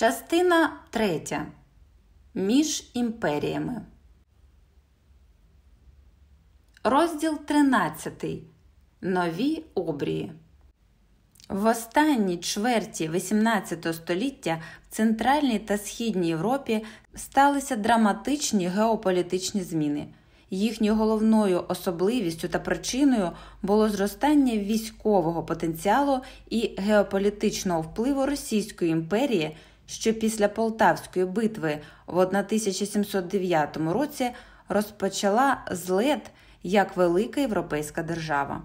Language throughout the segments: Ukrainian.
Частина третя. Між імперіями. Розділ 13. Нові обрії. В останній чверті XVIII століття в Центральній та Східній Європі сталися драматичні геополітичні зміни. Їхньою головною особливістю та причиною було зростання військового потенціалу і геополітичного впливу Російської імперії, що після Полтавської битви в 1709 році розпочала злет як велика європейська держава.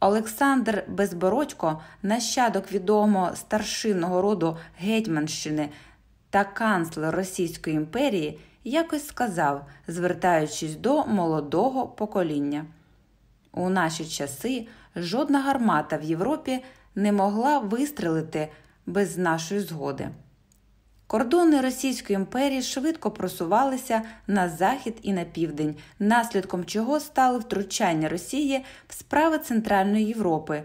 Олександр Безбородько, нащадок відомого старшинного роду Гетьманщини та канцлер Російської імперії, якось сказав, звертаючись до молодого покоління. У наші часи жодна гармата в Європі не могла вистрелити без нашої згоди. Кордони Російської імперії швидко просувалися на захід і на південь, наслідком чого стали втручання Росії в справи Центральної Європи,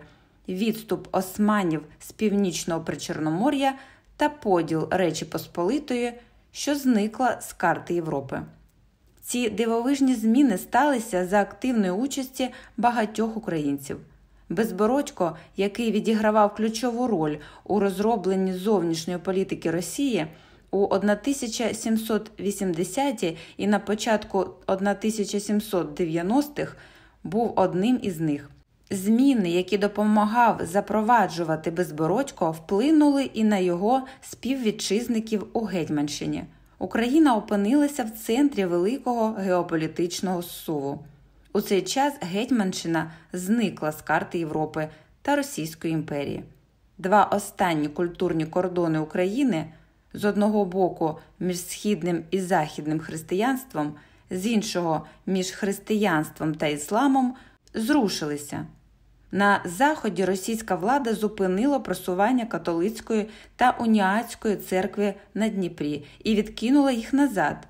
відступ османів з північного причорномор'я та поділ Речі Посполитої, що зникла з карти Європи. Ці дивовижні зміни сталися за активної участі багатьох українців. Безбородько, який відігравав ключову роль у розробленні зовнішньої політики Росії у 1780-ті і на початку 1790-х, був одним із них. Зміни, які допомагав запроваджувати Безбородько, вплинули і на його співвітчизників у Гетьманщині. Україна опинилася в центрі великого геополітичного суву. У цей час Гетьманщина зникла з карти Європи та Російської імперії. Два останні культурні кордони України з одного боку між східним і західним християнством, з іншого між християнством та ісламом зрушилися. На заході російська влада зупинила просування католицької та уніатської церкви на Дніпрі і відкинула їх назад.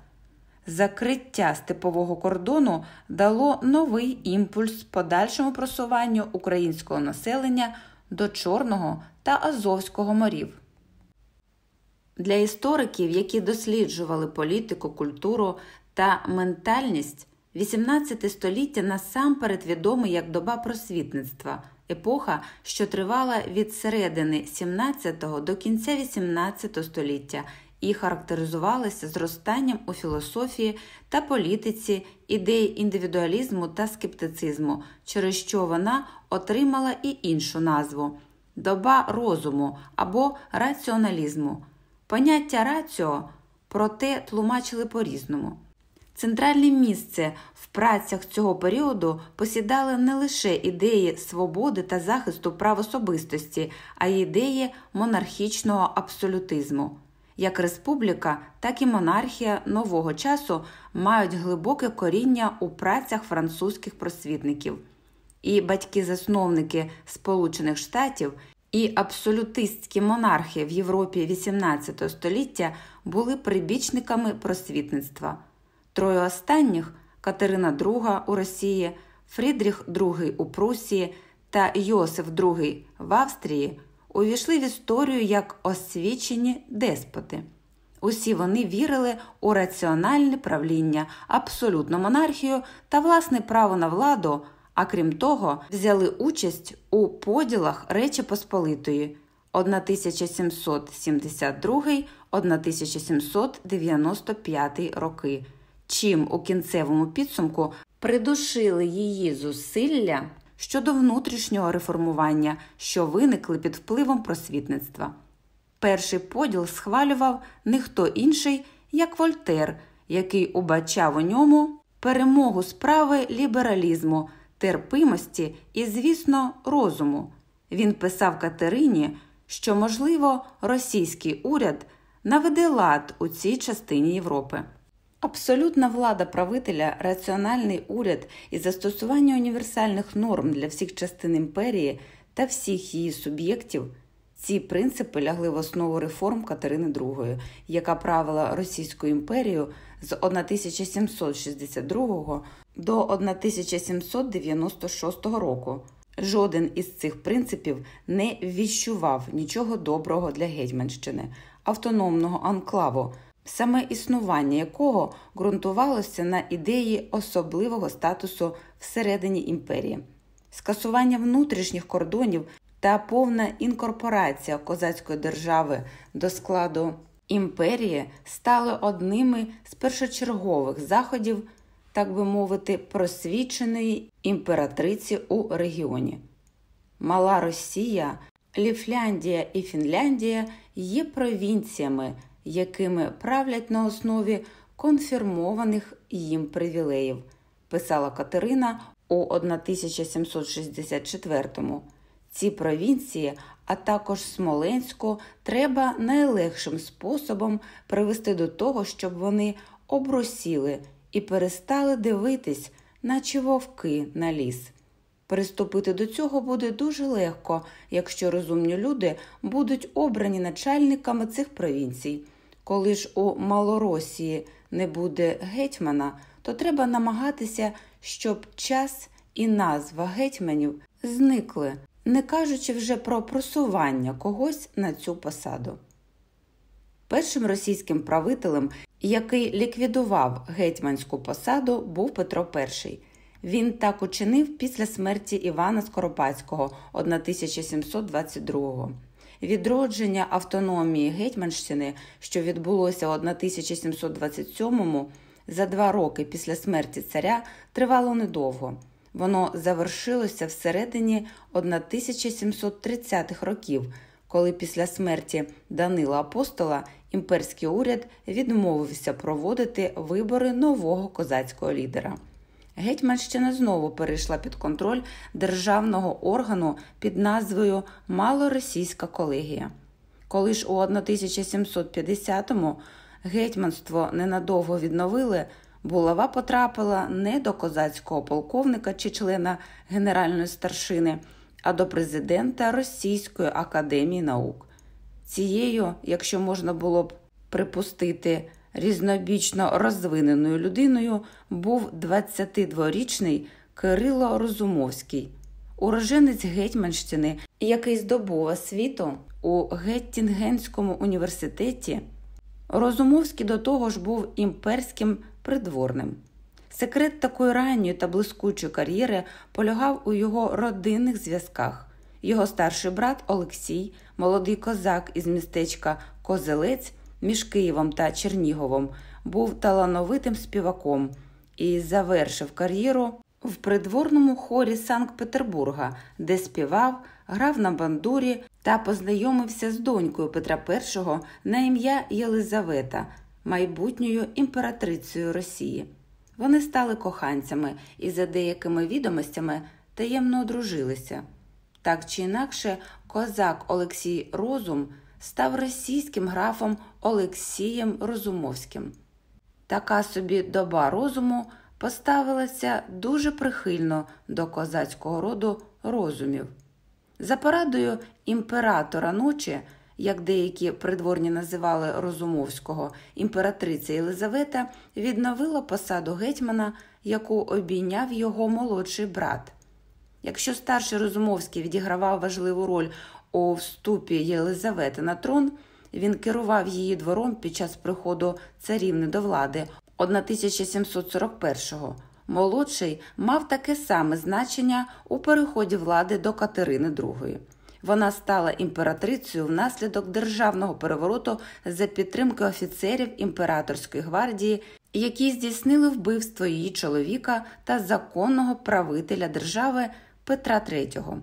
Закриття степового кордону дало новий імпульс подальшому просуванню українського населення до Чорного та Азовського морів. Для істориків, які досліджували політику, культуру та ментальність, XVIII століття насамперед відоме як доба просвітництва, епоха, що тривала від середини XVII до кінця XVIII століття і характеризувалася зростанням у філософії та політиці ідей індивідуалізму та скептицизму, через що вона отримала і іншу назву доба розуму або раціоналізму. Поняття раціо проте тлумачили по-різному. Центральне місце в працях цього періоду посідали не лише ідеї свободи та захисту прав особистості, а й ідеї монархічного абсолютизму. Як республіка, так і монархія нового часу мають глибоке коріння у працях французьких просвітників. І батьки-засновники Сполучених Штатів і абсолютистські монархи в Європі XVIII століття були прибічниками просвітництва. Троє останніх Катерина II у Росії, Фрідріх II у Прусії та Йосиф II в Австрії увійшли в історію як освічені деспоти. Усі вони вірили у раціональне правління, абсолютну монархію та власне право на владу, а крім того, взяли участь у поділах Речі Посполитої 1772-1795 роки, чим у кінцевому підсумку придушили її зусилля щодо внутрішнього реформування, що виникли під впливом просвітництва. Перший поділ схвалював не хто інший, як Вольтер, який убачав у ньому перемогу справи лібералізму, терпимості і, звісно, розуму. Він писав Катерині, що, можливо, російський уряд наведе лад у цій частині Європи. Абсолютна влада правителя, раціональний уряд і застосування універсальних норм для всіх частин імперії та всіх її суб'єктів. Ці принципи лягли в основу реформ Катерини II, яка правила Російською імперією з 1762 до 1796 року. Жоден із цих принципів не віщував нічого доброго для Гетьманщини, автономного анклаву, саме існування якого ґрунтувалося на ідеї особливого статусу всередині імперії, скасування внутрішніх кордонів та повна інкорпорація козацької держави до складу імперії стали одними з першочергових заходів, так би мовити, просвіченої імператриці у регіоні. Мала Росія, Ліфляндія і Фінляндія є провінціями, якими правлять на основі конфірмованих їм привілеїв, писала Катерина у 1764-му. Ці провінції, а також Смоленську, треба найлегшим способом привести до того, щоб вони обрусіли і перестали дивитись, наче вовки на ліс. Приступити до цього буде дуже легко, якщо розумні люди будуть обрані начальниками цих провінцій. Коли ж у Малоросії не буде гетьмана, то треба намагатися, щоб час і назва гетьманів зникли, не кажучи вже про просування когось на цю посаду. Першим російським правителем, який ліквідував гетьманську посаду, був Петро І. Він так учинив після смерті Івана Скоропадського 1722-го. Відродження автономії Гетьманщини, що відбулося у 1727-му, за два роки після смерті царя, тривало недовго. Воно завершилося всередині 1730-х років, коли після смерті Данила Апостола імперський уряд відмовився проводити вибори нового козацького лідера. Гетьманщина знову перейшла під контроль державного органу під назвою Малоросійська колегія. Коли ж у 1750-му гетьманство ненадовго відновили, булава потрапила не до козацького полковника чи члена генеральної старшини, а до президента Російської академії наук. Цією, якщо можна було б припустити, різнобічно розвиненою людиною був 22-річний Кирило Розумовський, уроженець Гетьманщини, який здобув освіту у Геттінгенському університеті. Розумовський до того ж був імперським придворним. Секрет такої ранньої та блискучої кар'єри полягав у його родинних зв'язках. Його старший брат Олексій, молодий козак із містечка Козелець між Києвом та Черніговом, був талановитим співаком і завершив кар'єру в придворному хорі Санкт-Петербурга, де співав, грав на бандурі та познайомився з донькою Петра І на ім'я Єлизавета, майбутньою імператрицею Росії. Вони стали коханцями і, за деякими відомостями, таємно одружилися. Так чи інакше, козак Олексій Розум став російським графом Олексієм Розумовським. Така собі доба розуму поставилася дуже прихильно до козацького роду розумів. За порадою імператора ночі, як деякі придворні називали Розумовського, імператриця Єлизавета відновила посаду гетьмана, яку обійняв його молодший брат. Якщо старший Розумовський відігравав важливу роль у вступі Єлизавети на трон, він керував її двором під час приходу царівни до влади 1741-го. Молодший мав таке саме значення у переході влади до Катерини II. Вона стала імператрицею внаслідок державного перевороту за підтримки офіцерів імператорської гвардії, які здійснили вбивство її чоловіка та законного правителя держави Петра III.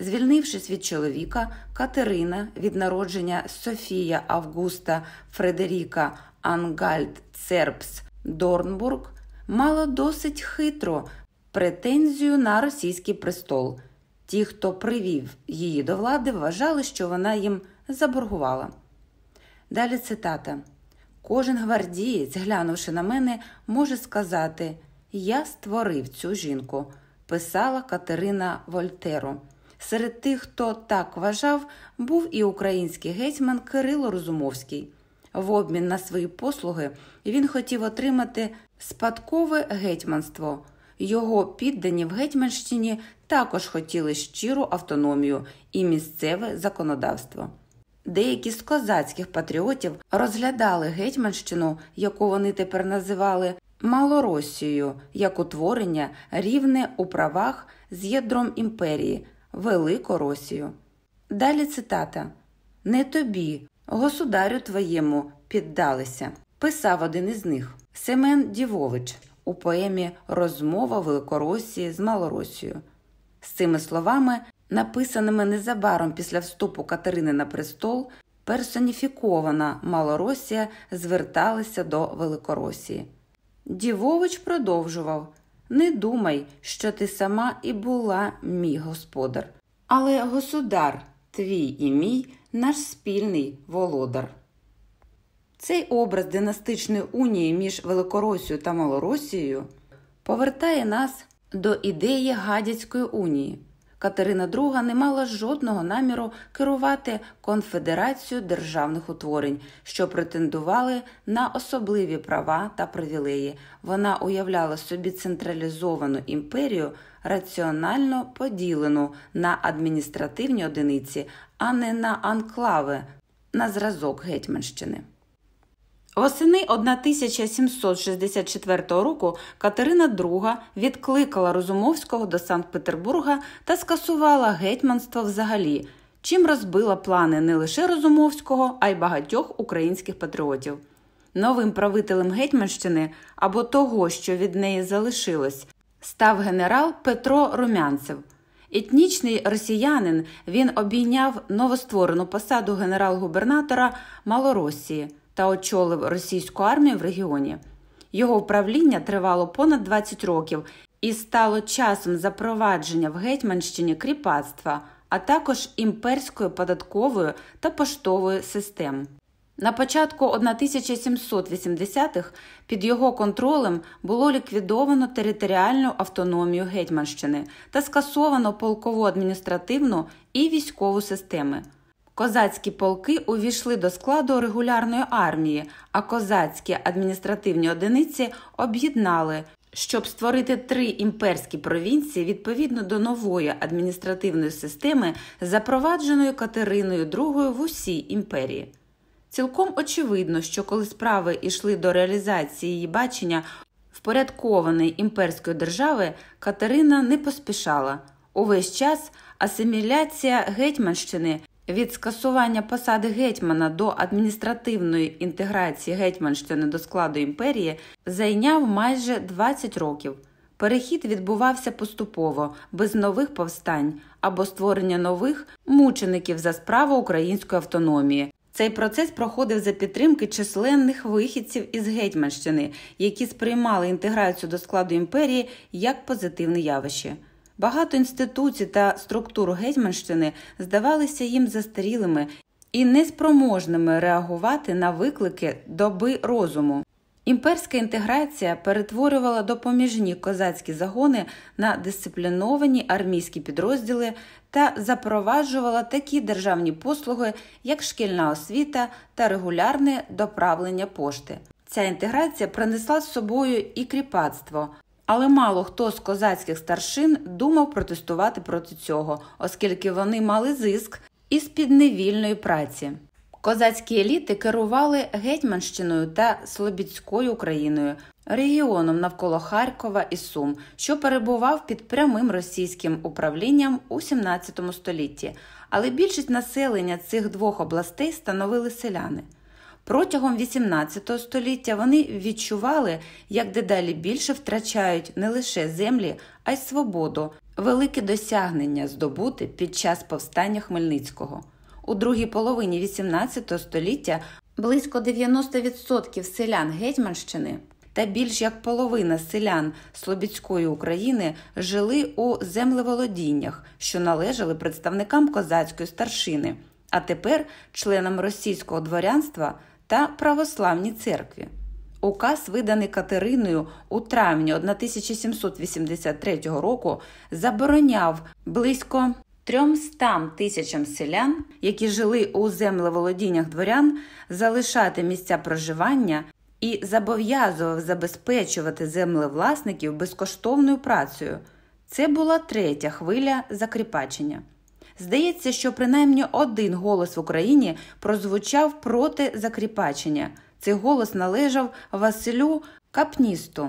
Звільнившись від чоловіка, Катерина від народження Софія Августа Фредеріка Ангальд Цербс Дорнбург мала досить хитро претензію на російський престол. Ті, хто привів її до влади, вважали, що вона їм заборгувала. Далі цитата: Кожен гвардієць, глянувши на мене, може сказати: Я створив цю жінку, писала Катерина Вольтеро. Серед тих, хто так вважав, був і український гетьман Кирило Розумовський. В обмін на свої послуги він хотів отримати спадкове гетьманство. Його піддані в Гетьманщині також хотіли щиру автономію і місцеве законодавство. Деякі з козацьких патріотів розглядали Гетьманщину, яку вони тепер називали Малоросією, як утворення рівне у правах з ядром імперії, Великоросію. Далі цитата Не тобі, государю твоєму, піддалися, писав один із них Семен Дівович у поемі Розмова Великоросії з Малоросією. З цими словами, написаними незабаром після вступу Катерини на престол, персоніфікована Малоросія зверталася до Великоросії. Дівович продовжував Не думай, що ти сама і була мій господар, але государ, твій і мій, наш спільний володар. Цей образ династичної унії між Великоросією та Малоросією повертає нас до ідеї Гадяцької унії. Катерина II не мала жодного наміру керувати конфедерацією державних утворень, що претендували на особливі права та привілеї. Вона уявляла собі централізовану імперію, раціонально поділену на адміністративні одиниці, а не на анклави на зразок Гетьманщини. Восени 1764 року Катерина II відкликала Розумовського до Санкт-Петербурга та скасувала гетьманство взагалі, чим розбила плани не лише Розумовського, а й багатьох українських патріотів. Новим правителем Гетьманщини або того, що від неї залишилось, став генерал Петро Румянцев. Етнічний росіянин він обійняв новостворену посаду генерал-губернатора Малоросії та очолив російську армію в регіоні. Його управління тривало понад 20 років і стало часом запровадження в Гетьманщині кріпацтва, а також імперської податкової та поштової систем. На початку 1780-х під його контролем було ліквідовано територіальну автономію Гетьманщини та скасовано полкову адміністративну і військову системи. Козацькі полки увійшли до складу регулярної армії, а козацькі адміністративні одиниці об'єднали, щоб створити три імперські провінції відповідно до нової адміністративної системи, запровадженої Катериною II в усій імперії. Цілком очевидно, що коли справи йшли до реалізації її бачення впорядкованої імперської держави, Катерина не поспішала. Увесь час асиміляція Гетьманщини від скасування посади гетьмана до адміністративної інтеграції Гетьманщини до складу імперії зайняв майже 20 років. Перехід відбувався поступово, без нових повстань або створення нових мучеників за справу української автономії. Цей процес проходив за підтримки численних вихідців із Гетьманщини, які сприймали інтеграцію до складу імперії як позитивне явище. Багато інституцій та структур Гетьманщини здавалися їм застарілими і неспроможними реагувати на виклики доби розуму. Імперська інтеграція перетворювала допоміжні козацькі загони на дисципліновані армійські підрозділи та запроваджувала такі державні послуги, як шкільна освіта та регулярне доправлення пошти. Ця інтеграція принесла з собою і кріпацтво, але мало хто з козацьких старшин думав протестувати проти цього, оскільки вони мали зиск із підневільної праці. Козацькі еліти керували Гетьманщиною та Слобідською Україною, регіоном навколо Харкова і Сум, що перебував під прямим російським управлінням у 17 столітті, але більшість населення цих двох областей становили селяни. Протягом XVIII століття вони відчували, як дедалі більше втрачають не лише землі, а й свободу, велике досягнення здобути під час повстання Хмельницького. У другій половині XVIII століття близько 90% селян Гетьманщини та більш як половина селян Слобідської України жили у землеволодіннях, що належали представникам козацької старшини, а тепер членам російського дворянства та православній церкві. Указ, виданий Катериною у травні 1783 року, забороняв близько 300 тисячам селян, які жили у землеволодіннях дворян, залишати місця проживання і зобов'язував забезпечувати землевласників безкоштовною працею. Це була третя хвиля закріпачення. Здається, що принаймні один голос в Україні прозвучав проти закріпачення. Цей голос належав Василю Капністу,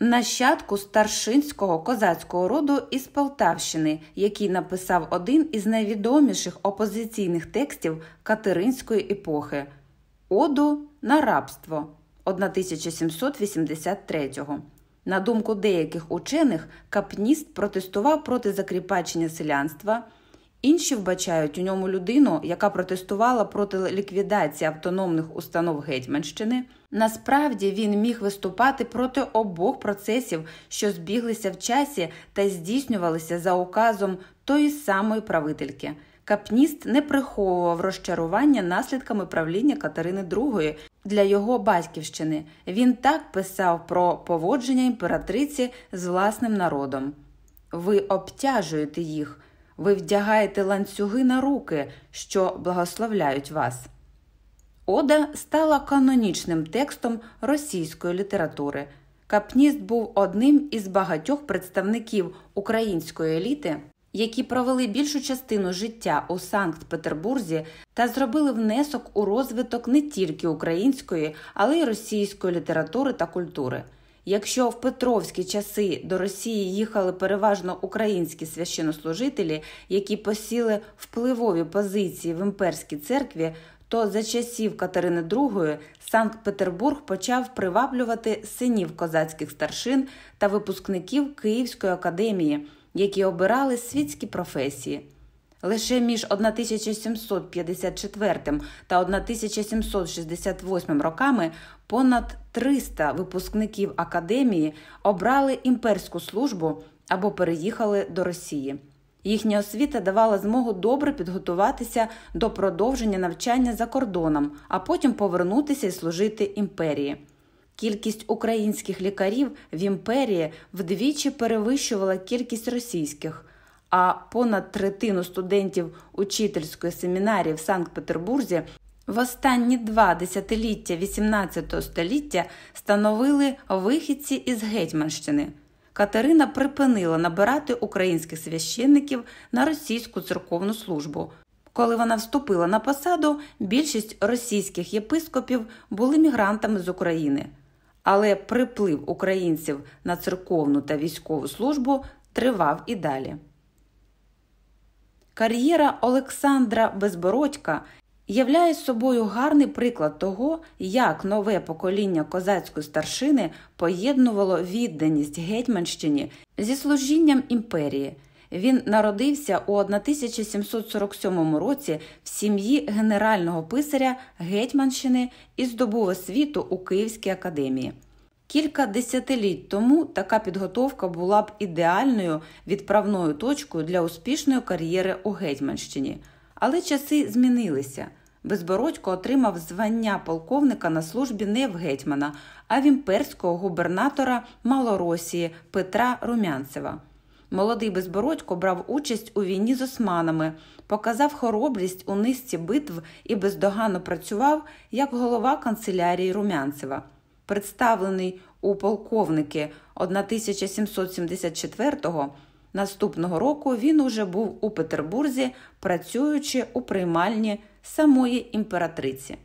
нащадку старшинського козацького роду із Полтавщини, який написав один із найвідоміших опозиційних текстів Катеринської епохи Оду на рабство 1783-го. На думку деяких учених, капніст протестував проти закріпачення селянства. Інші вбачають у ньому людину, яка протестувала проти ліквідації автономних установ Гетьманщини. Насправді він міг виступати проти обох процесів, що збіглися в часі та здійснювалися за указом тої самої правительки. Капніст не приховував розчарування наслідками правління Катерини II для його батьківщини. Він так писав про поводження імператриці з власним народом. Ви обтяжуєте їх. Ви вдягаєте ланцюги на руки, що благословляють вас. Ода стала канонічним текстом російської літератури. Капніст був одним із багатьох представників української еліти, які провели більшу частину життя у Санкт-Петербурзі та зробили внесок у розвиток не тільки української, але й російської літератури та культури. Якщо в Петровські часи до Росії їхали переважно українські священнослужителі, які посіли впливові позиції в імперській церкві, то за часів Катерини II Санкт-Петербург почав приваблювати синів козацьких старшин та випускників Київської академії, які обирали світські професії. Лише між 1754 та 1768 роками понад 300 випускників академії обрали імперську службу або переїхали до Росії. Їхня освіта давала змогу добре підготуватися до продовження навчання за кордоном, а потім повернутися і служити імперії. Кількість українських лікарів в імперії вдвічі перевищувала кількість російських а понад третину студентів учительської семінарії в Санкт-Петербурзі в останні два десятиліття XVIII століття становили вихідці із Гетьманщини. Катерина припинила набирати українських священників на російську церковну службу. Коли вона вступила на посаду, більшість російських єпископів були мігрантами з України. Але приплив українців на церковну та військову службу тривав і далі. Кар'єра Олександра Безбородька являє собою гарний приклад того, як нове покоління козацької старшини поєднувало відданість Гетьманщині зі служінням імперії. Він народився у 1747 році в сім'ї генерального писаря Гетьманщини і здобув освіту у Київській академії. Кілька десятиліть тому така підготовка була б ідеальною відправною точкою для успішної кар'єри у Гетьманщині, але часи змінилися. Безбородько отримав звання полковника на службі не в гетьмана, а в імперського губернатора Малоросії Петра Румянцева. Молодий Безбородько брав участь у війні з османами, показав хоробрість у низці битв і бездоганно працював як голова канцелярії Румянцева представлений у полковники 1774-го, наступного року він уже був у Петербурзі, працюючи у приймальні самої імператриці.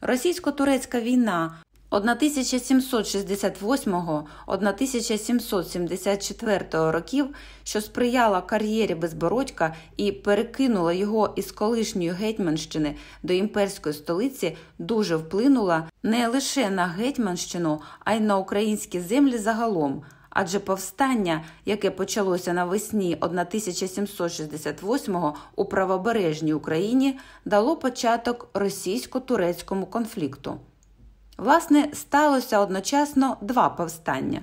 Російсько-турецька війна 1768-1774 років, що сприяла кар'єрі Безбородька і перекинула його із колишньої Гетьманщини до імперської столиці, дуже вплинула не лише на Гетьманщину, а й на українські землі загалом. Адже повстання, яке почалося навесні 1768-го у правобережній Україні, дало початок російсько-турецькому конфлікту. Власне, сталося одночасно два повстання.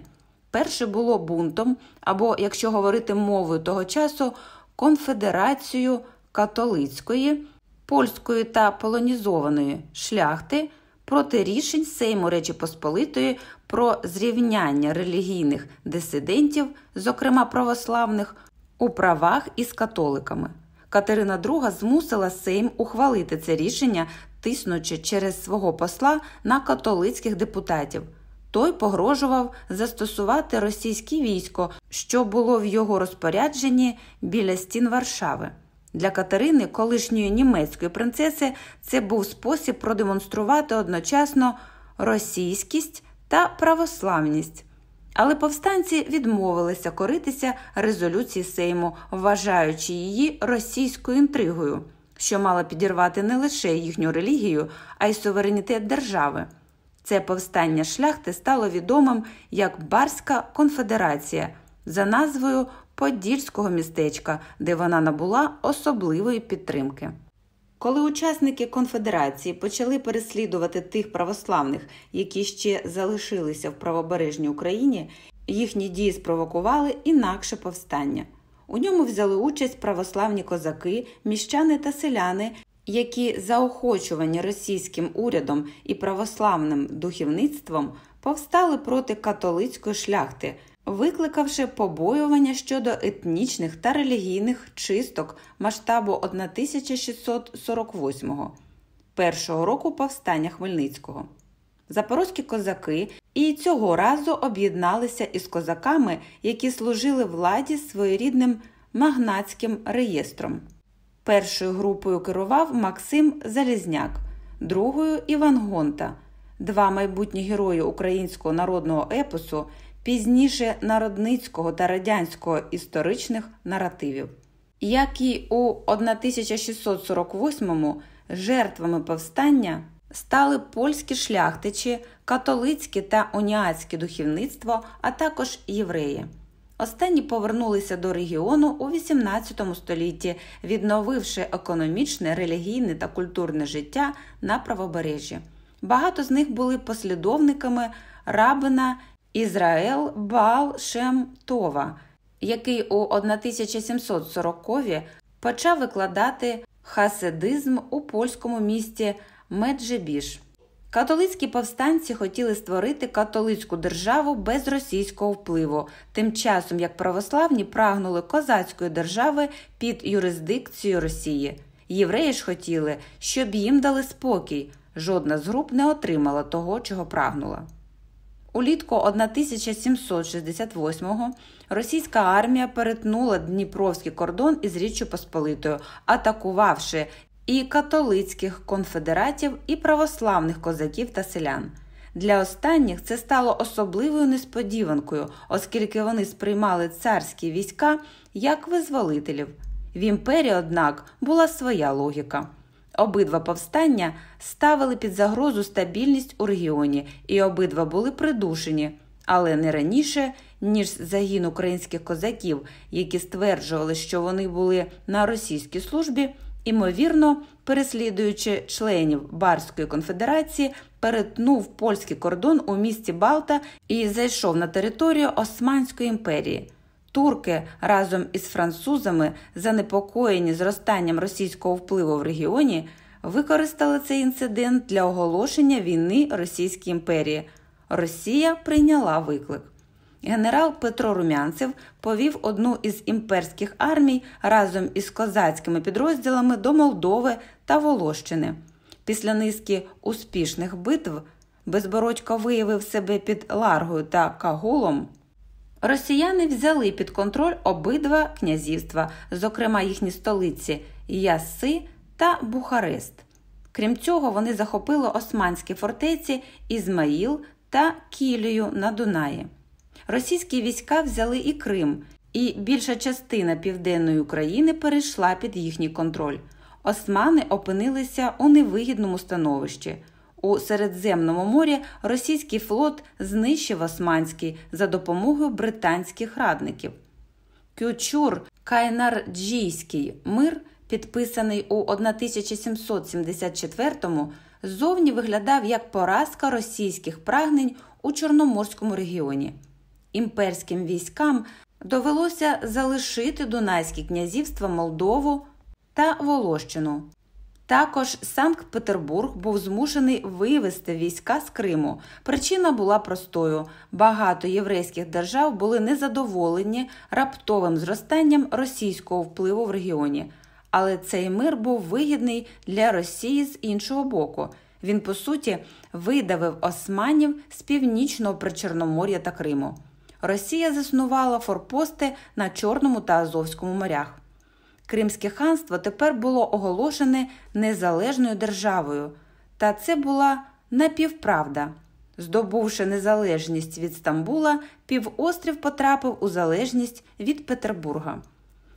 Перше було бунтом, або, якщо говорити мовою того часу, конфедерацією католицької, польської та полонізованої шляхти проти рішень Сейму Речі Посполитої про зрівняння релігійних дисидентів, зокрема православних, у правах із католиками. Катерина II змусила Сейм ухвалити це рішення тиснучи через свого посла на католицьких депутатів. той погрожував застосувати російське військо, що було в його розпорядженні біля стін Варшави. Для Катерини, колишньої німецької принцеси, це був спосіб продемонструвати одночасно російськість та православність. Але повстанці відмовилися коритися резолюції Сейму, вважаючи її російською інтригою, що мала підірвати не лише їхню релігію, а й суверенітет держави. Це повстання шляхти стало відомим як Барська конфедерація за назвою Подільського містечка, де вона набула особливої підтримки. Коли учасники конфедерації почали переслідувати тих православних, які ще залишилися в правобережній Україні, їхні дії спровокували інакше повстання. У ньому взяли участь православні козаки, міщани та селяни, які, заохочувані російським урядом і православним духовництвом, повстали проти католицької шляхти викликавши побоювання щодо етнічних та релігійних чисток масштабу 1648-го, першого року повстання Хмельницького. Запорозькі козаки і цього разу об'єдналися із козаками, які служили владі своєрідним магнатським реєстром. Першою групою керував Максим Залізняк, другою Іван Гонта, два майбутні герої українського народного епосу, пізніше народницького та радянського історичних наративів. Як і у 1648-му жертвами повстання стали польські шляхтичі, католицьке та уніатське духовництво, а також євреї. Останні повернулися до регіону у XVIII столітті, відновивши економічне, релігійне та культурне життя на правобережжі. Багато з них були послідовниками рабина Ізраїл Баал Шем Това, який у 1740-ві почав викладати хасидизм у польському місті Меджибіш. Католицькі повстанці хотіли створити католицьку державу без російського впливу, тим часом як православні прагнули козацької держави під юрисдикцією Росії. Євреї ж хотіли, щоб їм дали спокій. Жодна з груп не отримала того, чого прагнула. Улітку 1768-го російська армія перетнула Дніпровський кордон із Річчю Посполитою, атакувавши і католицьких конфедератів, і православних козаків та селян. Для останніх це стало особливою несподіванкою, оскільки вони сприймали царські війська як визволителів. В імперії, однак, була своя логіка. Обидва повстання ставили під загрозу стабільність у регіоні, і обидва були придушені, але не раніше, ніж загін українських козаків, які стверджували, що вони були на російській службі, імовірно, переслідуючи членів Барської конфедерації, перетнув польський кордон у місті Балта і зайшов на територію Османської імперії. Турки разом із французами, занепокоєні зростанням російського впливу в регіоні, використали цей інцидент для оголошення війни Російській імперії. Росія прийняла виклик. Генерал Петро Румянцев повів одну із імперських армій разом із козацькими підрозділами до Молдови та Волощини. Після низки успішних битв Безбородько виявив себе під Ларгою та Кагулом. Росіяни взяли під контроль обидва князівства, зокрема їхні столиці Яси та Бухарест. Крім цього, вони захопили османські фортеці Ізмаїл та Кілію на Дунаї. Російські війська взяли і Крим, і більша частина південної України перейшла під їхній контроль. Османи опинилися у невигідному становищі. У Середземному морі російський флот знищив Османський за допомогою британських радників. Кючур Кайнарджійський мир, підписаний у 1774-му, зовні виглядав як поразка російських прагнень у Чорноморському регіоні. Імперським військам довелося залишити Дунайські князівства Молдову та Волощину. Також Санкт-Петербург був змушений вивести війська з Криму. Причина була простою: багато єврейських держав були незадоволені раптовим зростанням російського впливу в регіоні. Але цей мир був вигідний для Росії з іншого боку. Він, по суті, видавив османів з північного причорномор'я та Криму. Росія заснувала форпости на Чорному та Азовському морях. Кримське ханство тепер було оголошене незалежною державою, та це була напівправда. Здобувши незалежність від Стамбула, півострів потрапив у залежність від Петербурга.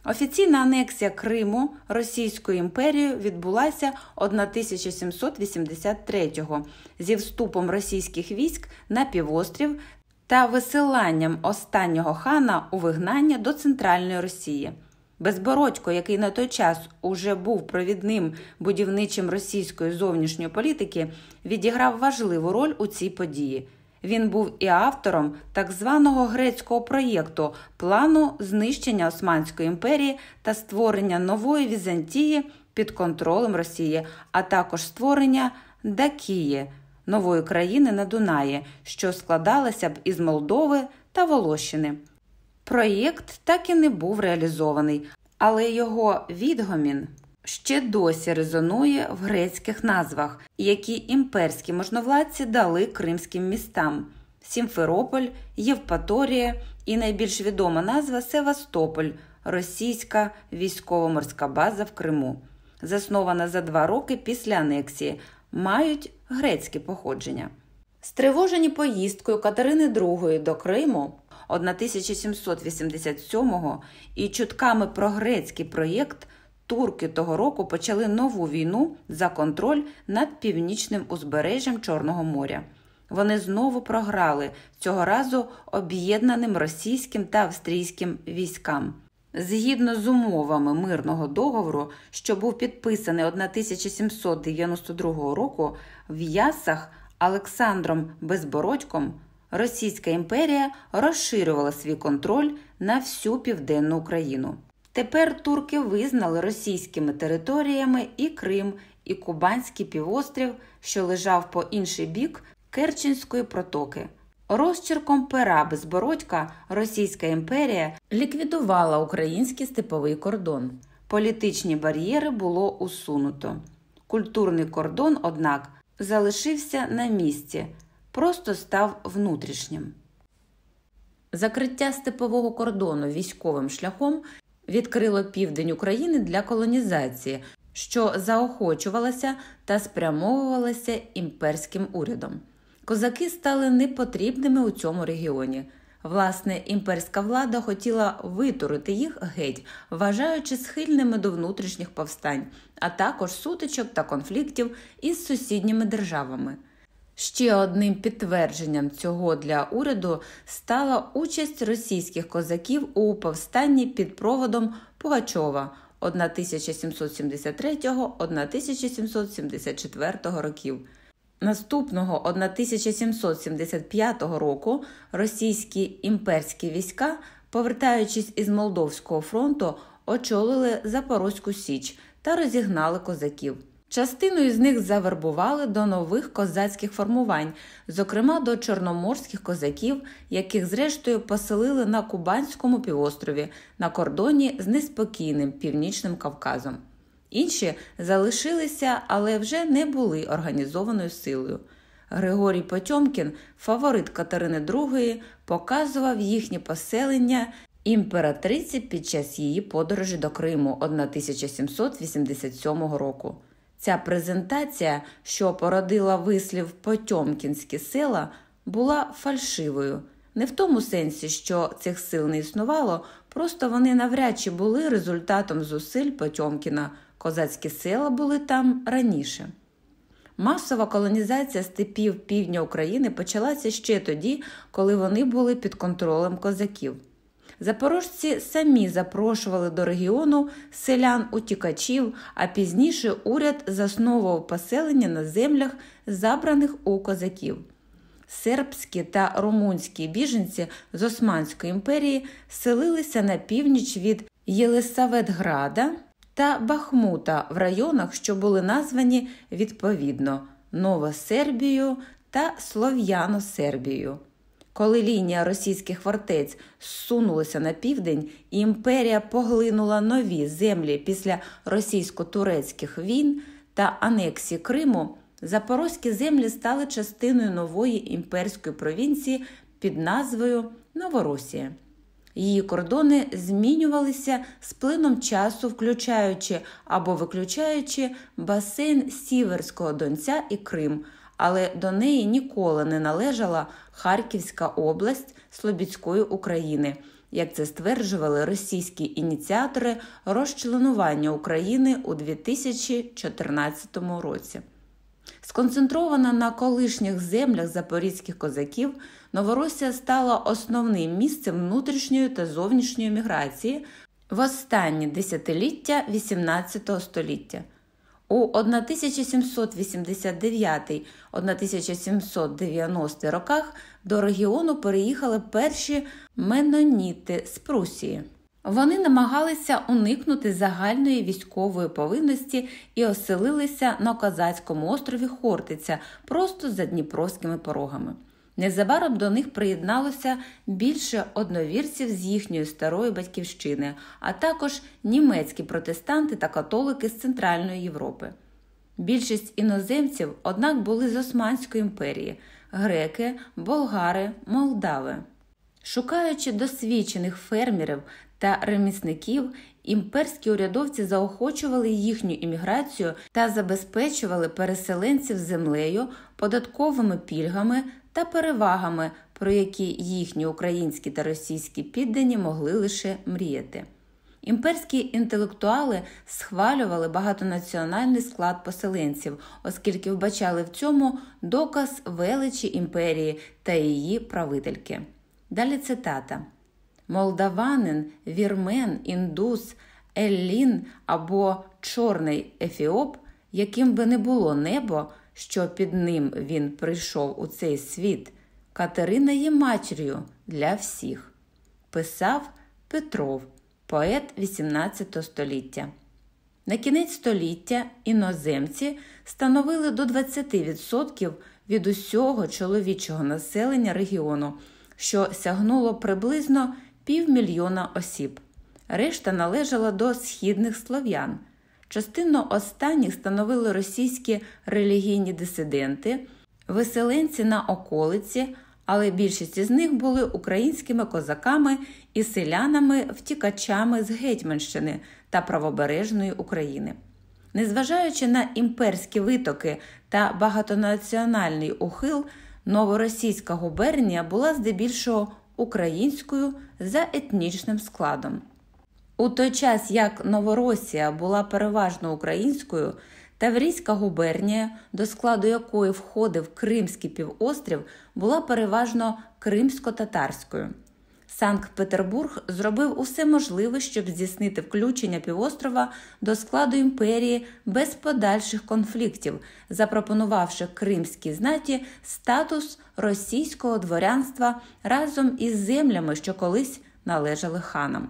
Офіційна анексія Криму Російською імперією відбулася 1783-го зі вступом російських військ на півострів та висиланням останнього хана у вигнання до центральної Росії. Безбородько, який на той час уже був провідним будівничим російської зовнішньої політики, відіграв важливу роль у цій події. Він був і автором так званого грецького проєкту плану знищення Османської імперії та створення нової Візантії під контролем Росії, а також створення Дакії, нової країни на Дунаї, що складалася б із Молдови та Волощини. Проєкт так і не був реалізований, але його відгомін ще досі резонує в грецьких назвах, які імперські можновладці дали кримським містам: Сімферополь, Євпаторія і найбільш відома назва Севастополь, російська військово-морська база в Криму, заснована за два роки після анексії, мають грецьке походження. Стривожені поїздкою Катерини II до Криму 1787-го і чутками про грецький проєкт турки того року почали нову війну за контроль над північним узбережжям Чорного моря. Вони знову програли цього разу об'єднаним російським та австрійським військам. Згідно з умовами мирного договору, що був підписаний 1792 року, в Ясах Олександром Безбородьком Російська імперія розширювала свій контроль на всю південну Україну. Тепер турки визнали російськими територіями і Крим, і Кубанський півострів, що лежав по інший бік Керченської протоки. Розчерком пера безбородька Російська імперія ліквідувала український степовий кордон. Політичні бар'єри було усунуто. Культурний кордон, однак, залишився на місці, просто став внутрішнім. Закриття степового кордону військовим шляхом відкрило південь України для колонізації, що заохочувалася та спрямовувалася імперським урядом. Козаки стали непотрібними у цьому регіоні. Власне, імперська влада хотіла витурити їх геть, вважаючи схильними до внутрішніх повстань, а також сутичок та конфліктів із сусідніми державами. Ще одним підтвердженням цього для уряду стала участь російських козаків у повстанні під проводом Пугачова 1773-1774 років. Наступного 1775 року російські імперські війська, повертаючись із Молдовського фронту, очолили Запорозьку Січ та розігнали козаків. Частину із них завербували до нових козацьких формувань, зокрема до чорноморських козаків, яких зрештою поселили на Кубанському півострові на кордоні з неспокійним північним Кавказом. Інші залишилися, але вже не були організованою силою. Григорій Потьомкін, фаворит Катерини II, показував їхнє поселення імператриці під час її подорожі до Криму 1787 року. Ця презентація, що породила вислів Потьомкінські села, була фальшивою, не в тому сенсі, що цих сил не існувало, просто вони навряд чи були результатом зусиль Потьомкіна. Козацькі села були там раніше. Масова колонізація степів півдня України почалася ще тоді, коли вони були під контролем козаків. Запорожці самі запрошували до регіону селян утікачів, а пізніше уряд засновував поселення на землях, забраних у козаків. Сербські та румунські біженці з Османської імперії селилися на північ від Єлисаветграда та Бахмута в районах, що були названі відповідно Новосербією та Слов'яно-Сербією. Коли лінія російських фортець зсунулася на південь, і імперія поглинула нові землі після російсько-турецьких війн та анексії Криму, Запорозькі землі стали частиною нової імперської провінції під назвою Новоросія. Її кордони змінювалися з плином часу, включаючи або виключаючи басейн Сіверського Донця і Крим, але до неї ніколи не належала Харківська область Слобідської України, як це стверджували російські ініціатори розчленування України у 2014 році. Сконцентрована на колишніх землях запорізьких козаків, Новоросія стала основним місцем внутрішньої та зовнішньої міграції в останні десятиліття XVIII століття. У 1789-1790 роках до регіону переїхали перші меноніти з Прусії. Вони намагалися уникнути загальної військової повинності і оселилися на козацькому острові Хортиця просто за дніпровськими порогами. Незабаром до них приєдналося більше одновірців з їхньої старої батьківщини, а також німецькі протестанти та католики з Центральної Європи. Більшість іноземців, однак, були з Османської імперії греки, болгари, молдави. Шукаючи досвідчених фермерів та ремісників, імперські урядовці заохочували їхню імміграцію та забезпечували переселенців землею, податковими пільгами та перевагами, про які їхні українські та російські піддані могли лише мріяти. Імперські інтелектуали схвалювали багатонаціональний склад поселенців, оскільки вбачали в цьому доказ величі імперії та її правительки. Далі цитата: Молдаванин, вірмен, індус, еллін або чорний ефіоп, яким би не було небо, що під ним він прийшов у цей світ, Катерина є матір'ю для всіх, писав Петров, поет XVIII століття. На кінець століття іноземці становили до 20% від усього чоловічого населення регіону, що сягнуло приблизно півмільйона осіб. Решта належала до східних слов'ян. Частину останніх становили російські релігійні дисиденти, виселенці на околиці, але більшість із них були українськими козаками і селянами-втікачами з Гетьманщини та правобережної України. Незважаючи на імперські витоки та багатонаціональний ухил, новоросійська губернія була здебільшого українською за етнічним складом. У той час як Новоросія була переважно українською, Таврійська губернія, до складу якої входив Кримський півострів, була переважно кримсько-татарською. Санкт-Петербург зробив усе можливе, щоб здійснити включення півострова до складу імперії без подальших конфліктів, запропонувавши кримській знаті статус російського дворянства разом із землями, що колись належали ханам.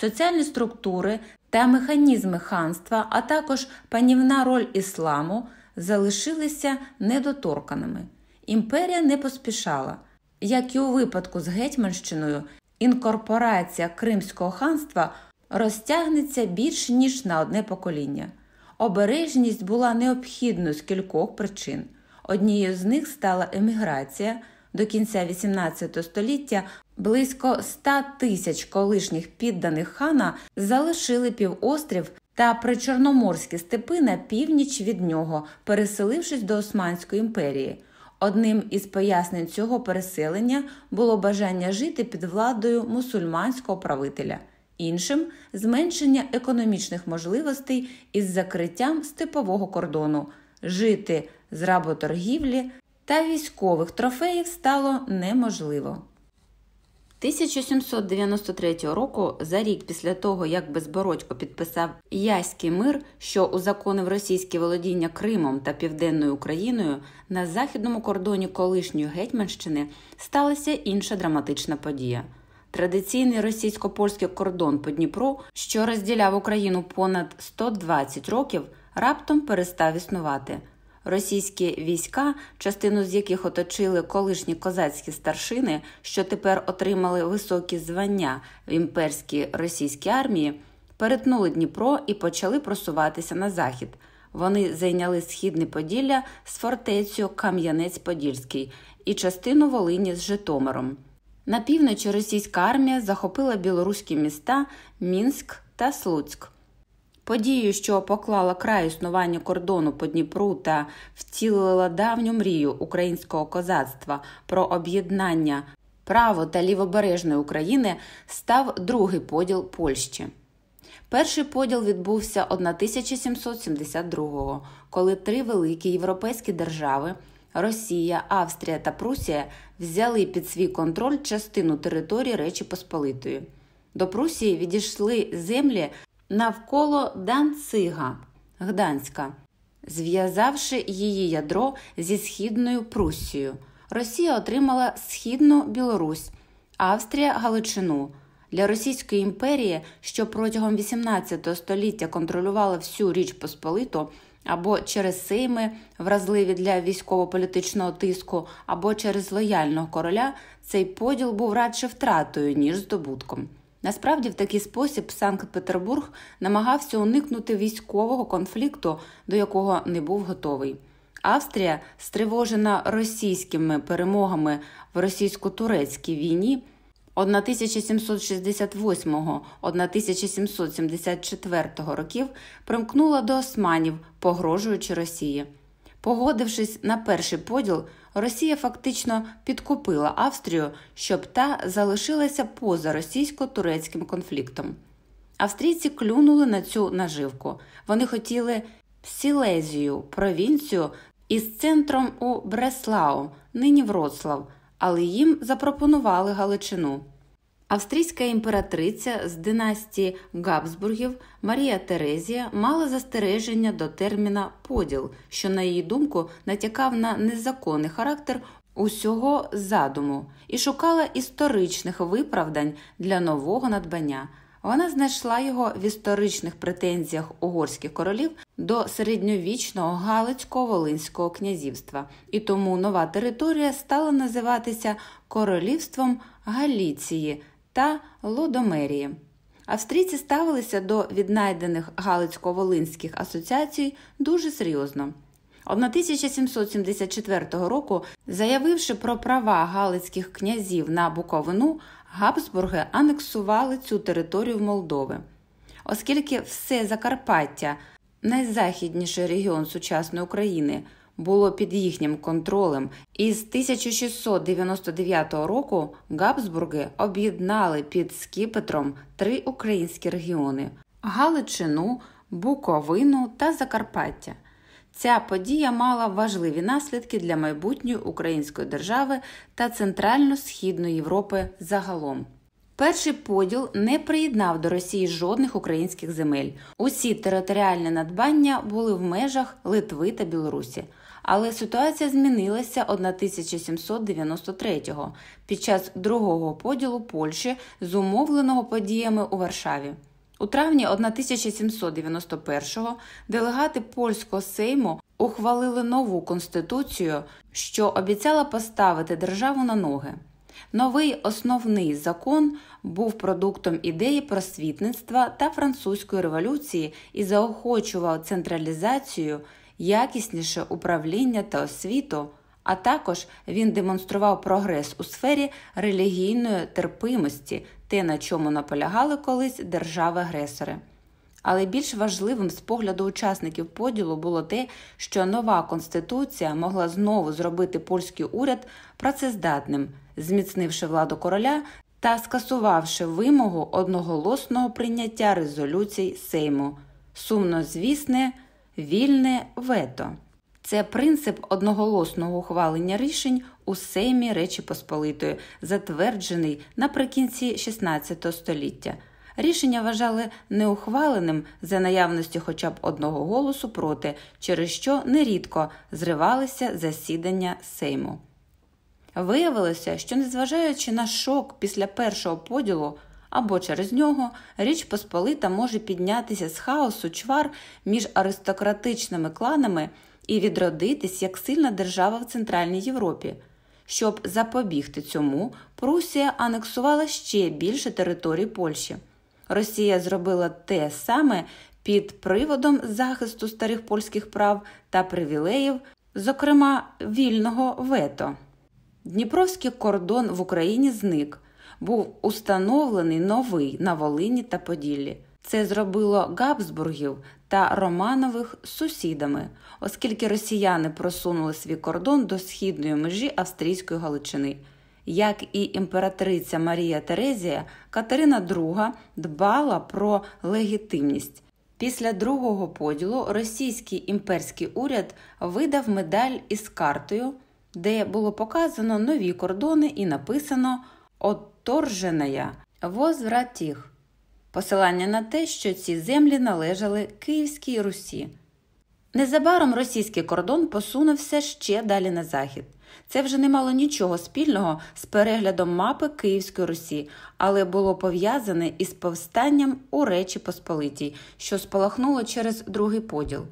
Соціальні структури та механізми ханства, а також панівна роль ісламу залишилися недоторканими. Імперія не поспішала. Як і у випадку з Гетьманщиною, інкорпорація Кримського ханства розтягнеться більш ніж на одне покоління. Обережність була необхідною з кількох причин. Однією з них стала еміграція. До кінця XVIII століття близько 100 тисяч колишніх підданих хана залишили півострів та причорноморські степи на північ від нього, переселившись до Османської імперії. Одним із пояснень цього переселення було бажання жити під владою мусульманського правителя, іншим зменшення економічних можливостей із закриттям степового кордону, жити з работоргівлі та військових трофеїв стало неможливо. 1793 року, за рік після того, як Безбородько підписав Яський мир, що узаконив російське володіння Кримом та Південною Україною, на західному кордоні колишньої Гетьманщини сталася інша драматична подія. Традиційний російсько польський кордон по Дніпру, що розділяв Україну понад 120 років, раптом перестав існувати. Російські війська, частину з яких оточили колишні козацькі старшини, що тепер отримали високі звання в імперській російській армії, перетнули Дніпро і почали просуватися на захід. Вони зайняли східне Поділля з фортецю Кам'янець-Подільський і частину Волині з Житомиром. На півночі російська армія захопила білоруські міста Мінськ та Слуцьк. Подією, що поклала край існуванню кордону по Дніпру та втілила давню мрію українського козацтва про об'єднання право та лівобережної України, став другий поділ Польщі. Перший поділ відбувся 1772-го, коли три великі європейські держави Росія, Австрія та Прусія взяли під свій контроль частину території Речі Посполитої. До Прусії відійшли землі навколо Данцига Гданська, зв'язавши її ядро зі східною Пруссією. Росія отримала східну Білорусь, Австрія Галичину. Для Російської імперії, що протягом XVIII століття контролювала всю Річ Посполиту, або через сейми, вразливі для військово-політичного тиску, або через лояльного короля, цей поділ був радше втратою, ніж здобутком. Насправді, в такий спосіб Санкт Петербург намагався уникнути військового конфлікту, до якого не був готовий. Австрія, стривожена російськими перемогами в російсько-турецькій війні 1768-1774 років, примкнула до османів, погрожуючи Росії. Погодившись на перший поділ, Росія фактично підкупила Австрію, щоб та залишилася поза російсько-турецьким конфліктом. Австрійці клюнули на цю наживку. Вони хотіли Сілезію, провінцію із центром у Бреслау, нині Вроцлав, але їм запропонували Галичину. Австрійська імператриця з династії Габсбургів Марія Терезія мала застереження до терміна поділ, що, на її думку, натякав на незаконний характер усього задуму і шукала історичних виправдань для нового надбання. Вона знайшла його в історичних претензіях угорських королів до середньовічного Галицького Волинського князівства, і тому нова територія стала називатися Королівством Галіції та Лодомерії. Австрійці ставилися до віднайдених Галицько-Волинських асоціацій дуже серйозно. 1774 року, заявивши про права Галицьких князів на Буковину, Габсбурги анексували цю територію в Молдови. Оскільки все Закарпаття, найзахідніший регіон сучасної України, було під їхнім контролем, і з 1699 року Габсбурги об'єднали під Скіпетром три українські регіони Галичину, Буковину та Закарпаття. Ця подія мала важливі наслідки для майбутньої української держави та Центрально-Східної Європи загалом. Перший поділ не приєднав до Росії жодних українських земель. Усі територіальні надбання були в межах Литви та Білорусі. Але ситуація змінилася 1793-го під час другого поділу Польщі, зумовленого подіями у Варшаві. У травні 1791-го делегати польського сейму ухвалили нову конституцію, що обіцяла поставити державу на ноги. Новий основний закон був продуктом ідеї просвітництва та французької революції і заохочував централізацію, якісніше управління та освіту. А також він демонстрував прогрес у сфері релігійної терпимості, те, на чому наполягали колись держави-агресори. Але більш важливим з погляду учасників поділу було те, що нова конституція могла знову зробити польський уряд працездатним, зміцнивши владу короля та скасувавши вимогу одноголосного прийняття резолюцій Сейму, сумнозвісне, вільне вето. Це принцип одноголосного ухвалення рішень у Сеймі Речі Посполитої, затверджений наприкінці XVI століття. Рішення вважали неухваленим за наявності хоча б одного голосу проти, через що нерідко зривалися засідання Сейму. Виявилося, що, незважаючи на шок після першого поділу або через нього, Річ Посполита може піднятися з хаосу чвар між аристократичними кланами і відродитись як сильна держава в Центральній Європі. Щоб запобігти цьому, Прусія анексувала ще більше територій Польщі. Росія зробила те саме під приводом захисту старих польських прав та привілеїв, зокрема вільного вето. Дніпровський кордон в Україні зник, був установлений новий на Волині та Поділлі. Це зробило Габсбургів та Романових сусідами, оскільки росіяни просунули свій кордон до східної межі австрійської Галичини. Як і імператриця Марія Терезія, Катерина II дбала про легітимність. Після другого поділу російський імперський уряд видав медаль із картою, де було показано нові кордони і написано «Отторженая возвратіх» посилання на те, що ці землі належали Київській Русі. Незабаром російський кордон посунувся ще далі на захід. Це вже не мало нічого спільного з переглядом мапи Київської Русі, але було пов'язане із повстанням у Речі Посполитій, що спалахнуло через другий поділ.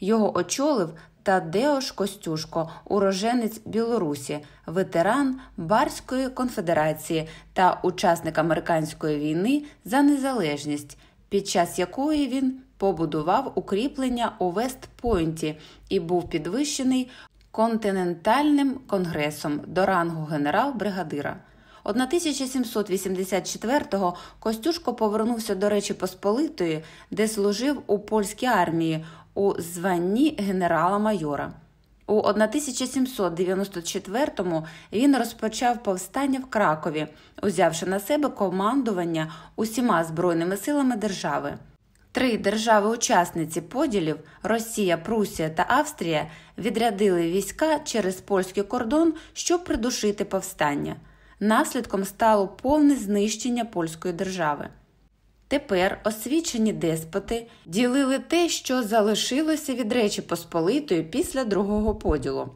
Його очолив Тадеош Костюшко, уроженець Білорусі, ветеран Барської конфедерації та учасник американської війни за незалежність, під час якої він побудував укріплення у Вестпойнті і був підвищений континентальним конгресом до рангу генерал-бригадира. 1784-го Костюшко повернувся до Речі Посполитої, де служив у польській армії у званні генерала-майора. У 1794-му він розпочав повстання в Кракові, узявши на себе командування усіма збройними силами держави. Три держави-учасниці поділів Росія, Прусія та Австрія відрядили війська через польський кордон, щоб придушити повстання. Наслідком стало повне знищення польської держави. Тепер освічені деспоти ділили те, що залишилося від Речі Посполитої після другого поділу.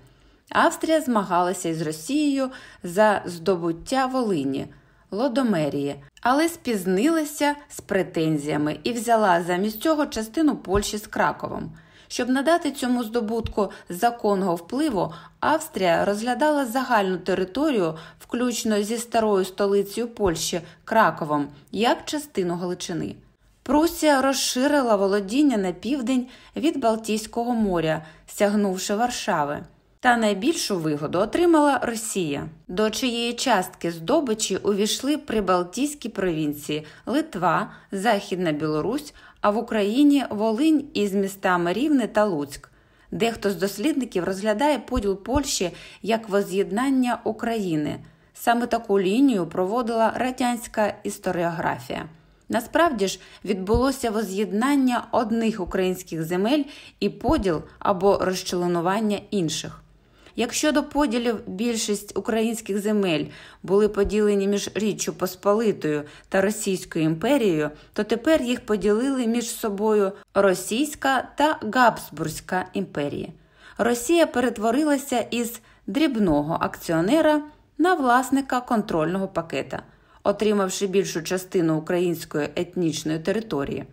Австрія змагалася із Росією за здобуття Волині, Лодомерії, але спізнилася з претензіями і взяла замість цього частину Польщі з Краковом. Щоб надати цьому здобутку законного впливу, Австрія розглядала загальну територію, включно зі старою столицею Польщі Краковом, як частину Галичини. Прусія розширила володіння на південь від Балтійського моря, сягнувши Варшави. Та найбільшу вигоду отримала Росія, до чиєї частки здобичі увійшли прибалтійські провінції Литва, Західна Білорусь, а в Україні Волинь із містами Рівне та Луцьк. Дехто з дослідників розглядає поділ Польщі як воз'єднання України. Саме таку лінію проводила радянська історіографія. Насправді ж відбулося воз'єднання одних українських земель і поділ або розчленування інших. Якщо до поділів більшість українських земель були поділені між Річчю Посполитою та Російською імперією, то тепер їх поділили між собою Російська та Габсбурзька імперії. Росія перетворилася із дрібного акціонера на власника контрольного пакета, отримавши більшу частину української етнічної території.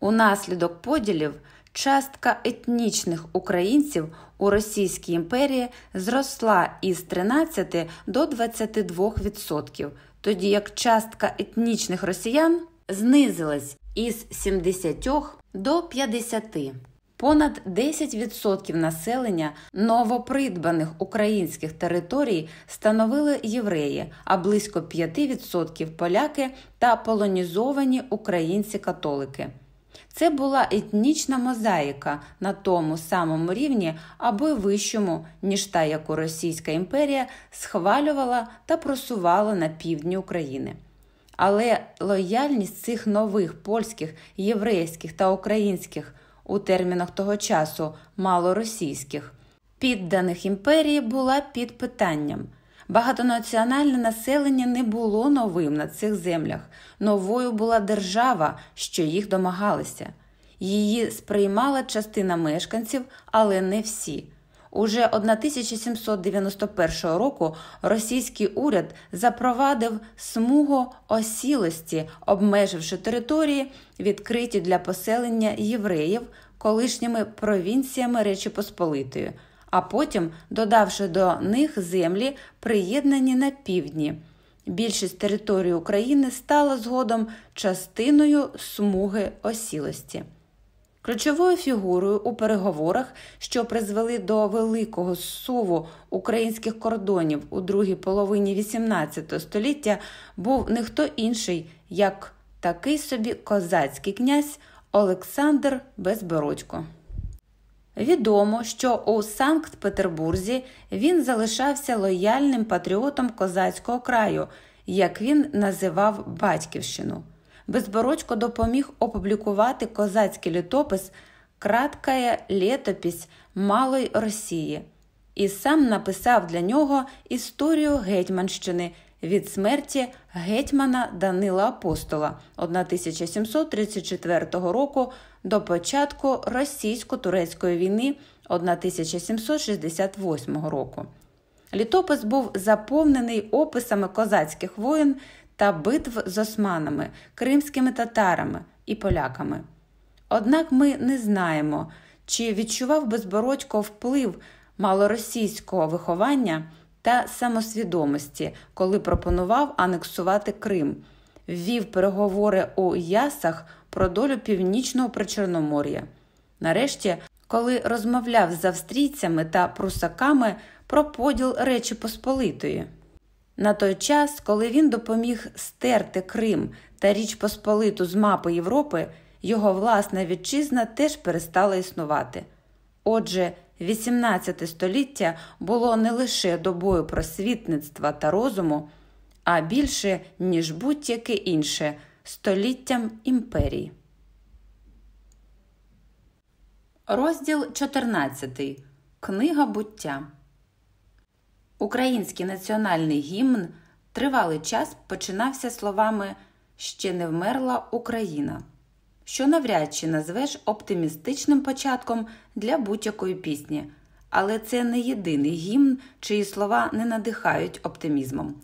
Унаслідок поділів частка етнічних українців у Російській імперії зросла із 13 до 22%, тоді як частка етнічних росіян знизилась із 70 до 50%. Понад 10% населення новопридбаних українських територій становили євреї, а близько 5% поляки та полонізовані українці-католики. Це була етнічна мозаїка на тому самому рівні або вищому, ніж та, яку Російська імперія схвалювала та просувала на півдні України. Але лояльність цих нових польських, єврейських та українських у термінах того часу малоросійських підданих імперії була під питанням. Багатонаціональне населення не було новим на цих землях. Новою була держава, що їх домагалися. Її сприймала частина мешканців, але не всі. Уже 1791 року російський уряд запровадив смугу осілості, обмеживши території, відкриті для поселення євреїв колишніми провінціями Речі Посполитої – а потім додавши до них землі, приєднані на півдні. Більшість території України стала згодом частиною смуги осілості. Ключовою фігурою у переговорах, що призвели до великого суву українських кордонів у другій половині XVIII століття, був не хто інший, як такий собі козацький князь Олександр Безбородько. Відомо, що у Санкт Петербурзі він залишався лояльним патріотом козацького краю, як він називав Батьківщину. Безбородько допоміг опублікувати козацький літопис Краткая літопись Малої Росії і сам написав для нього історію Гетьманщини від смерті гетьмана Данила Апостола 1734 року до початку російсько-турецької війни 1768 року. Літопис був заповнений описами козацьких воїн та битв з османами, кримськими татарами і поляками. Однак ми не знаємо, чи відчував Безбородько вплив малоросійського виховання та самосвідомості, коли пропонував анексувати Крим, ввів переговори у Ясах про долю північного причорномор'я. Нарешті, коли розмовляв з австрійцями та прусаками про поділ Речі Посполитої. На той час, коли він допоміг стерти Крим та Річ Посполиту з мапи Європи, його власна вітчизна теж перестала існувати. Отже, 18 століття було не лише добою просвітництва та розуму, а більше, ніж будь-яке інше століттям імперії. Розділ 14. Книга буття. Український національний гімн тривалий час починався словами Ще не вмерла Україна, що навряд чи назвеш оптимістичним початком для будь-якої пісні, але це не єдиний гімн, чиї слова не надихають оптимізмом.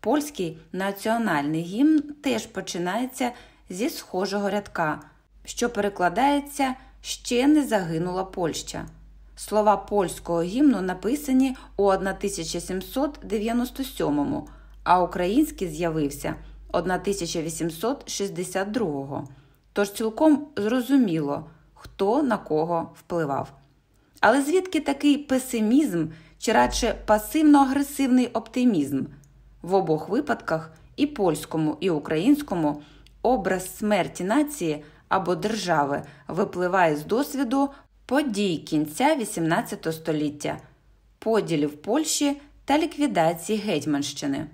Польський національний гімн теж починається зі схожого рядка, що перекладається Ще не загинула Польща. Слова польського гімну написані у 1797, а український з'явився 1862. Тож цілком зрозуміло, хто на кого впливав. Але звідки такий песимізм чи радше пасивно-агресивний оптимізм? В обох випадках, і польському, і українському, образ смерті нації або держави випливає з досвіду подій кінця XVIII століття, поділів Польщі та ліквідації Гетьманщини.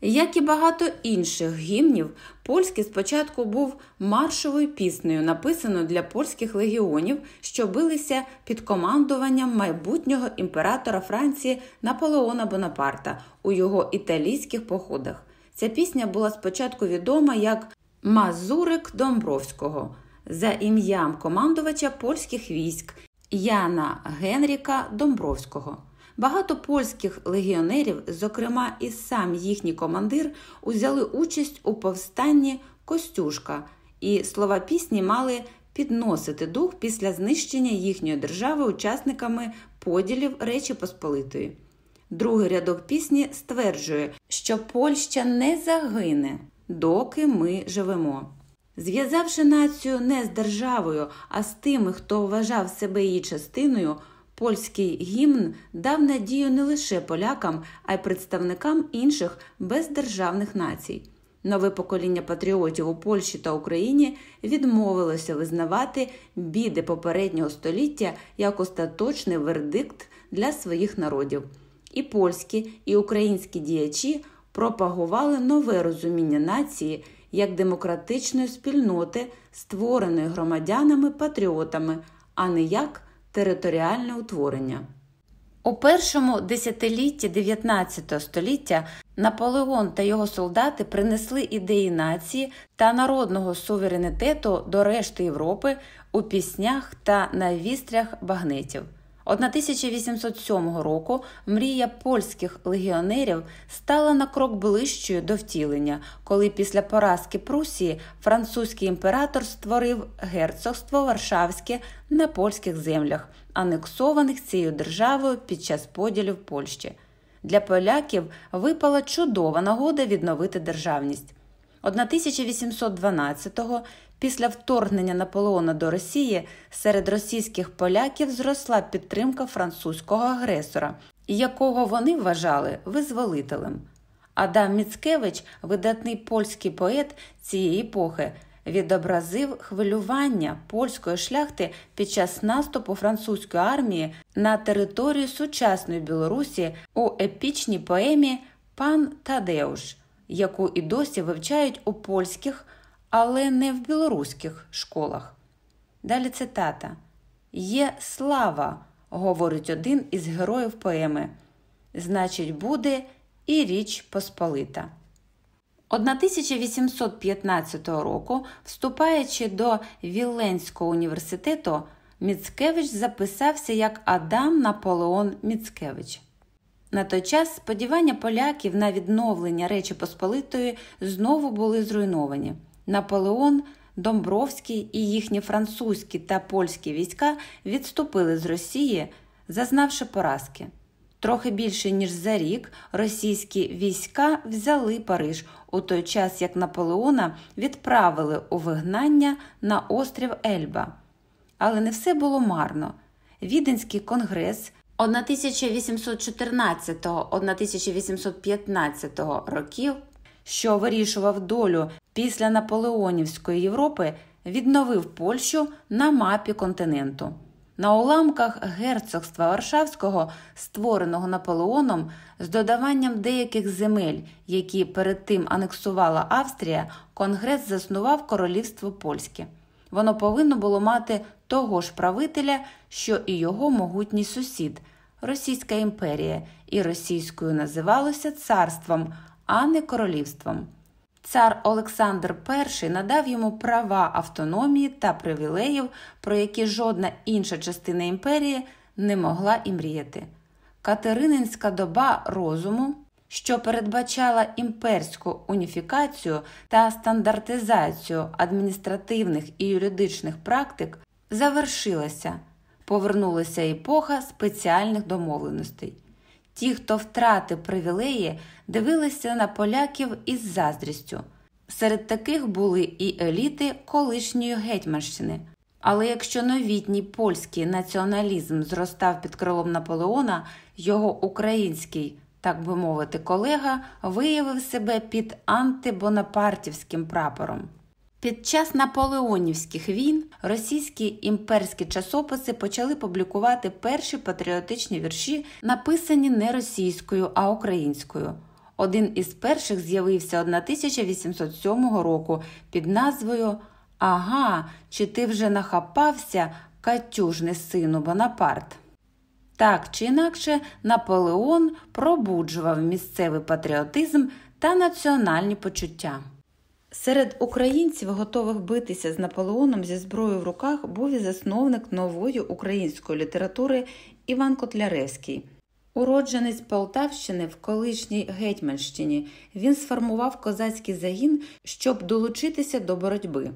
Як і багато інших гімнів, польський спочатку був маршовою піснею, написаною для польських легіонів, що билися під командуванням майбутнього імператора Франції Наполеона Бонапарта у його італійських походах. Ця пісня була спочатку відома як Мазурик Домбровського за ім'ям командувача польських військ Яна Генріка Домбровського. Багато польських легіонерів, зокрема і сам їхній командир, узяли участь у повстанні Костюшка, і слова пісні мали підносити дух після знищення їхньої держави учасниками поділів Речі Посполитої. Другий рядок пісні стверджує, що Польща не загине, доки ми живемо. Зв'язавши націю не з державою, а з тими, хто вважав себе її частиною, польський гімн дав надію не лише полякам, а й представникам інших бездержавних націй. Нове покоління патріотів у Польщі та Україні відмовилося визнавати біди попереднього століття як остаточний вердикт для своїх народів. І польські, і українські діячі пропагували нове розуміння нації як демократичної спільноти, створеної громадянами-патріотами, а не як територіальне утворення. У першому десятилітті 19 століття Наполеон та його солдати принесли ідеї нації та народного суверенітету до решти Європи у піснях та на вістрях багнетів. 1807 року мрія польських легіонерів стала на крок ближчою до втілення, коли після поразки Прусії французький імператор створив герцогство Варшавське на польських землях, анексованих цією державою під час поділів Польщі. Для поляків випала чудова нагода відновити державність. 1812-го, Після вторгнення Наполеона до Росії серед російських поляків зросла підтримка французького агресора, якого вони вважали визволителем. Адам Міцкевич, видатний польський поет цієї епохи, відобразив хвилювання польської шляхти під час наступу французької армії на територію сучасної Білорусі у епічній поемі Пан Тадеуш, яку і досі вивчають у польських, але не в білоруських школах. Далі цитата: Є слава, говорить один із героїв поеми. Значить, буде і Річ Посполита. 1815 року, вступаючи до Вілленського університету, Міцкевич записався як Адам Наполеон Міцкевич. На той час сподівання поляків на відновлення Речі Посполитої знову були зруйновані. Наполеон, Домбровський і їхні французькі та польські війська відступили з Росії, зазнавши поразки. Трохи більше ніж за рік російські війська взяли Париж у той час, як Наполеона відправили у вигнання на острів Ельба. Але не все було марно. Віденський конгрес 1814-1815 років, що вирішував долю після Наполеонівської Європи, відновив Польщу на мапі континенту. На уламках герцогства Варшавського, створеного Наполеоном, з додаванням деяких земель, які перед тим анексувала Австрія, Конгрес заснував королівство польське. Воно повинно було мати того ж правителя, що і його могутній сусід, Російська імперія, і російською називалося царством, а не королівством. Цар Олександр І надав йому права автономії та привілеїв, про які жодна інша частина імперії не могла і мріяти. Катерининська доба розуму, що передбачала імперську уніфікацію та стандартизацію адміністративних і юридичних практик, завершилася, повернулася епоха спеціальних домовленостей. Ті, хто втратив привілеї, дивилися на поляків із заздрістю. Серед таких були і еліти колишньої Гетьманщини. Але якщо новітній польський націоналізм зростав під крилом Наполеона, його український, так би мовити, колега виявив себе під антибонапартівським прапором. Під час наполеонівських війн російські імперські часописи почали публікувати перші патріотичні вірші, написані не російською, а українською. Один із перших з'явився 1807 року під назвою Ага, чи ти вже нахапався, катюжний сину Бонапарт. Так чи інакше, Наполеон пробуджував місцевий патріотизм та національні почуття. Серед українців, готових битися з Наполеоном зі зброєю в руках, був і засновник нової української літератури Іван Котляревський. Уродженець Полтавщини в колишній Гетьманщині він сформував козацький загін, щоб долучитися до боротьби.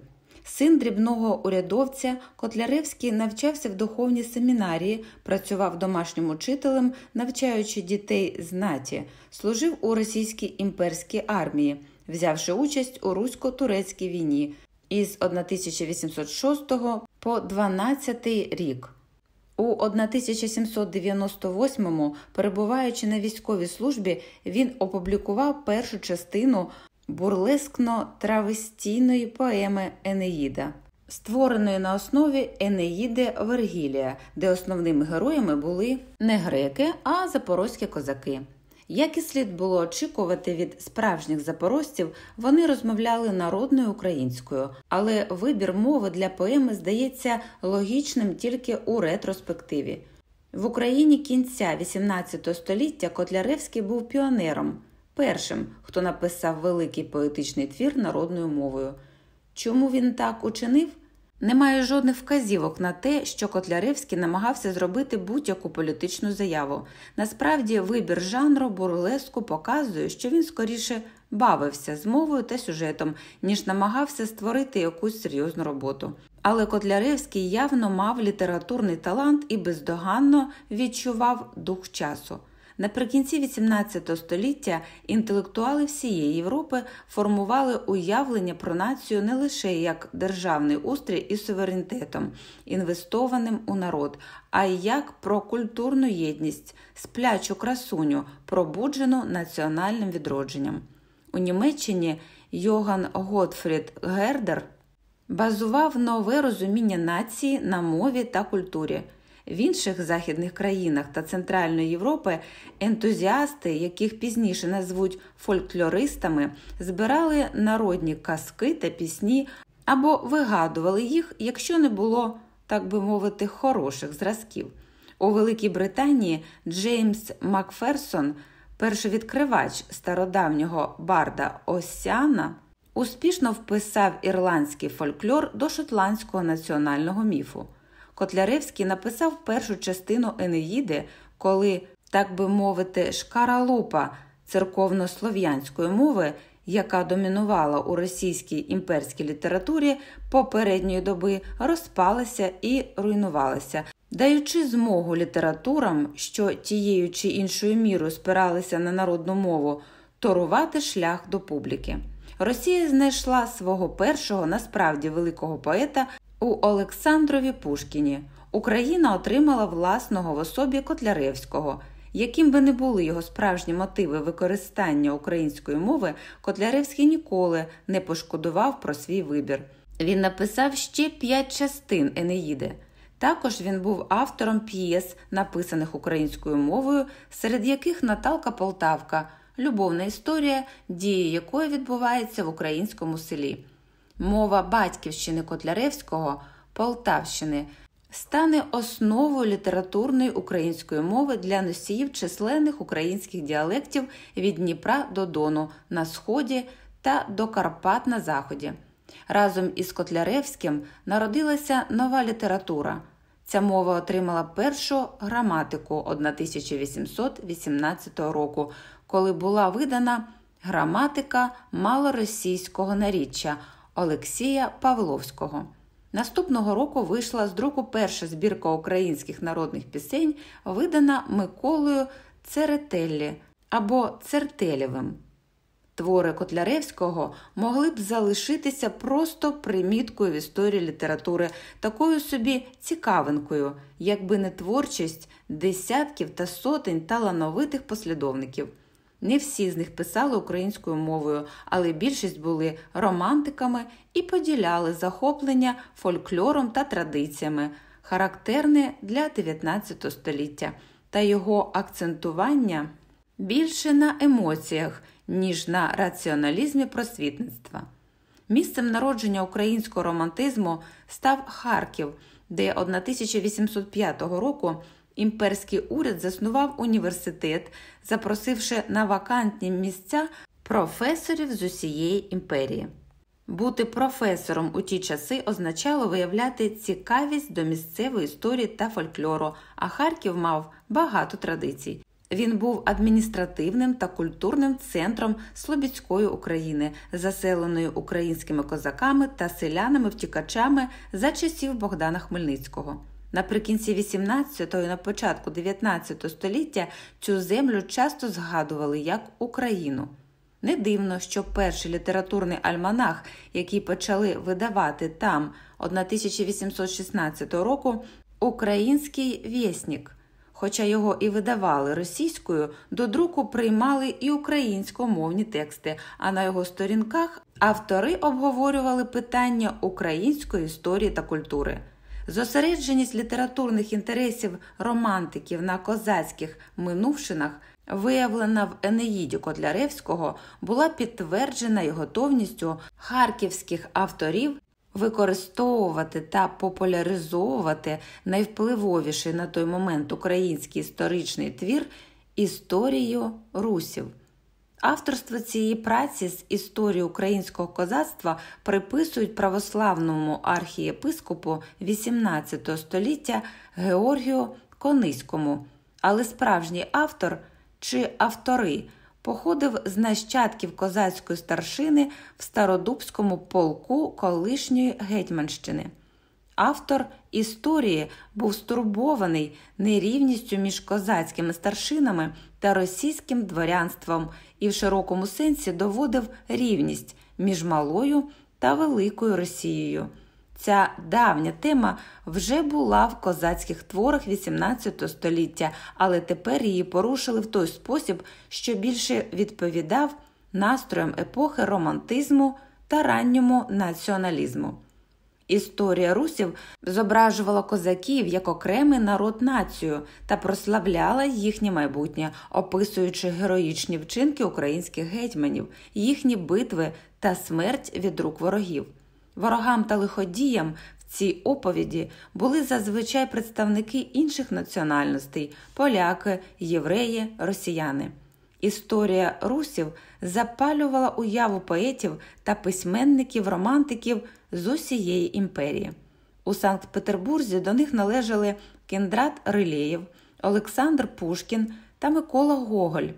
Син дрібного урядовця Котляревський навчався в духовній семінарії, працював домашнім учителем, навчаючи дітей знаті, служив у російській імперській армії взявши участь у русько-турецькій війні із 1806 по 12 рік. У 1798-му, перебуваючи на військовій службі, він опублікував першу частину бурлескно-травестійної поеми Енеїда, створеної на основі Енеїди Вергілія, де основними героями були не греки, а запорозькі козаки. Як і слід було очікувати від справжніх запорожців, вони розмовляли народною українською, але вибір мови для поеми здається логічним тільки у ретроспективі. В Україні кінця XVIII століття Котляревський був піонером, першим, хто написав великий поетичний твір народною мовою. Чому він так учинив? Немає жодних вказівок на те, що Котляревський намагався зробити будь-яку політичну заяву. Насправді, вибір жанру бурлеску показує, що він скоріше бавився з мовою та сюжетом, ніж намагався створити якусь серйозну роботу. Але Котляревський явно мав літературний талант і бездоганно відчував дух часу. Наприкінці XVIII століття інтелектуали всієї Європи формували уявлення про націю не лише як державний устрій із суверенітетом, інвестованим у народ, а й як про культурну єдність, сплячу красуню, пробуджену національним відродженням. У Німеччині Йоган Готфрід Гердер базував нове розуміння нації на мові та культурі. В інших західних країнах та Центральної Європи ентузіасти, яких пізніше назвуть фольклористами, збирали народні казки та пісні або вигадували їх, якщо не було, так би мовити, хороших зразків. У Великій Британії Джеймс Макферсон, першовідкривач стародавнього барда Осяна, успішно вписав ірландський фольклор до шотландського національного міфу. Котляревський написав першу частину Енеїди, коли, так би мовити, шкаралупа церковно-слов'янської мови, яка домінувала у російській імперській літературі попередньої доби, розпалася і руйнувалася, даючи змогу літературам, що тією чи іншою мірою спиралися на народну мову, торувати шлях до публіки. Росія знайшла свого першого насправді великого поета у Олександрові Пушкіні. Україна отримала власного в особі Котляревського. Яким би не були його справжні мотиви використання української мови, Котляревський ніколи не пошкодував про свій вибір. Він написав ще п'ять частин Енеїди. Також він був автором п'єс, написаних українською мовою, серед яких Наталка Полтавка, любовна історія, дія якої відбувається в українському селі. Мова батьківщини Котляревського Полтавщини стане основою літературної української мови для носіїв численних українських діалектів від Дніпра до Дону на сході та до Карпат на заході. Разом із Котляревським народилася нова література. Ця мова отримала першу граматику 1818 року, коли була видана граматика малоросійського наріччя Олексія Павловського. Наступного року вийшла з друку перша збірка українських народних пісень, видана Миколою Церетеллі або Цертелєвим. Твори Котляревського могли б залишитися просто приміткою в історії літератури, такою собі цікавинкою, якби не творчість десятків та сотень талановитих послідовників. Не всі з них писали українською мовою, але більшість були романтиками і поділяли захоплення фольклором та традиціями, характерне для 19 століття, та його акцентування більше на емоціях, ніж на раціоналізмі просвітництва. Місцем народження українського романтизму став Харків, де 1805 року імперський уряд заснував університет, запросивши на вакантні місця професорів з усієї імперії. Бути професором у ті часи означало виявляти цікавість до місцевої історії та фольклору, а Харків мав багато традицій. Він був адміністративним та культурним центром Слобідської України, заселеної українськими козаками та селянами-втікачами за часів Богдана Хмельницького. Наприкінці 18-го і на початку 19 століття цю землю часто згадували як Україну. Не дивно, що перший літературний альманах, який почали видавати там 1816 року, Український вєснік. Хоча його і видавали російською, до друку приймали і українськомовні тексти, а на його сторінках автори обговорювали питання української історії та культури. Зосередженість літературних інтересів романтиків на козацьких минувшинах, виявлена в Енеїді Котляревського, була підтверджена й готовністю харківських авторів використовувати та популяризовувати найвпливовіший на той момент український історичний твір історію русів. Авторство цієї праці з історії українського козацтва приписують православному архієпископу XVIII століття Георгію Кониському, але справжній автор чи автори походив з нащадків козацької старшини в Стародубському полку колишньої Гетьманщини. Автор історії був стурбований нерівністю між козацькими старшинами та російським дворянством і в широкому сенсі доводив рівність між малою та великою Росією. Ця давня тема вже була в козацьких творах XVIII століття, але тепер її порушили в той спосіб, що більше відповідав настроям епохи романтизму та ранньому націоналізму. Історія русів зображувала козаків як окремий народ націю та прославляла їхнє майбутнє, описуючи героїчні вчинки українських гетьманів, їхні битви та смерть від рук ворогів. Ворогам та лиходіям в цій оповіді були зазвичай представники інших національностей поляки, євреї, росіяни. Історія русів запалювала уяву поетів та письменників-романтиків з усієї імперії. У Санкт Петербурзі до них належали Кендрат Рилєєв, Олександр Пушкін та Микола Гоголь.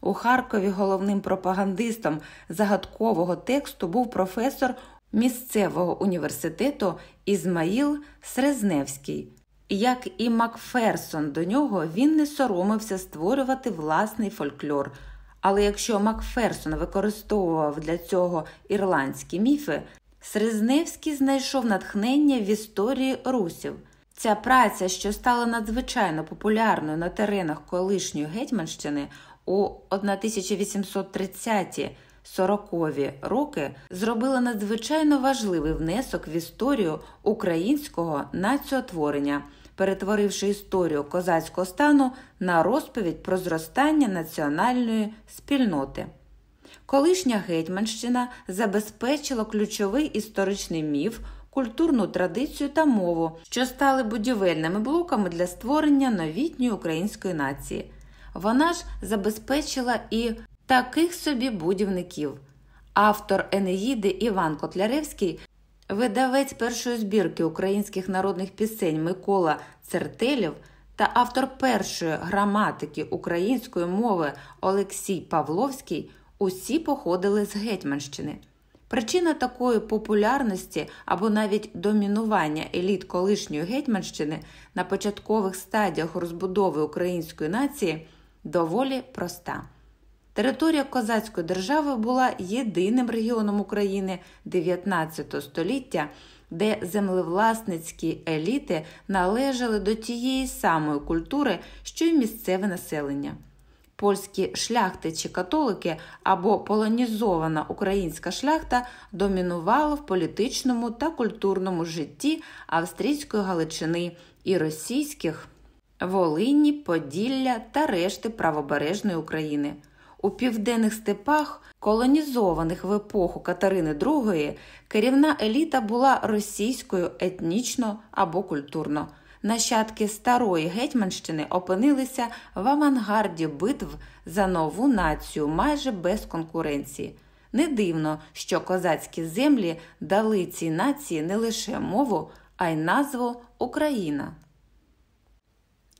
У Харкові головним пропагандистом загадкового тексту був професор місцевого університету Ізмаїл Срезневський. Як і Макферсон до нього, він не соромився створювати власний фольклор. Але якщо Макферсон використовував для цього ірландські міфи, Срезневський знайшов натхнення в історії русів. Ця праця, що стала надзвичайно популярною на теренах колишньої Гетьманщини у 1830-40-ві роки, зробила надзвичайно важливий внесок в історію українського націотворення, перетворивши історію козацького стану на розповідь про зростання національної спільноти. Колишня Гетьманщина забезпечила ключовий історичний міф, культурну традицію та мову, що стали будівельними блоками для створення новітньої української нації. Вона ж забезпечила і таких собі будівників. Автор Енеїди Іван Котляревський, видавець першої збірки українських народних пісень Микола Цертелєв та автор першої граматики української мови Олексій Павловський усі походили з Гетьманщини. Причина такої популярності або навіть домінування еліт колишньої Гетьманщини на початкових стадіях розбудови української нації доволі проста. Територія козацької держави була єдиним регіоном України 19 століття, де землевласницькі еліти належали до тієї самої культури, що й місцеве населення. Польські шляхтичі католики або полонізована українська шляхта домінувала в політичному та культурному житті австрійської Галичини і російських Волині, Поділля та решти правобережної України. У південних степах, колонізованих в епоху Катерини II, керівна еліта була російською етнічно або культурно. Нащадки старої Гетьманщини опинилися в авангарді битв за нову націю майже без конкуренції. Не дивно, що козацькі землі дали цій нації не лише мову, а й назву Україна.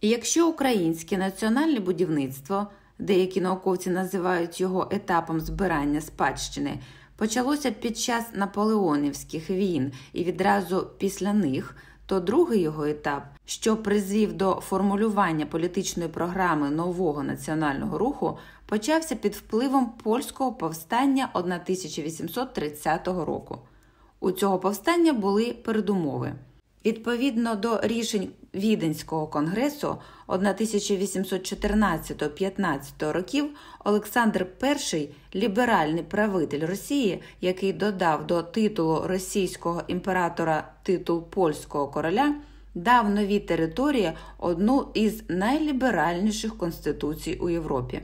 Якщо українське національне будівництво, деякі науковці називають його етапом збирання спадщини, почалося під час наполеонівських війн і відразу після них то другий його етап, що призвів до формулювання політичної програми нового національного руху, почався під впливом польського повстання 1830 року. У цього повстання були передумови. Відповідно до рішень Віденського конгресу 1814-15 років Олександр І, ліберальний правитель Росії, який додав до титулу російського імператора титул польського короля, дав новій території одну із найліберальніших конституцій у Європі.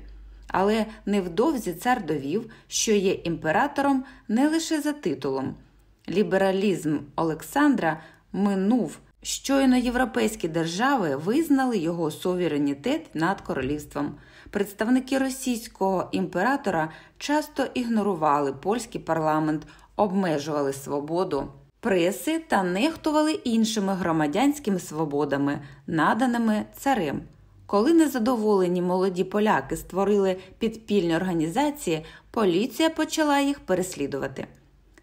Але невдовзі цар довів, що є імператором не лише за титулом. Лібералізм Олександра минув. Щойно європейські держави визнали його суверенітет над королівством. Представники російського імператора часто ігнорували польський парламент, обмежували свободу преси та нехтували іншими громадянськими свободами, наданими царем. Коли незадоволені молоді поляки створили підпільні організації, поліція почала їх переслідувати.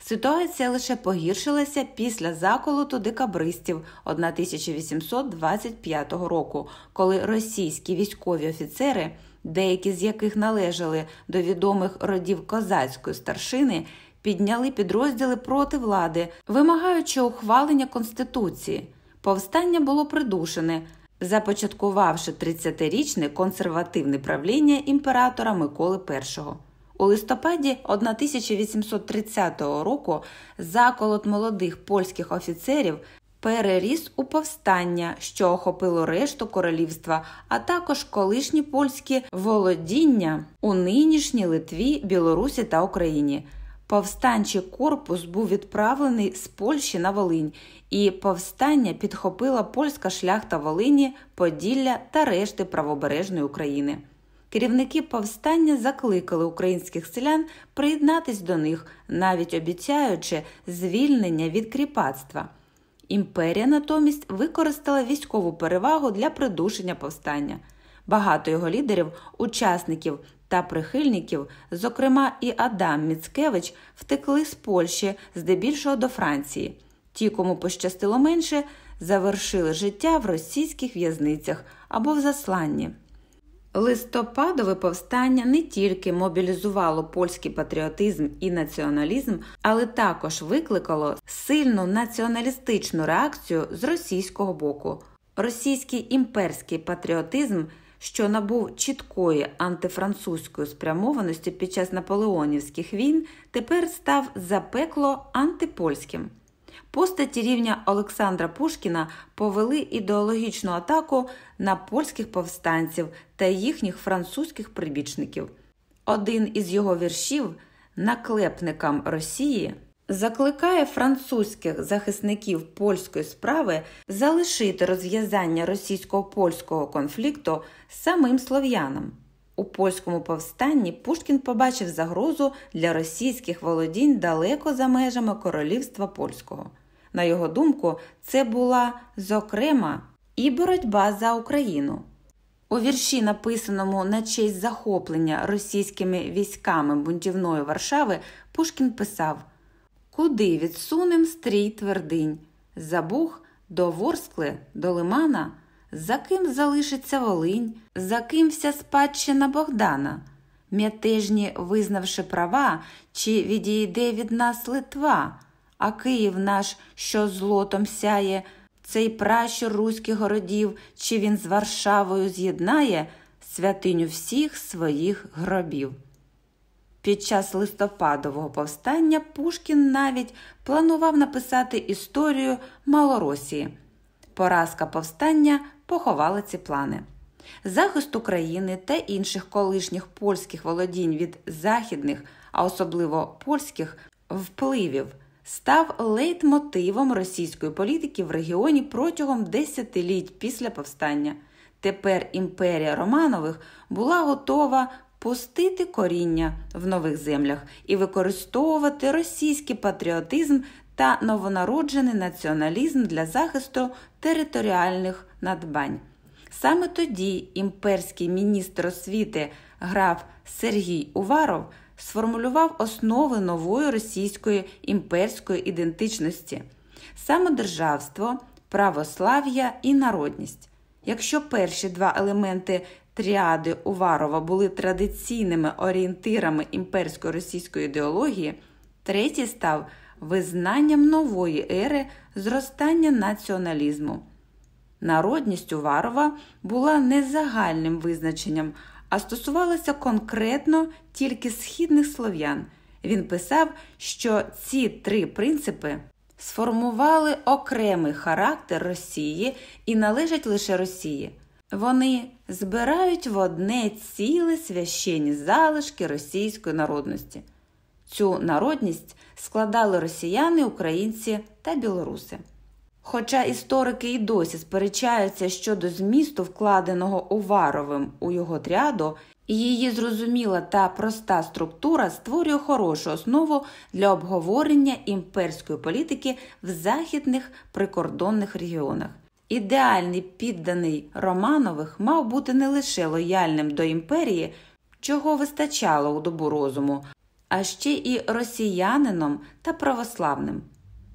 Ситуація лише погіршилася після заколоту декабристів 1825 року, коли російські військові офіцери, деякі з яких належали до відомих родів козацької старшини, підняли підрозділи проти влади, вимагаючи ухвалення конституції. Повстання було придушене, започаткувавши 30-річне консервативне правління імператора Миколи І. У листопаді 1830 року заколот молодих польських офіцерів переріс у повстання, що охопило решту королівства, а також колишні польські володіння у нинішній Литві, Білорусі та Україні. Повстанчий корпус був відправлений з Польщі на Волинь, і повстання підхопила польська шляхта Волині, Поділля та решти правобережної України. Керівники повстання закликали українських селян приєднатись до них, навіть обіцяючи звільнення від кріпацтва. Імперія натомість використала військову перевагу для придушення повстання. Багато його лідерів, учасників та прихильників, зокрема і Адам Міцкевич, втекли з Польщі здебільшого до Франції. Ті, кому пощастило менше, завершили життя в російських в'язницях або в засланні. Листопадове повстання не тільки мобілізувало польський патріотизм і націоналізм, але також викликало сильну націоналістичну реакцію з російського боку. Російський імперський патріотизм, що набув чіткої антифранцузької спрямованості під час наполеонівських війн, тепер став запекло антипольським. Постаті рівня Олександра Пушкіна повели ідеологічну атаку на польських повстанців та їхніх французьких прибічників. Один із його віршів, наклепникам Росії, закликає французьких захисників польської справи залишити розв'язання російсько польського конфлікту самим слов'янам. У польському повстанні Пушкін побачив загрозу для російських володінь далеко за межами королівства польського. На його думку, це була, зокрема, і боротьба за Україну. У вірші, написаному на честь захоплення російськими військами бунтівної Варшави, Пушкін писав Куди відсунем стрій твердинь? Забух до Ворскли, до Лимана, за ким залишиться Волинь, за ким вся спадщина Богдана, м'ятежні визнавши права, чи відійде від нас Литва, а Київ наш, що злотом сяє, цей пращур руських городів, чи він з Варшавою з'єднає святиню всіх своїх гробів. Під час листопадового повстання Пушкін навіть планував написати історію Малоросії. Поразка повстання поховала ці плани. Захист України та інших колишніх польських володінь від західних, а особливо польських впливів, став лейтмотивом російської політики в регіоні протягом десятиліть після повстання. Тепер імперія Романових була готова пустити коріння в нових землях і використовувати російський патріотизм та новонароджений націоналізм для захисту територіальних надбань. Саме тоді імперський міністр освіти граф Сергій Уваров сформулював основи нової російської імперської ідентичності, самодержавство, православ'я і народність. Якщо перші два елементи тріади Уварова були традиційними орієнтирами імперської російської ідеології, третій став визнанням нової ери зростання націоналізму. Народність Уварова була не загальним визначенням, а стосувалася конкретно тільки східних слов'ян. Він писав, що ці три принципи сформували окремий характер Росії і належать лише Росії. Вони збирають в одне ціле священні залишки російської народності. Цю народність складали росіяни, українці та білоруси. Хоча історики і досі сперечаються щодо змісту, вкладеного Уваровим у його тряду, її зрозуміла та проста структура створює хорошу основу для обговорення імперської політики в західних прикордонних регіонах. Ідеальний підданий Романових мав бути не лише лояльним до імперії, чого вистачало у добу розуму, а ще і росіянином та православним.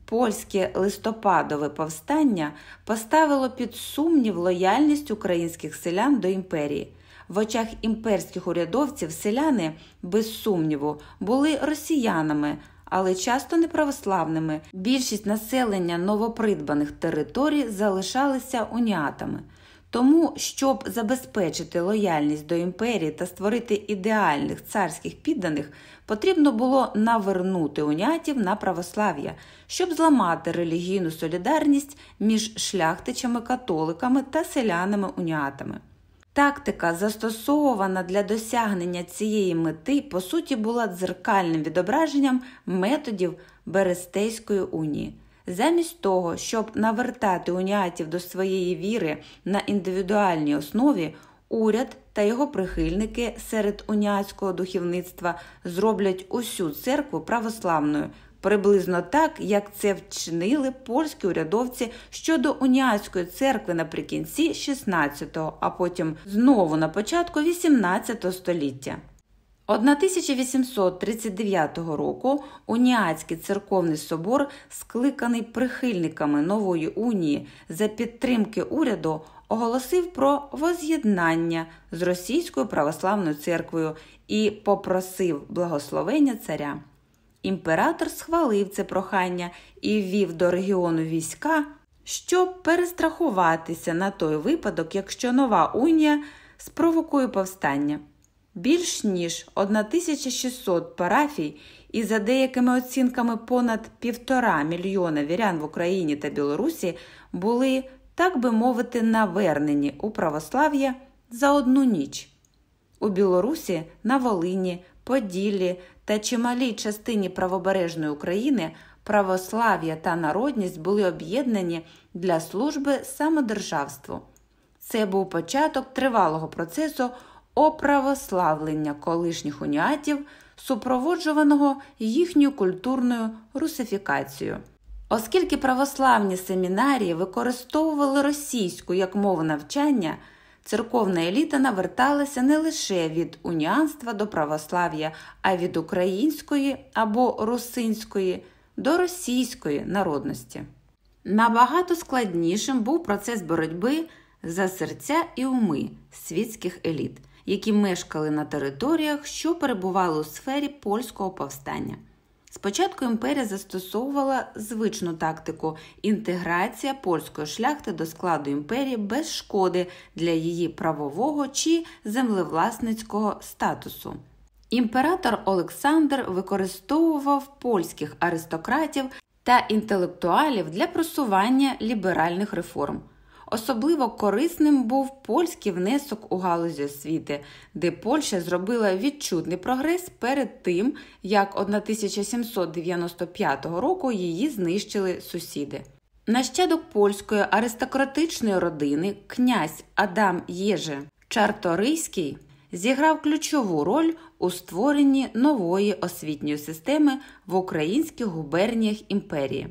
Польське листопадове повстання поставило під сумнів лояльність українських селян до імперії. В очах імперських урядовців селяни, без сумніву, були росіянами, але часто неправославними. Більшість населення новопридбаних територій залишалися уніатами. Тому, щоб забезпечити лояльність до імперії та створити ідеальних царських підданих, потрібно було навернути унятів на православ'я, щоб зламати релігійну солідарність між шляхтичами-католиками та селянами-уніатами. Тактика, застосована для досягнення цієї мети, по суті, була дзеркальним відображенням методів Берестейської унії. Замість того, щоб навертати уніатів до своєї віри на індивідуальній основі, уряд та його прихильники серед уніатського духовництва зроблять усю церкву православною, приблизно так, як це вчинили польські урядовці щодо уніатської церкви наприкінці 16-го, а потім знову на початку 18 століття. 1839 року Уніатський церковний собор, скликаний прихильниками нової унії за підтримки уряду, оголосив про воз'єднання з Російською православною церквою і попросив благословення царя. Імператор схвалив це прохання і ввів до регіону війська, щоб перестрахуватися на той випадок, якщо нова унія спровокує повстання. Більш ніж 1600 парафій і за деякими оцінками понад півтора мільйона вірян в Україні та Білорусі були, так би мовити, навернені у православ'я за одну ніч. У Білорусі, на Волині, Поділлі та чималій частині правобережної України православ'я та народність були об'єднані для служби самодержавству. Це був початок тривалого процесу оправославлення колишніх уніатів, супроводжуваного їхньою культурною русифікацією. Оскільки православні семінарії використовували російську як мову навчання, церковна еліта наверталася не лише від уніанства до православ'я, а від української або русинської до російської народності. Набагато складнішим був процес боротьби за серця і уми світських еліт які мешкали на територіях, що перебували у сфері польського повстання. Спочатку імперія застосовувала звичну тактику інтеграція польської шляхти до складу імперії без шкоди для її правового чи землевласницького статусу. Імператор Олександр використовував польських аристократів та інтелектуалів для просування ліберальних реформ. Особливо корисним був польський внесок у галузі освіти, де Польща зробила відчутний прогрес перед тим, як 1795 року її знищили сусіди. Нащадок польської аристократичної родини князь Адам Єже Чарторийський зіграв ключову роль у створенні нової освітньої системи в українських губерніях імперії.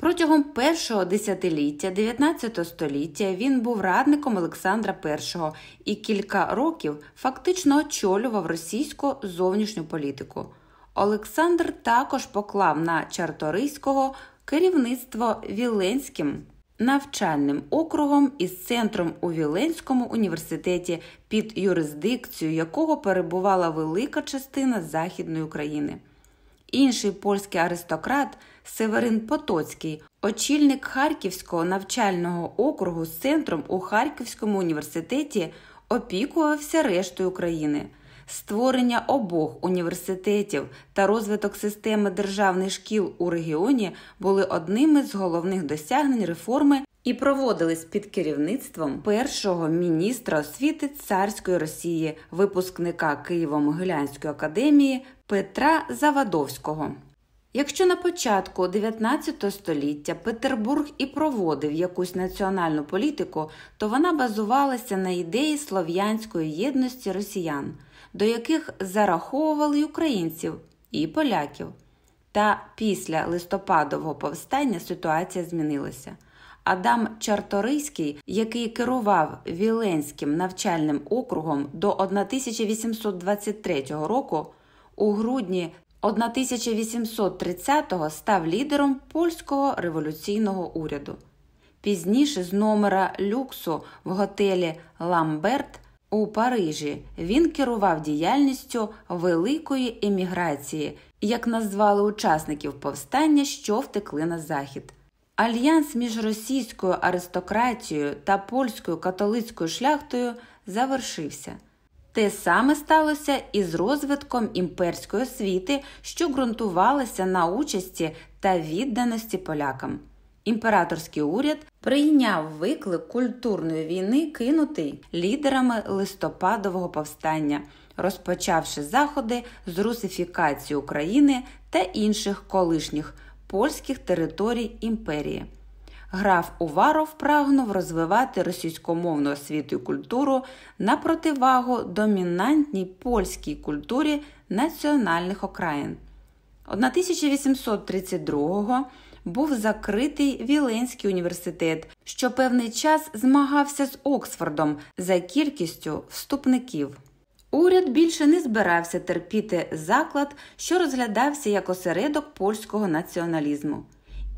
Протягом першого десятиліття 19 століття він був радником Олександра І і кілька років фактично очолював російську зовнішню політику. Олександр також поклав на Чарторийського керівництво Віленським навчальним округом із центром у Віленському університеті, під юрисдикцією якого перебувала велика частина Західної України. Інший польський аристократ Северин Потоцький, очільник Харківського навчального округу з центром у Харківському університеті, опікувався рештою України. Створення обох університетів та розвиток системи державних шкіл у регіоні були одними з головних досягнень реформи і проводились під керівництвом першого міністра освіти царської Росії, випускника Києво-Могилянської академії Петра Завадовського. Якщо на початку 19 століття Петербург і проводив якусь національну політику, то вона базувалася на ідеї слов'янської єдності росіян, до яких зараховували й українців і поляків. Та після листопадового повстання ситуація змінилася. Адам Чарторийський, який керував Віленським навчальним округом до 1823 року, у грудні 1830-го став лідером польського революційного уряду. Пізніше з номера люксу в готелі Ламберт у Парижі він керував діяльністю великої еміграції, як назвали учасників повстання, що втекли на захід. Альянс між російською аристократією та польською католицькою шляхтою завершився. Те саме сталося і з розвитком імперської освіти, що ґрунтувалася на участі та відданості полякам. Імператорський уряд прийняв виклик культурної війни, кинутий лідерами листопадового повстання, розпочавши заходи з русифікації України та інших колишніх польських територій імперії. Граф Уваров прагнув розвивати російськомовну освіту і культуру на противагу домінантній польській культурі національних окраїн. 1832-го був закритий Віленський університет, що певний час змагався з Оксфордом за кількістю вступників. Уряд більше не збирався терпіти заклад, що розглядався як осередок польського націоналізму.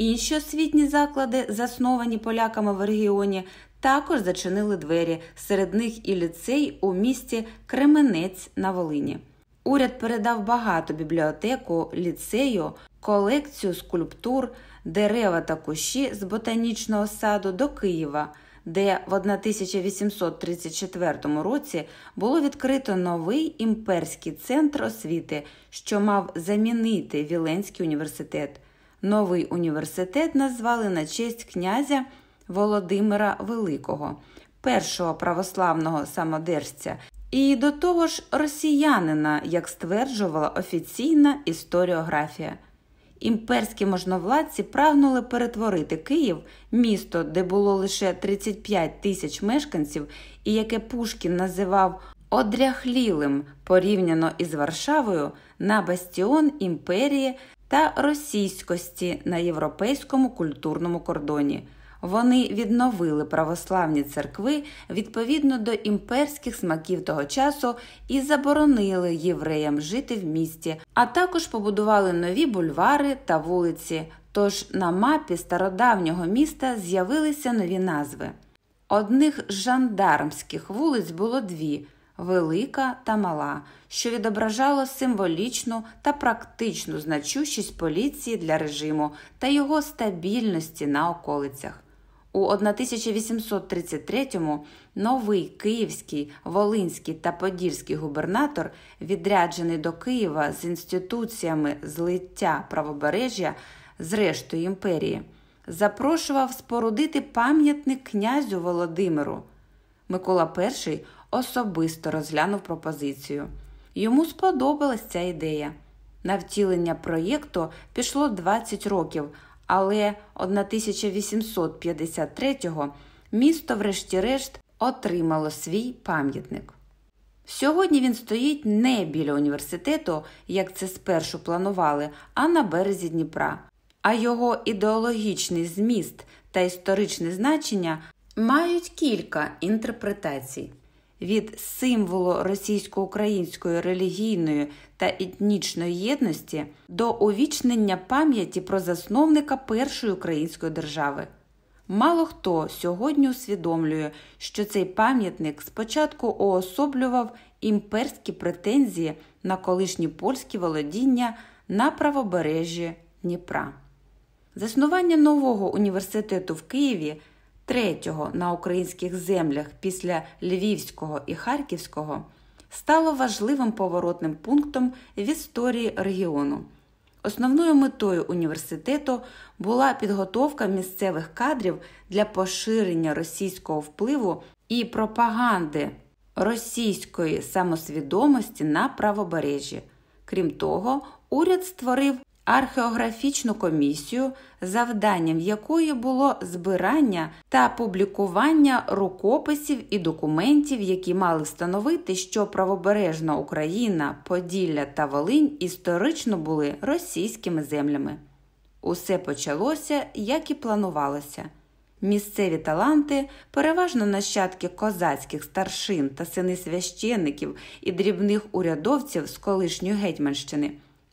Інші освітні заклади, засновані поляками в регіоні, також зачинили двері, серед них і ліцей у місті Кременець на Волині. Уряд передав багато бібліотеку, ліцею, колекцію скульптур, дерева та кущі з ботанічного саду до Києва, де в 1834 році було відкрито новий імперський центр освіти, що мав замінити Віленський університет. Новий університет назвали на честь князя Володимира Великого, першого православного самодержця, і до того ж росіянина, як стверджувала офіційна історіографія. Імперські можновладці прагнули перетворити Київ, місто, де було лише 35 тисяч мешканців, і яке Пушкін називав одряхлілим порівняно із Варшавою, на бастіон імперії та російськості на європейському культурному кордоні. Вони відновили православні церкви відповідно до імперських смаків того часу і заборонили євреям жити в місті, а також побудували нові бульвари та вулиці. Тож на мапі стародавнього міста з'явилися нові назви. Одних жандармських вулиць було дві велика та мала, що відображало символічну та практичну значущість поліції для режиму та його стабільності на околицях. У 1833-му новий київський, волинський та подільський губернатор, відряджений до Києва з інституціями злиття правобережжя з рештою імперії, запрошував спорудити пам'ятник князю Володимиру. Микола І особисто розглянув пропозицію. Йому сподобалась ця ідея. На втілення проєкту пішло 20 років, але 1853-го місто, врешті-решт, отримало свій пам'ятник. Сьогодні він стоїть не біля університету, як це спершу планували, а на березі Дніпра, а його ідеологічний зміст та історичне значення мають кілька інтерпретацій від символу російсько-української релігійної та етнічної єдності до увічнення пам'яті про засновника першої української держави. Мало хто сьогодні усвідомлює, що цей пам'ятник спочатку уособлював імперські претензії на колишні польські володіння на правобережжі Дніпра. Заснування нового університету в Києві третього на українських землях після Львівського і Харківського, стало важливим поворотним пунктом в історії регіону. Основною метою університету була підготовка місцевих кадрів для поширення російського впливу і пропаганди російської самосвідомості на правобережжі. Крім того, уряд створив археографічну комісію, завданням якої було збирання та публікування рукописів і документів, які мали встановити, що правобережна Україна, Поділля та Волинь історично були російськими землями. Усе почалося, як і планувалося. Місцеві таланти, переважно нащадки козацьких старшин та сини священників і дрібних урядовців з колишньої Гетьманщини,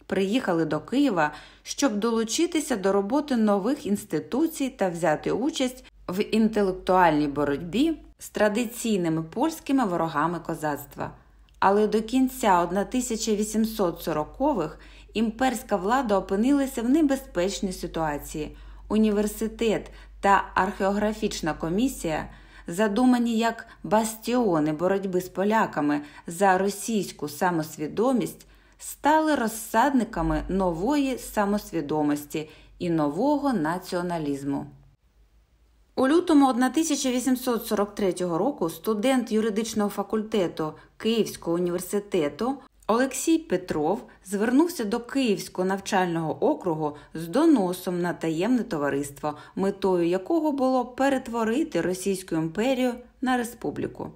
приїхали до Києва, щоб долучитися до роботи нових інституцій та взяти участь в інтелектуальній боротьбі з традиційними польськими ворогами козацтва. Але до кінця 1840-х імперська влада опинилася в небезпечній ситуації. Університет та археографічна комісія, задумані як бастіони боротьби з поляками за російську самосвідомість, стали розсадниками нової самосвідомості і нового націоналізму. У лютому 1843 року студент юридичного факультету Київського університету Олексій Петров звернувся до Київського навчального округу з доносом на таємне товариство, метою якого було перетворити Російську імперію на республіку.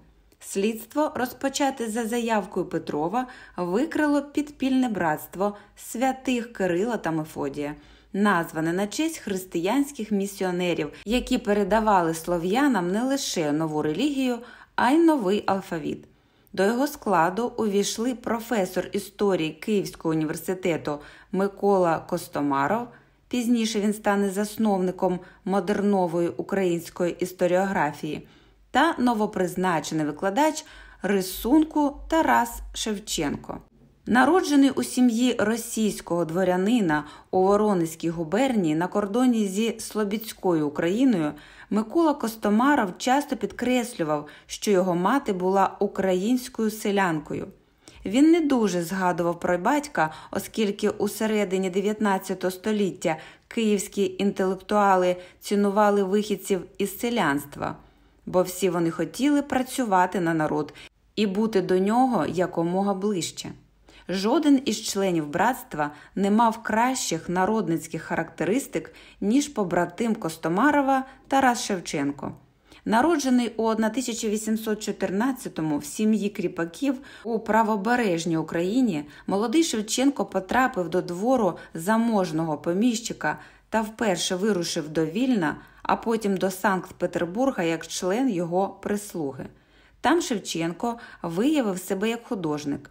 Слідство, розпочате за заявкою Петрова, викрило підпільне братство святих Кирила та Мефодія, назване на честь християнських місіонерів, які передавали слов'янам не лише нову релігію, а й новий алфавіт. До його складу увійшли професор історії Київського університету Микола Костомаров. Пізніше він стане засновником модернової української історіографії та новопризначений викладач рисунку Тарас Шевченко. Народжений у сім'ї російського дворянина у Воронезькій губернії на кордоні зі Слобідською Україною, Микола Костомаров часто підкреслював, що його мати була українською селянкою. Він не дуже згадував про батька, оскільки у середині 19 століття київські інтелектуали цінували вихідців із селянства, бо всі вони хотіли працювати на народ і бути до нього якомога ближче. Жоден із членів братства не мав кращих народницьких характеристик, ніж побратим Костомарова Тарас Шевченко. Народжений у 1814-му в сім'ї кріпаків у правобережній Україні, молодий Шевченко потрапив до двору заможного поміщика та вперше вирушив до Вільна, а потім до Санкт-Петербурга як член його прислуги. Там Шевченко виявив себе як художник.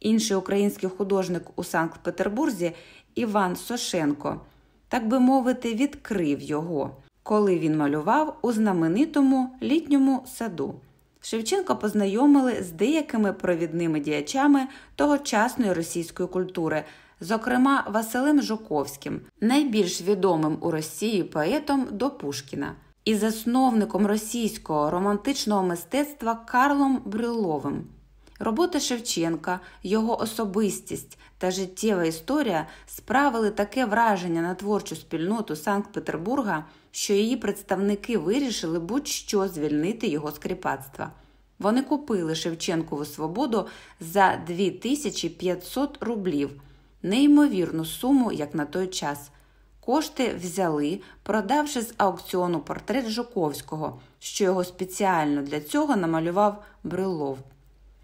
Інший український художник у Санкт-Петербурзі Іван Сошенко, так би мовити, відкрив його, коли він малював у знаменитому літньому саду. Шевченка познайомили з деякими провідними діячами тогочасної російської культури, зокрема Василем Жуковським, найбільш відомим у Росії поетом до Пушкіна, і засновником російського романтичного мистецтва Карлом Брюловим. Робота Шевченка, його особистість та життєва історія справили таке враження на творчу спільноту Санкт-Петербурга, що її представники вирішили будь-що звільнити його з кріпацтва. Вони купили Шевченкову свободу за 2500 рублів, неймовірну суму, як на той час. Кошти взяли, продавши з аукціону портрет Жуковського, що його спеціально для цього намалював Брилов.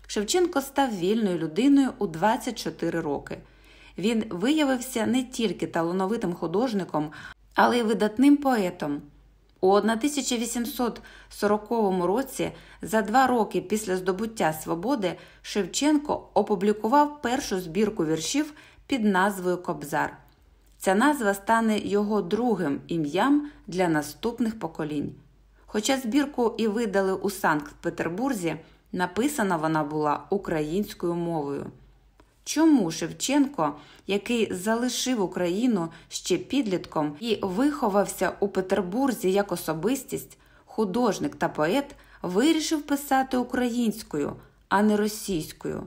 Шевченко став вільною людиною у 24 роки. Він виявився не тільки талановитим художником, але й видатним поетом. У 1840 році, за два роки після здобуття свободи, Шевченко опублікував першу збірку віршів під назвою Кобзар. Ця назва стане його другим ім'ям для наступних поколінь. Хоча збірку і видали у Санкт-Петербурзі. Написана вона була українською мовою. Чому Шевченко, який залишив Україну ще підлітком і виховався у Петербурзі як особистість, художник та поет, вирішив писати українською, а не російською,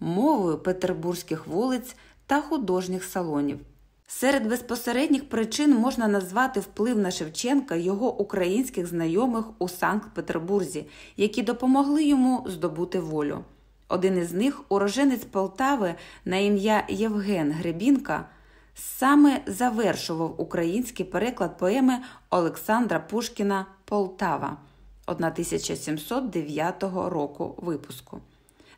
мовою петербурзьких вулиць та художніх салонів? Серед безпосередніх причин можна назвати вплив на Шевченка його українських знайомих у Санкт-Петербурзі, які допомогли йому здобути волю. Один із них, уроженець Полтави на ім'я Євген Гребінка, саме завершував український переклад поеми Олександра Пушкіна Полтава 1709 року випуску.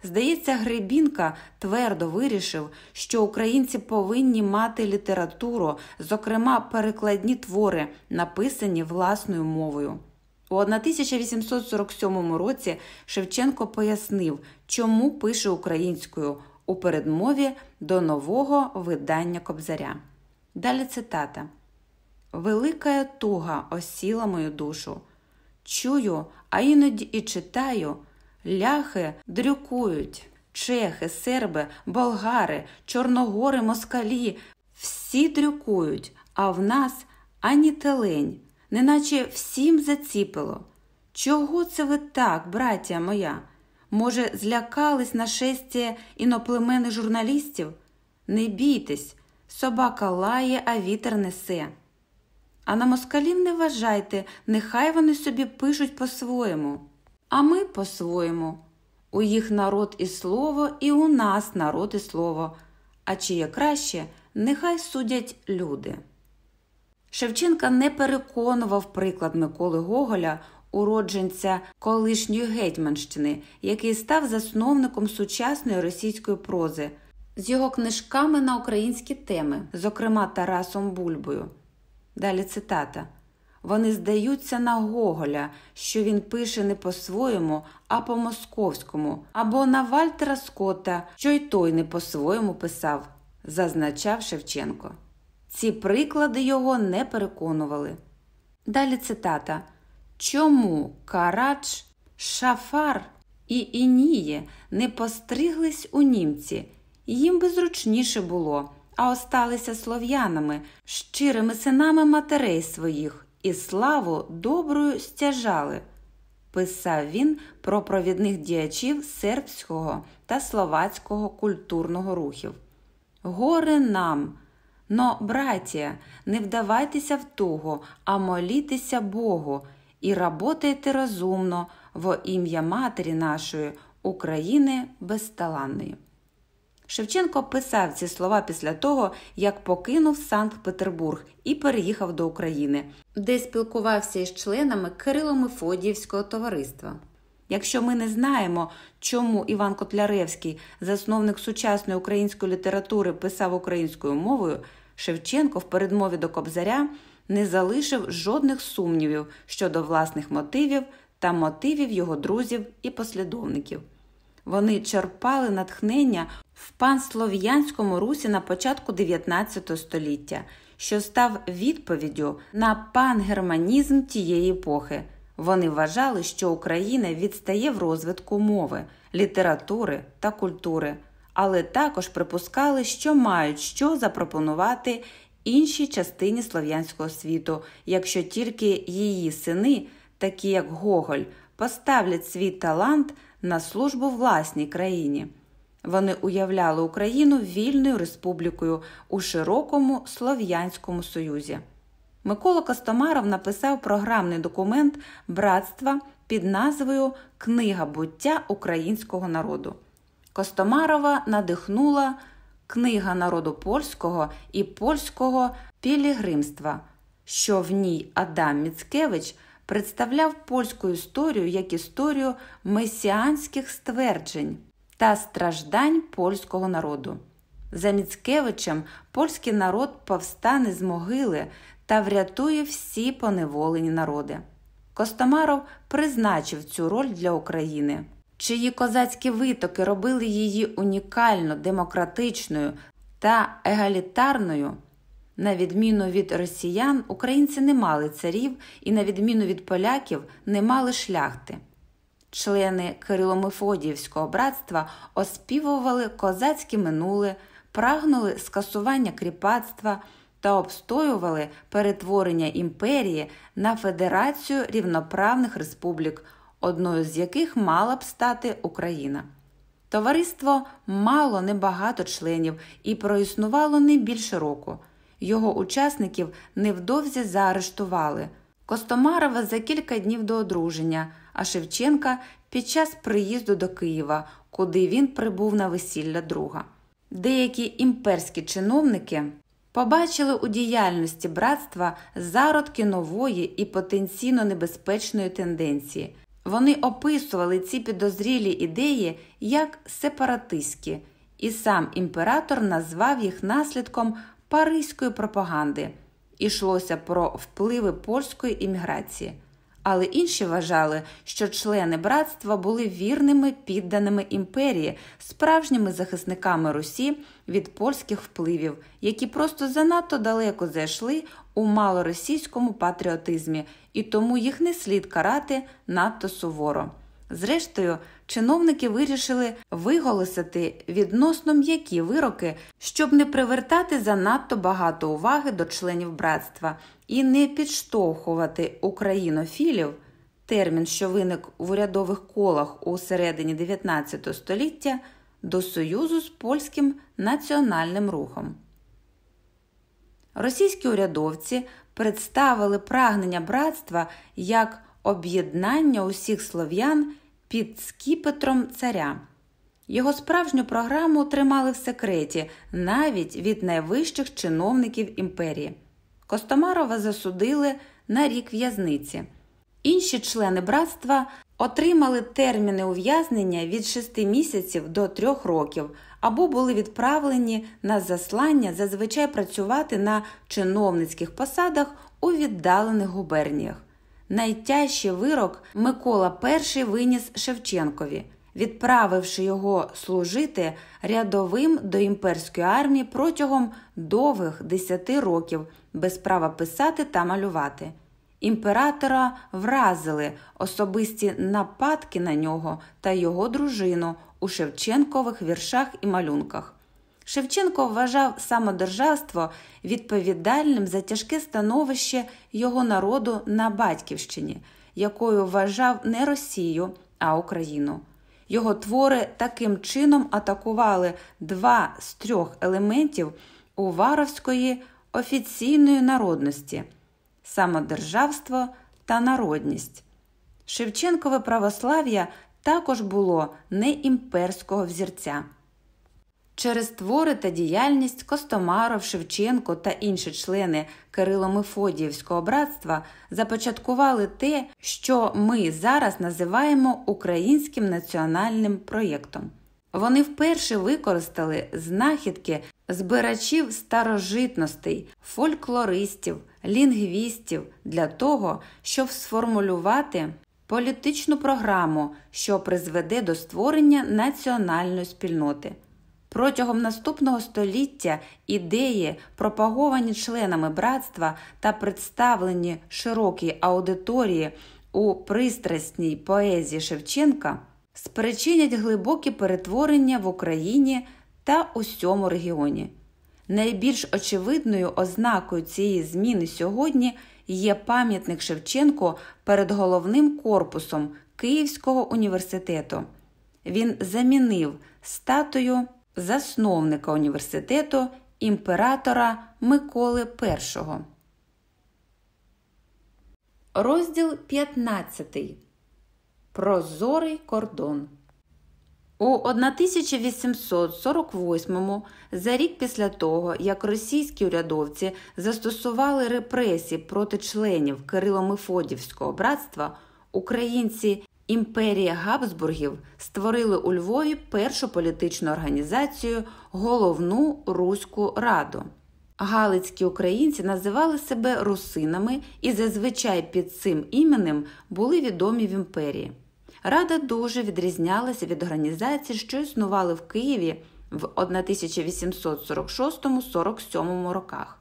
Здається, Гребінка твердо вирішив, що українці повинні мати літературу, зокрема перекладні твори, написані власною мовою. У 1847 році Шевченко пояснив, чому пише українською у передмові до нового видання Кобзаря. Далі цитата: Велика туга осіла мою душу. Чую, а іноді і читаю. Ляхи дрюкують, чехи, серби, болгари, чорногори, москалі. Всі дрюкують, а в нас ані телень, неначе всім заціпило. Чого це ви так, браття моя? Може, злякались нашестя іноплеменних журналістів? Не бійтесь, собака лає, а вітер несе. А на москалів не вважайте, нехай вони собі пишуть по-своєму. А ми по-своєму. У їх народ і слово, і у нас народ і слово. А чиє краще, нехай судять люди. Шевченка не переконував приклад Миколи Гоголя, уродженця колишньої Гетьманщини, який став засновником сучасної російської прози, з його книжками на українські теми, зокрема Тарасом Бульбою. Далі цитата. Вони здаються на Гоголя, що він пише не по-своєму, а по-московському, або на Вальтера Скотта, що й той не по-своєму писав, зазначав Шевченко. Ці приклади його не переконували. Далі цитата: Чому Карач, Шафар і Ініє не постриглись у німці? Їм би зручніше було, а осталися слов'янами, щирими синами матерей своїх, і славу доброю стяжали. Писав він про провідних діячів сербського та словацького культурного рухів. Горе нам! Но, братія, не вдавайтеся в тугу, а молітеся Богу і работайте розумно во ім'я Матері нашої, України безталанної. Шевченко писав ці слова після того, як покинув Санкт-Петербург і переїхав до України, де спілкувався із членами Кирило-Мефодіївського товариства. Якщо ми не знаємо, чому Іван Котляревський, засновник сучасної української літератури, писав українською мовою, Шевченко в передмові до Кобзаря не залишив жодних сумнівів щодо власних мотивів та мотивів його друзів і послідовників. Вони черпали натхнення в панслов'янському русі на початку 19 століття, що став відповіддю на пангерманізм тієї епохи. Вони вважали, що Україна відстає в розвитку мови, літератури та культури, але також припускали, що мають що запропонувати іншій частині слов'янського світу, якщо тільки її сини, такі як Гоголь, поставлять свій талант на службу власній країні. Вони уявляли Україну вільною республікою у широкому Слов'янському Союзі. Микола Костомаров написав програмний документ братства під назвою Книга буття українського народу. Костомарова надихнула Книга народу польського і польського пілігримства, що в ній Адам Міцкевич представляв польську історію як історію месіанських стверджень та страждань польського народу. За Міцкевичем польський народ повстане з могили та врятує всі поневолені народи. Костомаров призначив цю роль для України, чиї козацькі витоки робили її унікально демократичною та егалітарною. На відміну від росіян, українці не мали царів і, на відміну від поляків, не мали шляхти. Члени Кирило-Мефодіївського братства оспівували козацьке минуле, прагнули скасування кріпацтва та обстоювали перетворення імперії на Федерацію рівноправних республік, одною з яких мала б стати Україна. Товариство мало небагато членів і проіснувало не більше року. Його учасників невдовзі заарештували. Костомарова за кілька днів до одруження, а Шевченка під час приїзду до Києва, куди він прибув на весілля друга. Деякі імперські чиновники побачили у діяльності братства зародки нової і потенційно небезпечної тенденції. Вони описували ці підозрілі ідеї як сепаратистські, і сам імператор назвав їх наслідком паризької пропаганди. Ішлося про впливи польської імміграції. Але інші вважали, що члени братства були вірними підданими імперії, справжніми захисниками Русі від польських впливів, які просто занадто далеко зайшли у малоросійському патріотизмі, і тому їх не слід карати надто суворо. Зрештою, чиновники вирішили виголосити відносно м'які вироки, щоб не привертати занадто багато уваги до членів братства і не підштовхувати українофілів, термін, що виник в урядових колах у середині 19 століття, до союзу з польським національним рухом. Російські урядовці представили прагнення братства як об'єднання усіх слов'ян під скіпетром царя. Його справжню програму тримали в секреті навіть від найвищих чиновників імперії. Костомарова засудили на рік в'язниці. Інші члени братства отримали терміни ув'язнення від 6 місяців до 3 років або були відправлені на заслання зазвичай працювати на чиновницьких посадах у віддалених губерніях. Найтяжчий вирок Микола І виніс Шевченкові, відправивши його служити рядовим до імперської армії протягом довгих десяти років без права писати та малювати. Імператора вразили особисті нападки на нього та його дружину у Шевченкових віршах і малюнках. Шевченко вважав самодержавство відповідальним за тяжке становище його народу на Батьківщині, якою вважав не Росію, а Україну. Його твори таким чином атакували два з трьох елементів Уваровської офіційної народності самодержавство та народність. Шевченкове православ'я також було не імперського взірця. Через твори та діяльність Костомаров, Шевченко та інші члени Кирило-Мефодіївського братства започаткували те, що ми зараз називаємо українським національним проєктом. Вони вперше використали знахідки збирачів старожитностей, фольклористів, лінгвістів для того, щоб сформулювати політичну програму, що призведе до створення національної спільноти. Протягом наступного століття ідеї, пропаговані членами братства та представлені широкій аудиторії у пристрасній поезії Шевченка, спричинять глибокі перетворення в Україні та усьому регіоні. Найбільш очевидною ознакою цієї зміни сьогодні є пам'ятник Шевченко перед головним корпусом Київського університету. Він замінив статую засновника університету імператора Миколи І. Розділ 15. Прозорий кордон. У 1848-му, за рік після того, як російські урядовці застосували репресії проти членів Кирило-Мефодівського братства, українці імперії Габсбургів створили у Львові першу політичну організацію Головну Руську Раду. Галицькі українці називали себе русинами і зазвичай під цим іменем були відомі в імперії. Рада дуже відрізнялася від організацій, що існували в Києві в 1846-47 роках.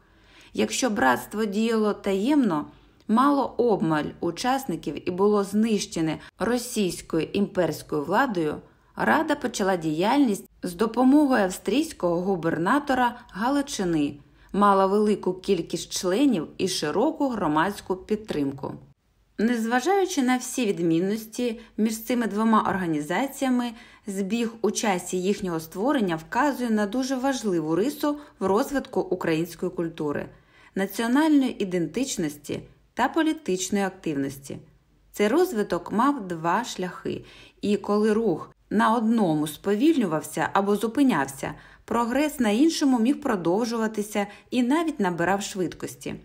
Якщо братство діяло таємно, мало обмаль учасників і було знищене російською імперською владою, Рада почала діяльність з допомогою австрійського губернатора Галичини, мала велику кількість членів і широку громадську підтримку. Незважаючи на всі відмінності між цими двома організаціями, збіг у часі їхнього створення вказує на дуже важливу рису в розвитку української культури, національної ідентичності та політичної активності. Цей розвиток мав два шляхи, і коли рух на одному сповільнювався або зупинявся, прогрес на іншому міг продовжуватися і навіть набирав швидкості.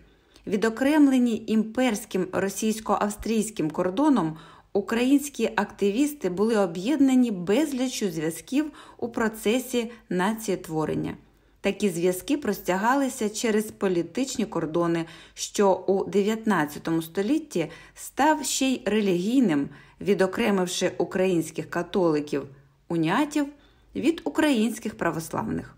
Відокремлені імперським російсько-австрійським кордоном, українські активісти були об'єднані безліччю зв'язків у процесі націєтворення. Такі зв'язки простягалися через політичні кордони, що у 19 столітті став ще й релігійним, відокремивши українських католиків, унятів від українських православних.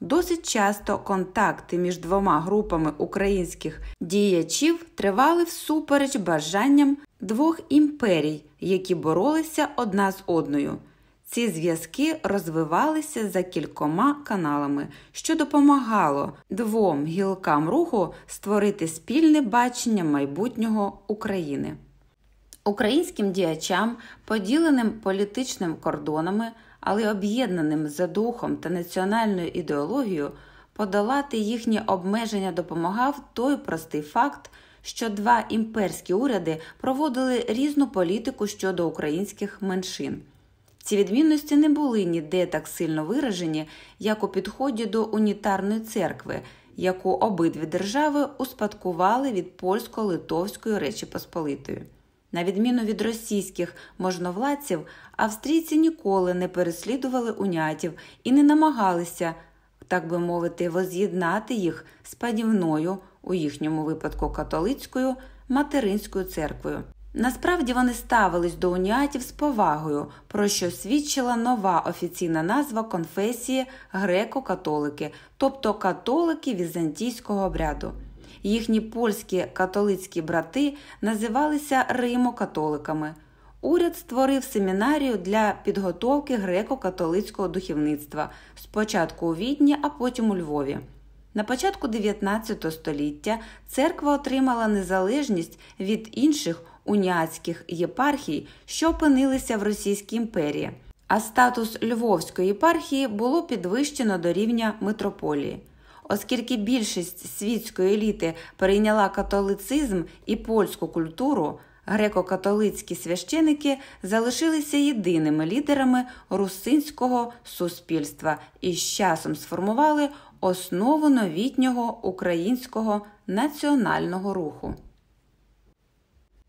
Досить часто контакти між двома групами українських діячів тривали всупереч бажанням двох імперій, які боролися одна з одною. Ці зв'язки розвивалися за кількома каналами, що допомагало двом гілкам руху створити спільне бачення майбутнього України. Українським діячам, поділеним політичним кордонами, але об'єднаним за духом та національною ідеологією, подолати їхні обмеження допомагав той простий факт, що два імперські уряди проводили різну політику щодо українських меншин. Ці відмінності не були ніде так сильно виражені, як у підході до унітарної церкви, яку обидві держави успадкували від польсько-литовської Речі Посполитої. На відміну від російських можновладців, австрійці ніколи не переслідували унятів і не намагалися, так би мовити, воз'єднати їх з панівною, у їхньому випадку католицькою материнською церквою. Насправді вони ставились до уніатів з повагою, про що свідчила нова офіційна назва конфесії греко-католики, тобто католики візантійського обряду. Їхні польські католицькі брати називалися Римо-католиками. Уряд створив семінарію для підготовки греко-католицького духовництва спочатку у Відні, а потім у Львові. На початку 19 століття церква отримала незалежність від інших уніатських єпархій, що опинилися в Російській імперії, а статус Львовської єпархії було підвищено до рівня митрополії. Оскільки більшість світської еліти перейняла католицизм і польську культуру, греко-католицькі священики залишилися єдиними лідерами русинського суспільства і з часом сформували основу новітнього українського національного руху.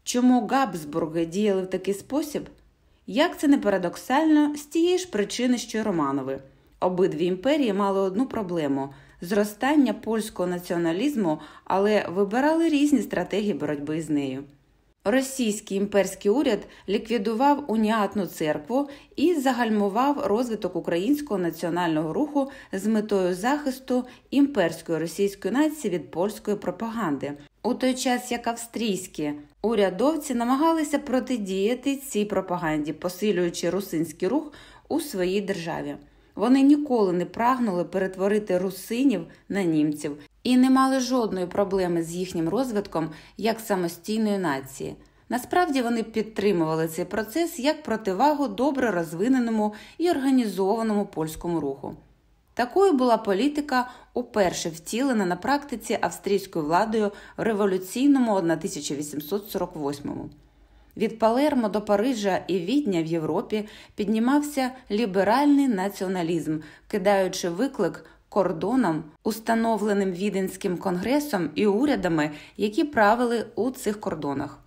Чому Габсбурги діяли в такий спосіб? Як це не парадоксально, з тієї ж причини, що Романови. Обидві імперії мали одну проблему зростання польського націоналізму, але вибирали різні стратегії боротьби з нею. Російський імперський уряд ліквідував уніатну церкву і загальмував розвиток українського національного руху з метою захисту імперської російської нації від польської пропаганди. У той час як австрійські урядовці намагалися протидіяти цій пропаганді, посилюючи русинський рух у своїй державі. Вони ніколи не прагнули перетворити русинів на німців і не мали жодної проблеми з їхнім розвитком як самостійної нації. Насправді вони підтримували цей процес як противагу добре розвиненому і організованому польському руху. Такою була політика, уперше втілена на практиці австрійською владою в революційному 1848-му. Від Палермо до Парижа і Відня в Європі піднімався ліберальний націоналізм, кидаючи виклик кордонам, установленим Віденським конгресом і урядами, які правили у цих кордонах.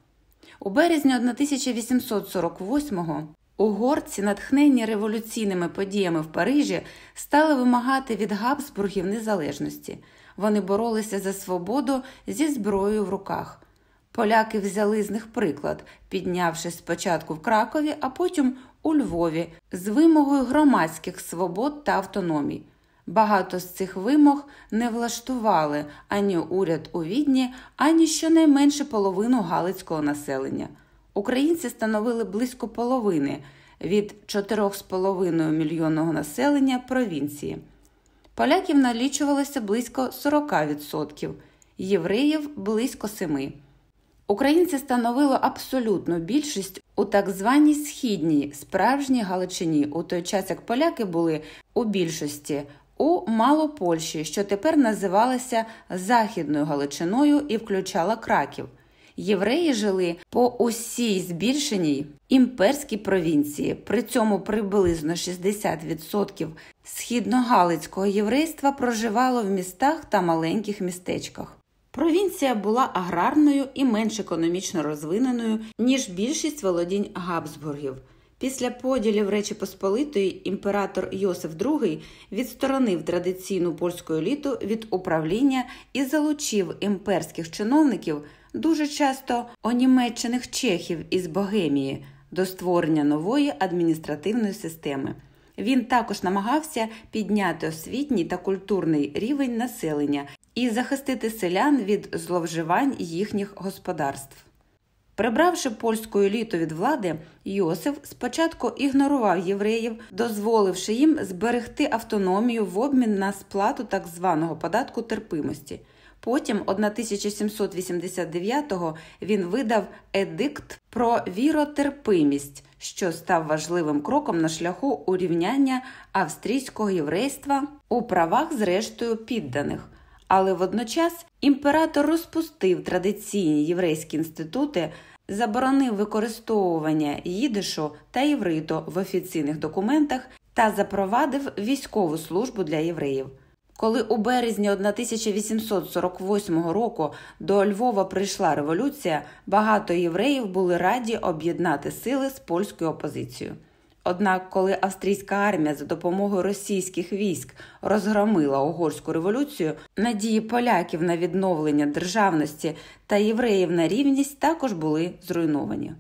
У березні 1848-го угорці, натхнені революційними подіями в Парижі, стали вимагати від Габсбургів незалежності. Вони боролися за свободу зі зброєю в руках. Поляки взяли з них приклад, піднявши спочатку в Кракові, а потім у Львові з вимогою громадських свобод та автономій. Багато з цих вимог не влаштували ані уряд у відні, ані щонайменше половину галицького населення. Українці становили близько половини від 4,5 мільйонного населення провінції. Поляків налічувалося близько 40%, євреїв близько 7%. Українці становили абсолютну більшість у так званій східній справжній Галичині, у той час як поляки були у більшості у Малопольщі, що тепер називалася Західною Галичиною і включала краків. Євреї жили по усій збільшеній імперській провінції. При цьому приблизно 60% східногалицького єврейства проживало в містах та маленьких містечках. Провінція була аграрною і менш економічно розвиненою, ніж більшість володінь Габсбургів. Після поділів Речі Посполитої імператор Йосиф II відсторонив традиційну польську еліту від управління і залучив імперських чиновників, дуже часто онімечених чехів із Богемії, до створення нової адміністративної системи. Він також намагався підняти освітній та культурний рівень населення і захистити селян від зловживань їхніх господарств. Прибравши польську еліту від влади, Йосиф спочатку ігнорував євреїв, дозволивши їм зберегти автономію в обмін на сплату так званого податку терпимості. Потім, 1789-го, він видав едикт про віротерпимість, що став важливим кроком на шляху урівняння австрійського єврейства у правах зрештою підданих. Але водночас імператор розпустив традиційні єврейські інститути, заборонив використовування їдишу та євриту в офіційних документах та запровадив військову службу для євреїв. Коли у березні 1848 року до Львова прийшла революція, багато євреїв були раді об'єднати сили з польською опозицією. Однак, коли австрійська армія за допомогою російських військ розгромила угорську революцію, надії поляків на відновлення державності та євреїв на рівність також були зруйновані.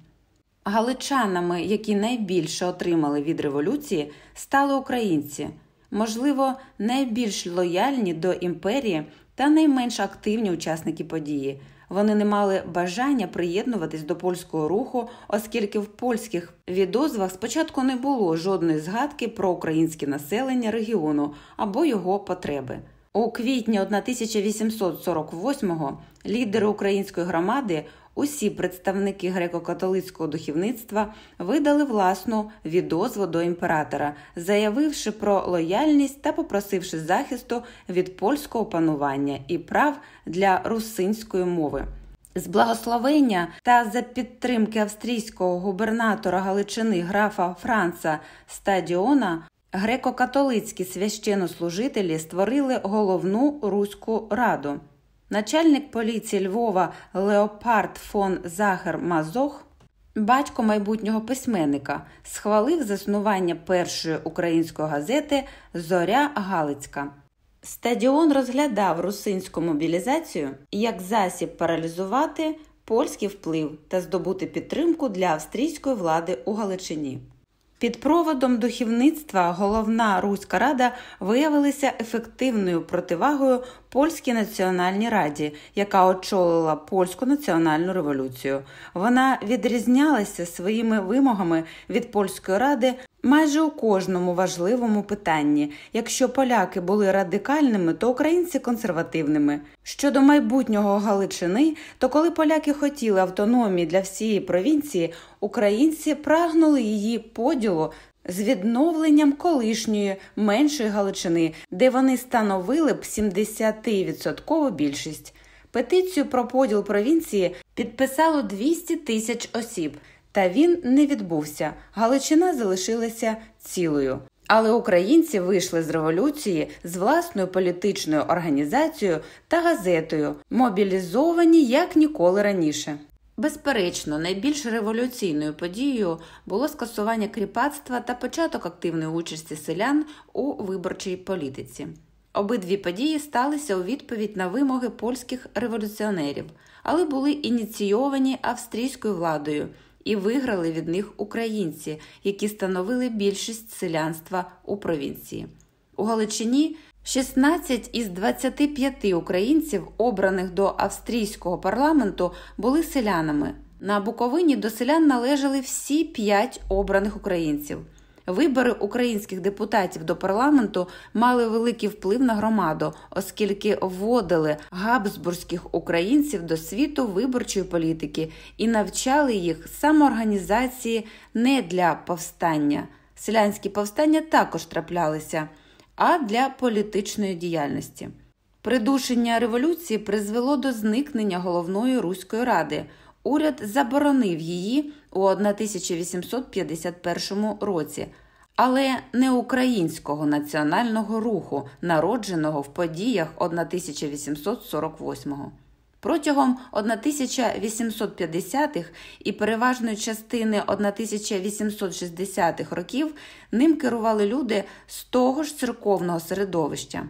Галичанами, які найбільше отримали від революції, стали українці, можливо, найбільш лояльні до імперії та найменш активні учасники події. Вони не мали бажання приєднуватись до польського руху, оскільки в польських відозвах спочатку не було жодної згадки про українське населення регіону або його потреби. У квітні 1848-го лідери української громади, усі представники греко-католицького духовництва, видали власну відозву до імператора, заявивши про лояльність та попросивши захисту від польського панування і прав для русинської мови. З благословення та за підтримки австрійського губернатора Галичини графа Франца Стадіона греко-католицькі священнослужителі створили головну руську раду. Начальник поліції Львова Леопард фон Захер Мазох, батько майбутнього письменника, схвалив заснування першої української газети Зоря Галицька. Стадіон розглядав русинську мобілізацію як засіб паралізувати польський вплив та здобути підтримку для австрійської влади у Галичині. Під проводом духівництва головна Руська Рада виявилася ефективною противагою польській національній раді, яка очолила польську національну революцію. Вона відрізнялася своїми вимогами від польської ради майже у кожному важливому питанні. Якщо поляки були радикальними, то українці консервативними. Щодо майбутнього Галичини, то коли поляки хотіли автономії для всієї провінції, українці прагнули її поділу. З відновленням колишньої меншої Галичини, де вони становили б 70% більшість. Петицію про поділ провінції підписало 200 тисяч осіб. Та він не відбувся. Галичина залишилася цілою. Але українці вийшли з революції з власною політичною організацією та газетою, мобілізовані як ніколи раніше. Безперечно, найбільш революційною подією було скасування кріпацтва та початок активної участі селян у виборчій політиці. Обидві події сталися у відповідь на вимоги польських революціонерів, але були ініційовані австрійською владою і виграли від них українці, які становили більшість селянства у провінції. У Галичині 16 із 25 українців, обраних до австрійського парламенту, були селянами. На Буковині до селян належали всі п'ять обраних українців. Вибори українських депутатів до парламенту мали великий вплив на громаду, оскільки вводили габсбурзьких українців до світу виборчої політики і навчали їх самоорганізації не для повстання. Селянські повстання також траплялися, а для політичної діяльності. Придушення революції призвело до зникнення головної руської ради. Уряд заборонив її у 1851 році, але не українського національного руху, народженого в подіях 1848-го. Протягом 1850-х і переважної частини 1860-х років ним керували люди з того ж церковного середовища.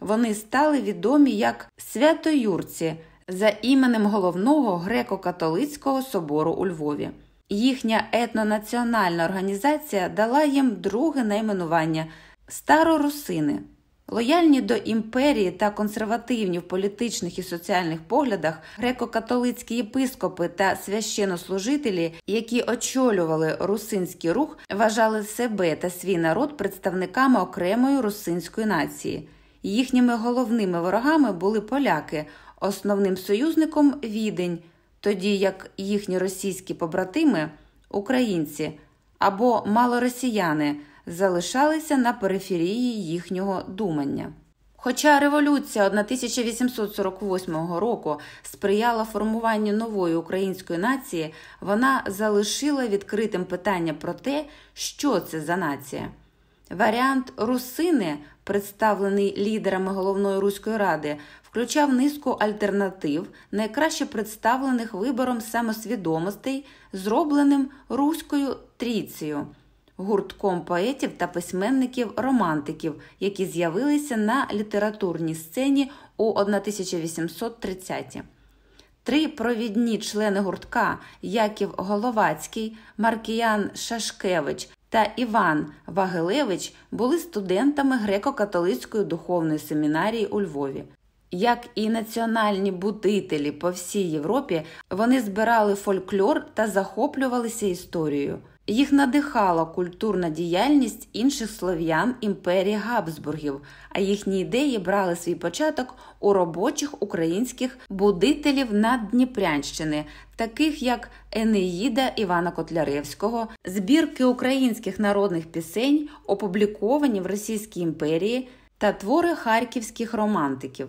Вони стали відомі як святоюрці за іменем головного греко-католицького собору у Львові. Їхня етнонаціональна організація дала їм друге найменування старорусини. Лояльні до імперії та консервативні в політичних і соціальних поглядах греко-католицькі єпископи та священнослужителі, які очолювали русинський рух, вважали себе та свій народ представниками окремої русинської нації. Їхніми головними ворогами були поляки, основним союзником відень, тоді як їхні російські побратими, українці або малоросіяни – залишалися на периферії їхнього думання. Хоча революція 1848 року сприяла формуванню нової української нації, вона залишила відкритим питання про те, що це за нація. Варіант русини, представлений лідерами головної руської ради, включав низку альтернатив, найкраще представлених вибором самосвідомостей, зробленим руською трійцею – гуртком поетів та письменників-романтиків, які з'явилися на літературній сцені у 1830-ті. Три провідні члени гуртка Яків Головацький, Маркіян Шашкевич та Іван Вагелевич були студентами греко-католицької духовної семінарії у Львові. Як і національні будителі по всій Європі, вони збирали фольклор та захоплювалися історією. Їх надихала культурна діяльність інших слов'ян імперії Габсбургів, а їхні ідеї брали свій початок у робочих українських будителів Наддніпрянщини, таких як Енеїда Івана Котляревського, збірки українських народних пісень, опубліковані в Російській імперії та твори харківських романтиків.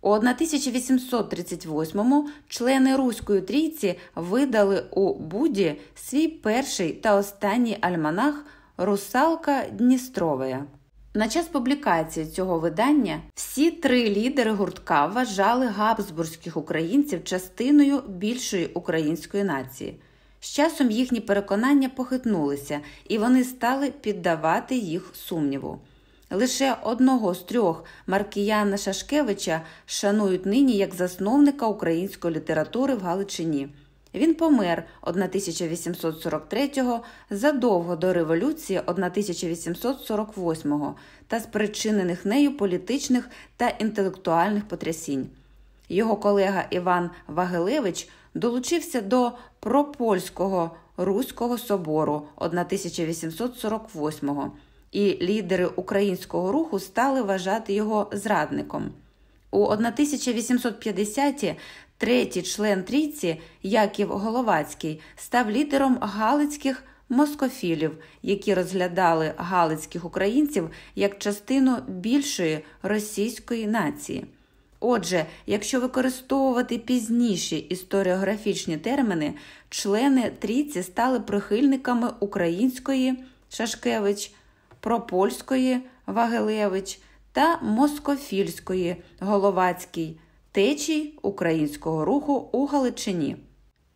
У 1838-му члени Руської трійці видали у Буді свій перший та останній альманах Русалка Дністровая. На час публікації цього видання всі три лідери гуртка вважали габсбурзьких українців частиною більшої української нації. З часом їхні переконання похитнулися, і вони стали піддавати їх сумніву. Лише одного з трьох Маркіяна Шашкевича шанують нині як засновника української літератури в Галичині. Він помер 1843-го задовго до революції 1848-го та спричинених нею політичних та інтелектуальних потрясінь. Його колега Іван Вагелевич долучився до пропольського Руського собору 1848-го і лідери українського руху стали вважати його зрадником. У 1850-ті третій член трійці Яків Головацький став лідером галицьких москофілів, які розглядали галицьких українців як частину більшої російської нації. Отже, якщо використовувати пізніші історіографічні терміни, члени трійці стали прихильниками української Шашкевич пропольської Вагелевич та москофільської Головацький течій українського руху у Галичині.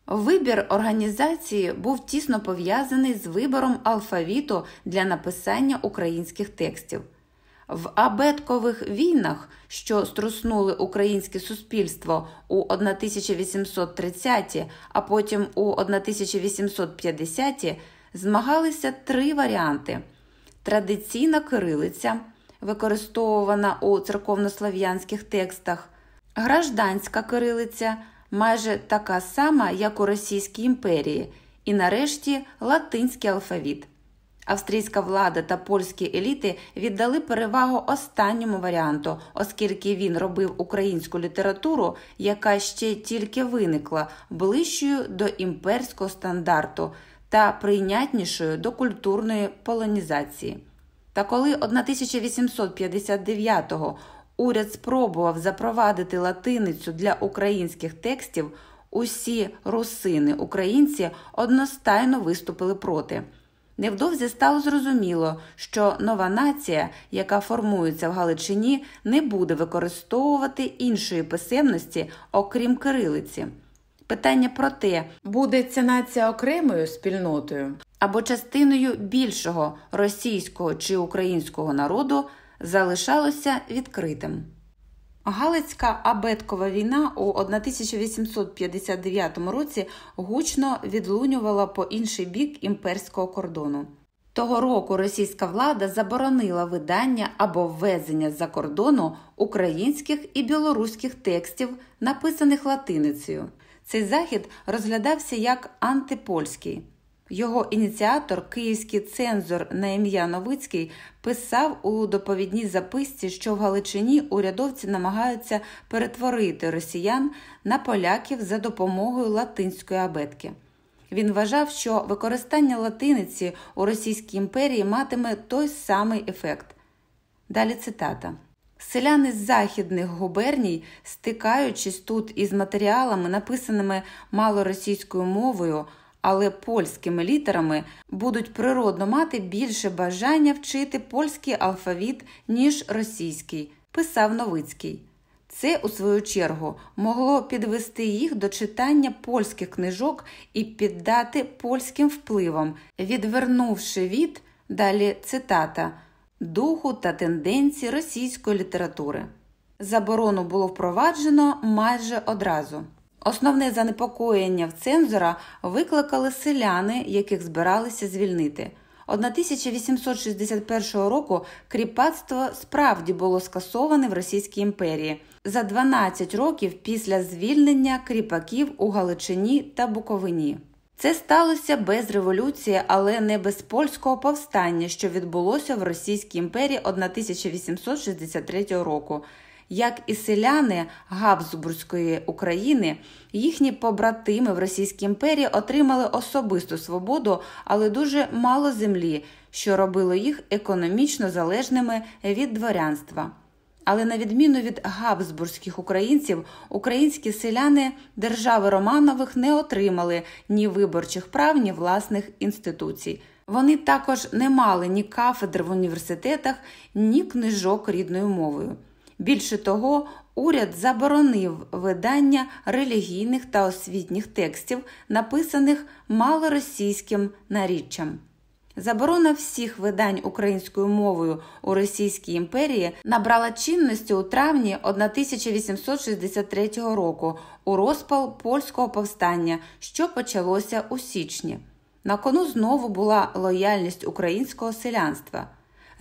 Вибір організації був тісно пов'язаний з вибором алфавіту для написання українських текстів. В абеткових війнах, що струснули українське суспільство у 1830-ті, а потім у 1850-ті, змагалися три варіанти традиційна кирилиця, використовувана у церковнослов'янських текстах, гражданська кирилиця, майже така сама, як у Російській імперії, і нарешті латинський алфавіт. Австрійська влада та польські еліти віддали перевагу останньому варіанту, оскільки він робив українську літературу, яка ще тільки виникла ближчою до імперського стандарту та прийнятнішою до культурної полонізації. Та коли 1859-го уряд спробував запровадити латиницю для українських текстів, усі русини українці одностайно виступили проти. Невдовзі стало зрозуміло, що нова нація, яка формується в Галичині, не буде використовувати іншої писемності, окрім кирилиці. Питання про те, буде ця нація окремою спільнотою або частиною більшого російського чи українського народу залишалося відкритим. Галицька абеткова війна у 1859 році гучно відлунювала по інший бік імперського кордону. Того року російська влада заборонила видання або ввезення з-за кордону українських і білоруських текстів, написаних латиницею. Цей захід розглядався як антипольський. Його ініціатор, київський цензор на ім'я Новицький, писав у доповідній записці, що в Галичині урядовці намагаються перетворити росіян на поляків за допомогою латинської абетки. Він вважав, що використання латиниці у Російській імперії матиме той самий ефект. Далі цитата. Селяни з західних губерній, стикаючись тут із матеріалами, написаними малоросійською мовою, але польськими літерами, будуть природно мати більше бажання вчити польський алфавіт, ніж російський, писав Новицький. Це, у свою чергу, могло підвести їх до читання польських книжок і піддати польським впливам, відвернувши від далі цитата духу та тенденції російської літератури. Заборону було впроваджено майже одразу. Основне занепокоєння в цензора викликали селяни, яких збиралися звільнити. 1861 року кріпацтво справді було скасоване в Російській імперії за 12 років після звільнення кріпаків у Галичині та Буковині. Це сталося без революції, але не без польського повстання, що відбулося в Російській імперії 1863 року. Як і селяни Габсбурзької України, їхні побратими в Російській імперії отримали особисту свободу, але дуже мало землі, що робило їх економічно залежними від дворянства. Але на відміну від габсбурзьких українців, українські селяни держави Романових не отримали ні виборчих прав, ні власних інституцій. Вони також не мали ні кафедр в університетах, ні книжок рідною мовою. Більше того, уряд заборонив видання релігійних та освітніх текстів, написаних малоросійським наріччям. Заборона всіх видань українською мовою у Російській імперії набрала чинності у травні 1863 року у розпал польського повстання, що почалося у січні. На кону знову була лояльність українського селянства.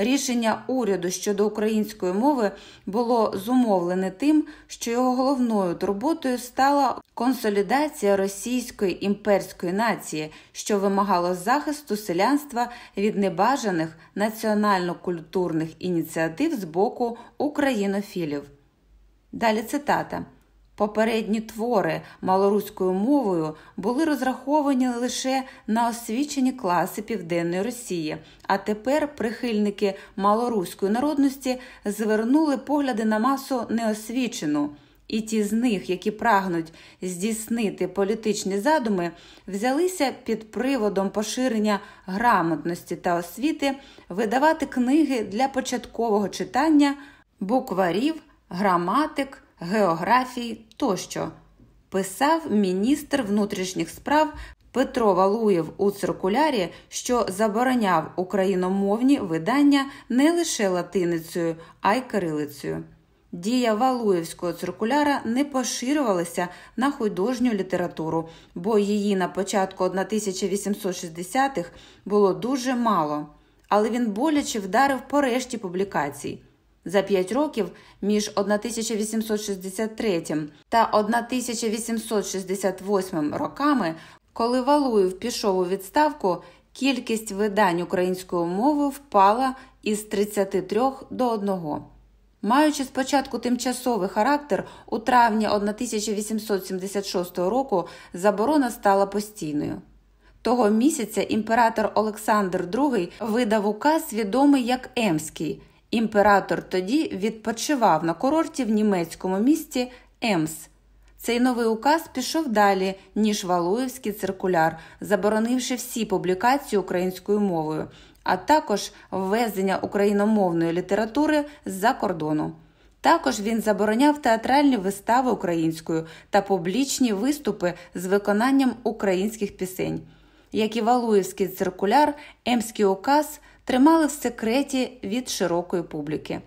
Рішення уряду щодо української мови було зумовлене тим, що його головною турботою стала консолідація російської імперської нації, що вимагало захисту селянства від небажаних національно-культурних ініціатив з боку українофілів. Далі цитата. Попередні твори малоруською мовою були розраховані лише на освічені класи Південної Росії, а тепер прихильники малоруської народності звернули погляди на масу неосвічену, і ті з них, які прагнуть здійснити політичні задуми, взялися під приводом поширення грамотності та освіти видавати книги для початкового читання букварів, граматик географії тощо, писав міністр внутрішніх справ Петро Валуєв у циркулярі, що забороняв україномовні видання не лише латиницею, а й кирилицею. Дія Валуєвського циркуляра не поширювалася на художню літературу, бо її на початку 1860-х було дуже мало, але він боляче вдарив по решті публікацій. За п'ять років між 1863 та 1868 роками, коли Валуєв пішов у відставку, кількість видань українською мовою впала із 33 до 1. Маючи спочатку тимчасовий характер, у травні 1876 року заборона стала постійною. Того місяця імператор Олександр II видав указ, відомий як Емський. Імператор тоді відпочивав на курорті в німецькому місті Емс. Цей новий указ пішов далі, ніж Валуєвський циркуляр, заборонивши всі публікації українською мовою, а також ввезення україномовної літератури з-за кордону. Також він забороняв театральні вистави українською та публічні виступи з виконанням українських пісень. Як і Валуєвський циркуляр, Емський указ тримали в секреті від широкої публіки.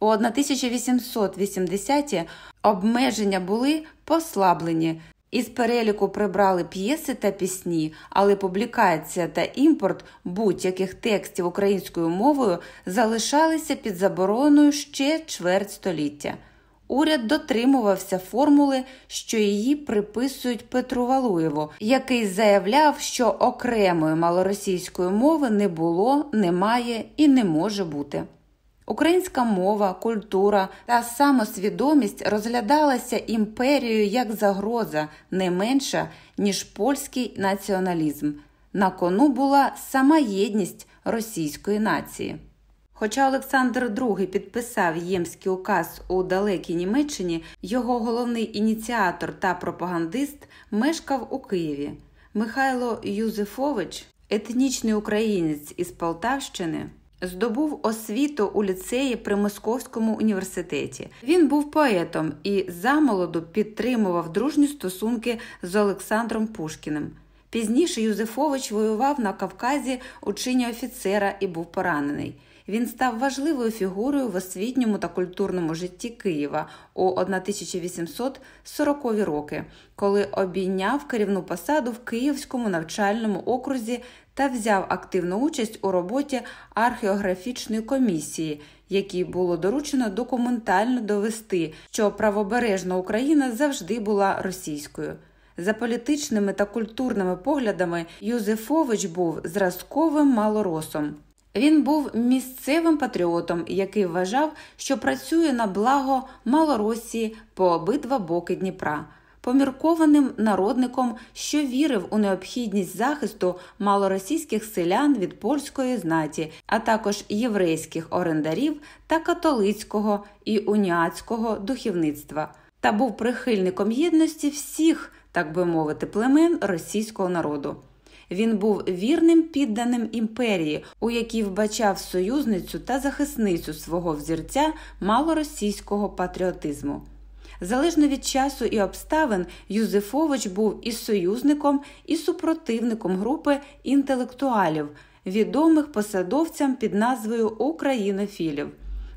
У 1880-ті обмеження були послаблені. Із переліку прибрали п'єси та пісні, але публікація та імпорт будь-яких текстів українською мовою залишалися під забороною ще чверть століття. Уряд дотримувався формули, що її приписують Петру Валуєву, який заявляв, що окремої малоросійської мови не було, немає і не може бути. Українська мова, культура та самосвідомість розглядалася імперією як загроза не менша, ніж польський націоналізм. На кону була сама єдність російської нації. Хоча Олександр II підписав Ємський указ у далекій Німеччині, його головний ініціатор та пропагандист мешкав у Києві. Михайло Юзефович, етнічний українець із Полтавщини. Здобув освіту у ліцеї при Московському університеті. Він був поетом і замолоду підтримував дружні стосунки з Олександром Пушкіним. Пізніше Юзефович воював на Кавказі у чині офіцера і був поранений. Він став важливою фігурою в освітньому та культурному житті Києва у 1840-ві роки, коли обійняв керівну посаду в Київському навчальному окрузі та взяв активну участь у роботі археографічної комісії, якій було доручено документально довести, що правобережна Україна завжди була російською. За політичними та культурними поглядами Юзефович був зразковим малоросом. Він був місцевим патріотом, який вважав, що працює на благо Малоросії по обидва боки Дніпра поміркованим народником, що вірив у необхідність захисту малоросійських селян від польської знаті, а також єврейських орендарів та католицького і уніатського духовництва, та був прихильником єдності всіх, так би мовити, племен російського народу. Він був вірним підданим імперії, у якій вбачав союзницю та захисницю свого взірця малоросійського патріотизму. Залежно від часу і обставин, Юзефович був і союзником, і супротивником групи інтелектуалів, відомих посадовцям під назвою Українофілів.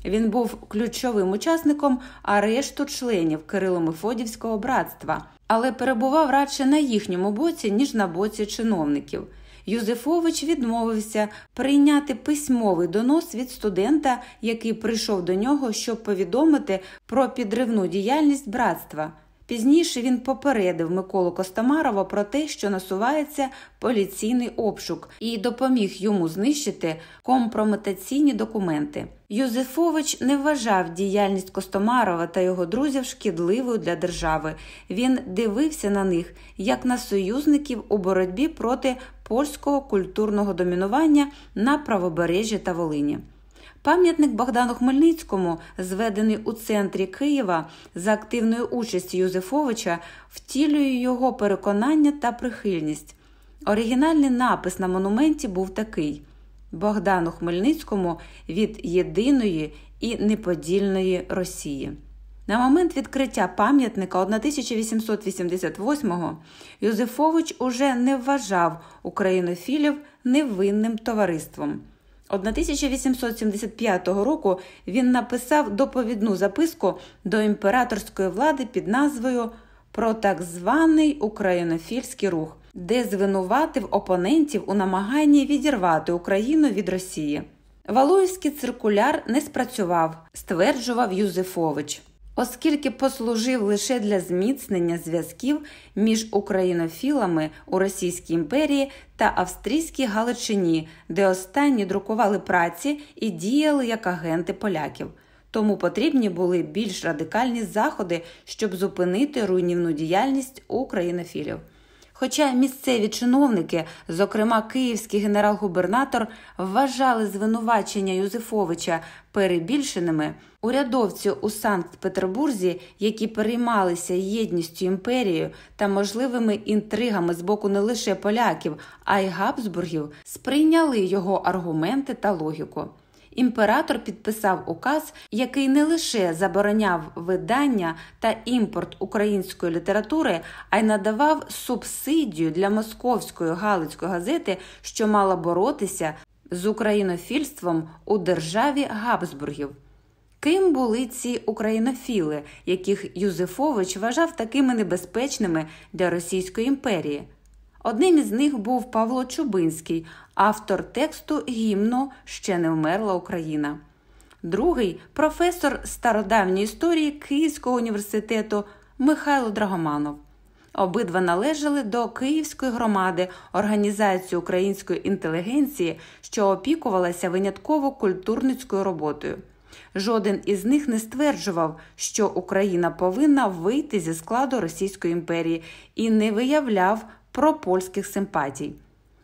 Він був ключовим учасником арешту членів Кирило-Мефодівського братства, але перебував радше на їхньому боці, ніж на боці чиновників. Юзефович відмовився прийняти письмовий донос від студента, який прийшов до нього, щоб повідомити про підривну діяльність братства. Пізніше він попередив Миколу Костомарова про те, що насувається поліційний обшук, і допоміг йому знищити компрометаційні документи. Юзефович не вважав діяльність Костомарова та його друзів шкідливою для держави. Він дивився на них як на союзників у боротьбі проти польського культурного домінування на правобережжі та Волині. Пам'ятник Богдану Хмельницькому, зведений у центрі Києва за активною участю Юзефовича, втілює його переконання та прихильність. Оригінальний напис на монументі був такий: Богдану Хмельницькому від єдиної і неподільної Росії. На момент відкриття пам'ятника 1888-го Юзефович уже не вважав українофілів невинним товариством. 1875 року він написав доповідну записку до імператорської влади під назвою Про так званий українофільський рух, де звинуватив опонентів у намаганні відірвати Україну від Росії. Валуївський циркуляр не спрацював, стверджував Юзефович оскільки послужив лише для зміцнення зв'язків між українофілами у Російській імперії та Австрійській Галичині, де останні друкували праці і діяли як агенти поляків. Тому потрібні були більш радикальні заходи, щоб зупинити руйнівну діяльність українофілів. Хоча місцеві чиновники, зокрема київський генерал-губернатор, вважали звинувачення Юзефовича перебільшеними, урядовці у Санкт-Петербурзі, які переймалися єдністю імперією та можливими інтригами з боку не лише поляків, а й Габсбургів, сприйняли його аргументи та логіку імператор підписав указ, який не лише забороняв видання та імпорт української літератури, а й надавав субсидію для московської Галицької газети, що мала боротися з українофільством у державі Габсбургів. Ким були ці українофіли, яких Юзефович вважав такими небезпечними для Російської імперії? Одним із них був Павло Чубинський, автор тексту гімну Ще не вмерла Україна. Другий професор стародавньої історії Київського університету Михайло Драгоманов. Обидва належали до Київської громади організації української інтелігенції, що опікувалася винятково культурницькою роботою. Жоден із них не стверджував, що Україна повинна вийти зі складу Російської імперії і не виявляв пропольських симпатій.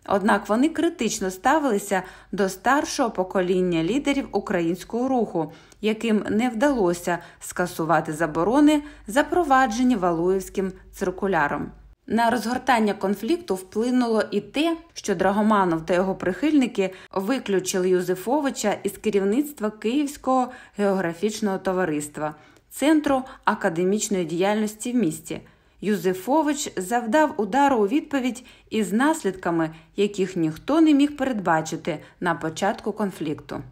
Однак вони критично ставилися до старшого покоління лідерів українського руху, яким не вдалося скасувати заборони, запроваджені Валуївським циркуляром. На розгортання конфлікту вплинуло і те, що Драгоманов та його прихильники виключили Юзефовича із керівництва Київського географічного товариства, центру академічної діяльності в місті. Юзефович завдав удару у відповідь із наслідками, яких ніхто не міг передбачити на початку конфлікту.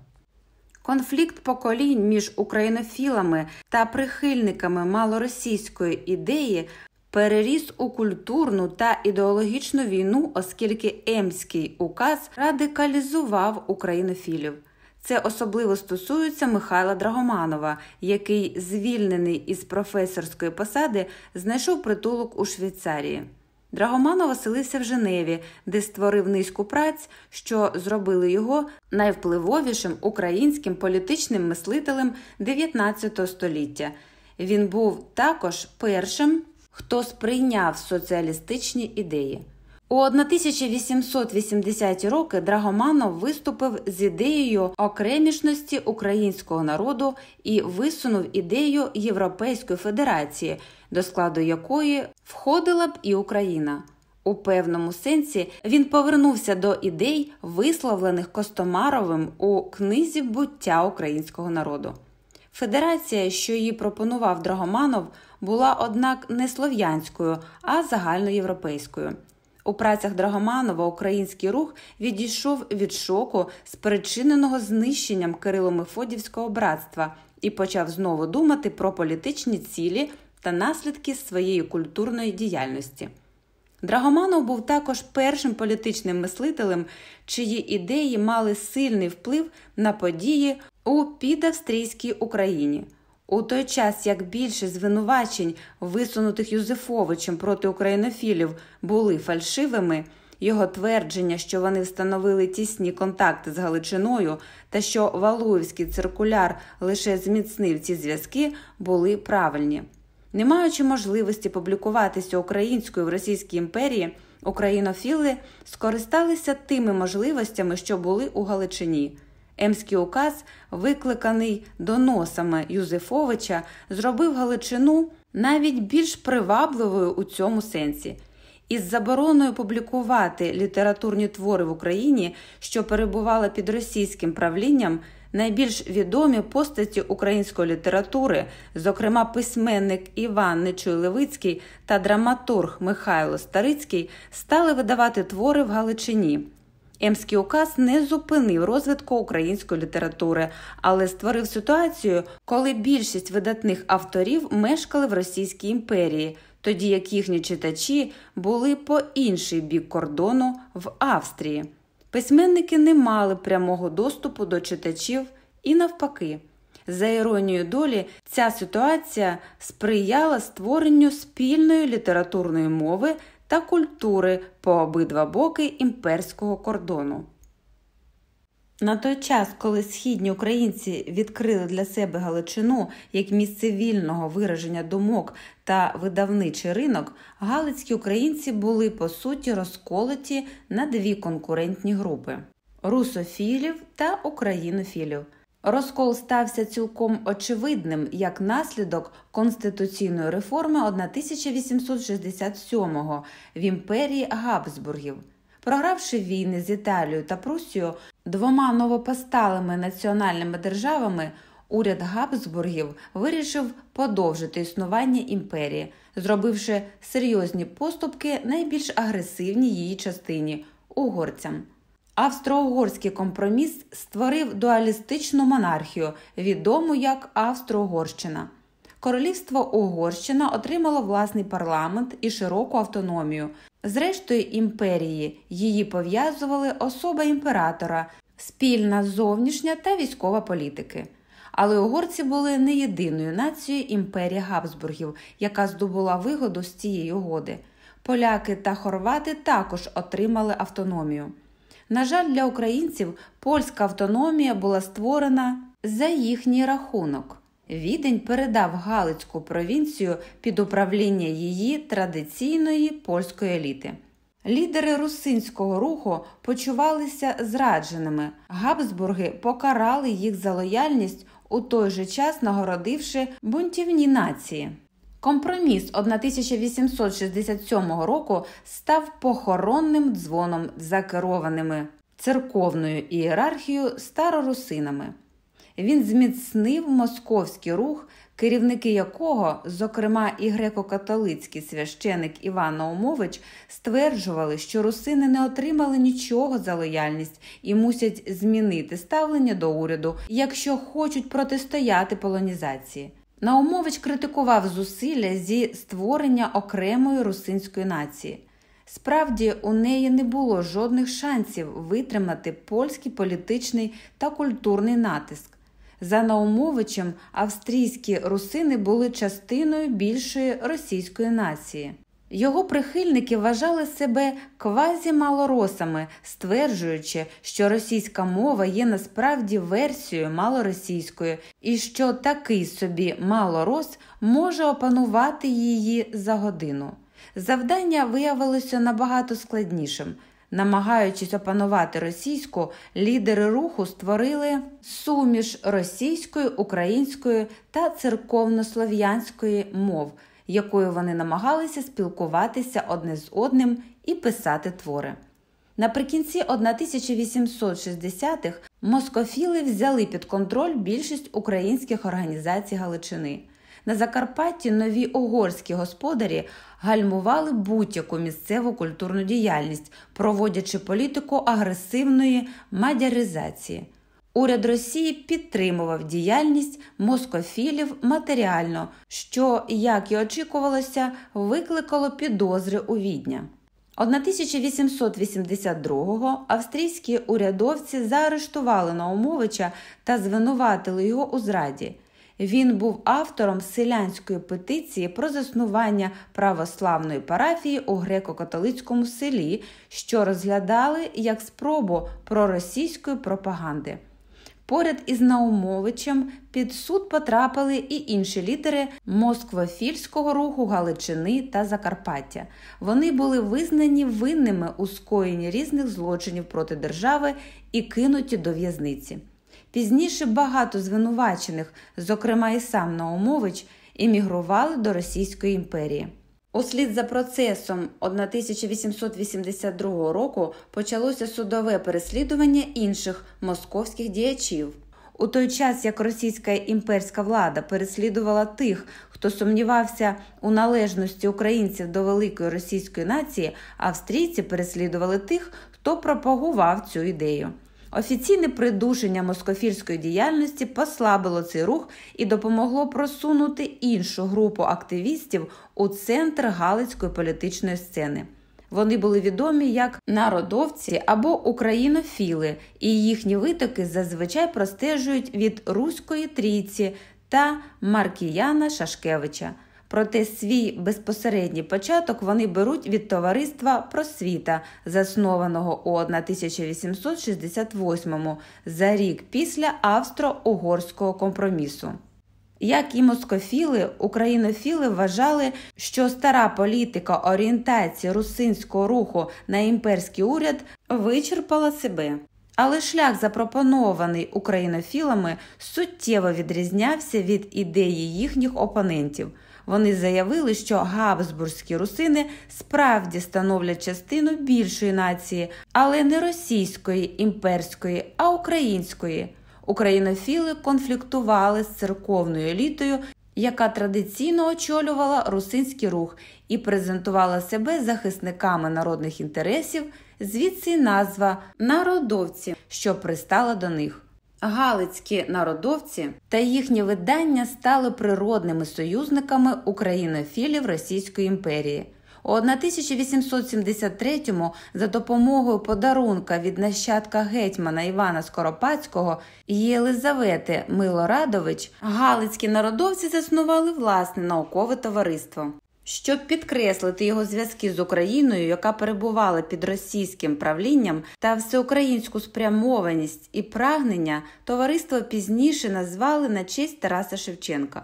Конфлікт поколінь між українофілами та прихильниками малоросійської ідеї переріс у культурну та ідеологічну війну, оскільки Емський указ радикалізував українофілів. Це особливо стосується Михайла Драгоманова, який, звільнений із професорської посади, знайшов притулок у Швейцарії. Драгоманов оселився в Женеві, де створив низку праць, що зробили його найвпливовішим українським політичним мислителем 19 століття. Він був також першим, хто сприйняв соціалістичні ідеї. У 1880-ті роки Драгоманов виступив з ідеєю окремішності українського народу і висунув ідею Європейської федерації, до складу якої входила б і Україна. У певному сенсі він повернувся до ідей, висловлених Костомаровим у книзі буття українського народу. Федерація, що її пропонував Драгоманов, була однак не слов'янською, а загальноєвропейською. У працях Драгоманова український рух відійшов від шоку, спричиненого знищенням Кирило-Мефодівського братства, і почав знову думати про політичні цілі та наслідки своєї культурної діяльності. Драгоманов був також першим політичним мислителем, чиї ідеї мали сильний вплив на події у підавстрійській Україні. У той час, як більше звинувачень, висунутих Юзефовичем проти українофілів, були фальшивими, його твердження, що вони встановили тісні контакти з Галичиною та що Валуївський циркуляр лише зміцнив ці зв'язки, були правильні. Не маючи можливості публікуватися українською в Російській імперії, українофіли скористалися тими можливостями, що були у Галичині. Емський указ, викликаний доносами Юзефовича, зробив Галичину навіть більш привабливою у цьому сенсі. Із забороною публікувати літературні твори в Україні, що перебувала під російським правлінням, найбільш відомі постаті української літератури, зокрема письменник Іван Нечуй-Левицький та драматург Михайло Старицький, стали видавати твори в Галичині. Емський указ не зупинив розвитку української літератури, але створив ситуацію, коли більшість видатних авторів мешкали в Російській імперії, тоді як їхні читачі були по інший бік кордону в Австрії. Письменники не мали прямого доступу до читачів і навпаки. За іронією долі, ця ситуація сприяла створенню спільної літературної мови та культури по обидва боки імперського кордону. На той час, коли східні українці відкрили для себе Галичину як місце вільного вираження думок та видавничий ринок, галицькі українці були по суті розколоті на дві конкурентні групи русофілів та українофілів. Розкол стався цілком очевидним як наслідок конституційної реформи 1867-го в імперії Габсбургів. Програвши війни з Італією та Прусією, двома новопосталими національними державами, уряд Габсбургів вирішив подовжити існування імперії, зробивши серйозні поступки найбільш агресивній її частині угорцям. Австро-угорський компроміс створив дуалістичну монархію, відому як Австро-Угорщина. Королівство Угорщина отримало власний парламент і широку автономію. Зрештою імперії її пов'язували особа імператора, спільна зовнішня та військова політики. Але угорці були не єдиною нацією імперії Габсбургів, яка здобула вигоду з цієї угоди. Поляки та хорвати також отримали автономію. На жаль, для українців польська автономія була створена за їхній рахунок. Відень передав Галицьку провінцію під управління її традиційної польської еліти. Лідери русинського руху почувалися зрадженими. Габсбурги покарали їх за лояльність у той же час нагородивши бунтівні нації. Компроміс 1867 року став похоронним дзвоном за керованими церковною ієрархією старорусинами. Він зміцнив московський рух, керівники якого, зокрема і греко-католицький священик Іван Наумович, стверджували, що русини не отримали нічого за лояльність і мусять змінити ставлення до уряду, якщо хочуть протистояти полонізації. Наумович критикував зусилля зі створення окремої русинської нації. Справді, у неї не було жодних шансів витримати польський політичний та культурний натиск. За Наумовичем, австрійські русини були частиною більшої російської нації. Його прихильники вважали себе квазімалоросами, стверджуючи, що російська мова є насправді версією малоросійської, і що такий собі малорос може опанувати її за годину. Завдання виявилося набагато складнішим. Намагаючись опанувати російську, лідери руху створили суміш російської, української та церковнослов'янської мов якою вони намагалися спілкуватися одне з одним і писати твори. Наприкінці 1860-х москофіли взяли під контроль більшість українських організацій Галичини. На Закарпатті нові угорські господарі гальмували будь-яку місцеву культурну діяльність, проводячи політику агресивної мадяризації. Уряд Росії підтримував діяльність москофілів матеріально, що, як і очікувалося, викликало підозри у відня. 1882-го австрійські урядовці заарештували Наумовича та звинуватили його у зраді. Він був автором селянської петиції про заснування православної парафії у греко-католицькому селі, що розглядали як спробу проросійської пропаганди. Поряд із Наумовичем під суд потрапили і інші лідери москвофільського руху Галичини та Закарпаття. Вони були визнані винними у скоєнні різних злочинів проти держави і кинуті до в'язниці. Пізніше багато звинувачених, зокрема і сам Наумович, емігрували до Російської імперії. Услід за процесом 1882 року почалося судове переслідування інших московських діячів. У той час як російська імперська влада переслідувала тих, хто сумнівався у належності українців до великої російської нації, австрійці переслідували тих, хто пропагував цю ідею. Офіційне придушення москофільської діяльності послабило цей рух і допомогло просунути іншу групу активістів у центр Галицької політичної сцени. Вони були відомі як народовці або українофіли, і їхні витоки зазвичай простежують від Руської трійці та Маркіяна Шашкевича. Проте свій безпосередній початок вони беруть від товариства Просвіта, заснованого у 1868 за рік після австро-угорського компромісу. Як і москофіли, українофіли вважали, що стара політика орієнтації русинського руху на імперський уряд вичерпала себе. Але шлях, запропонований українофілами, суттєво відрізнявся від ідеї їхніх опонентів. Вони заявили, що габсбурзькі русини справді становлять частину більшої нації, але не російської, імперської, а української. Українофіли конфліктували з церковною елітою, яка традиційно очолювала русинський рух і презентувала себе захисниками народних інтересів, звідси назва народовці, що пристала до них. Галицькі народовці та їхні видання стали природними союзниками українофілів Російської імперії. У 1873-му за допомогою подарунка від нащадка гетьмана Івана Скоропадського і Єлизавети Милорадович Галицькі народовці заснували власне наукове товариство. Щоб підкреслити його зв'язки з Україною, яка перебувала під російським правлінням, та всеукраїнську спрямованість і прагнення, товариство пізніше назвали на честь Тараса Шевченка.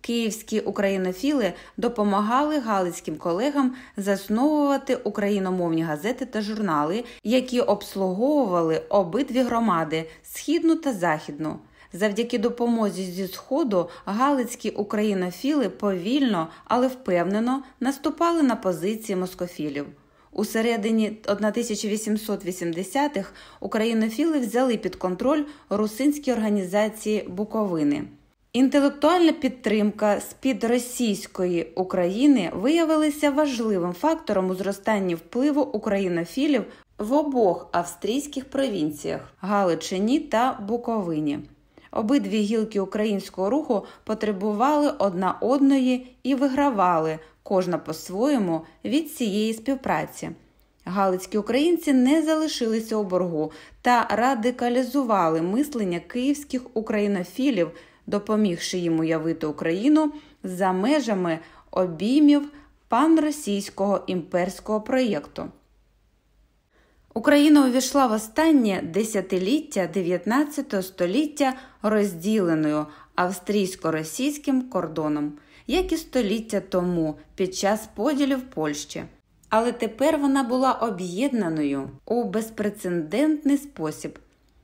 Київські українофіли допомагали галицьким колегам засновувати україномовні газети та журнали, які обслуговували обидві громади східну та західну. Завдяки допомозі зі сходу галицькі українофіли повільно, але впевнено наступали на позиції москофілів. У середині 1880-х українофіли взяли під контроль русинські організації Буковини. Інтелектуальна підтримка з під російської України виявилася важливим фактором у зростанні впливу українофілів в обох австрійських провінціях Галичині та Буковині. Обидві гілки українського руху потребували одна одної і вигравали кожна по-своєму від цієї співпраці. Галицькі українці не залишилися у боргу та радикалізували мислення київських українофілів, допомігши їм уявити Україну за межами обіймів панросійського імперського проєкту. Україна увійшла в останнє десятиліття 19 століття розділеною австрійсько-російським кордоном, як і століття тому під час поділів Польщі. Але тепер вона була об'єднаною у безпрецедентний спосіб.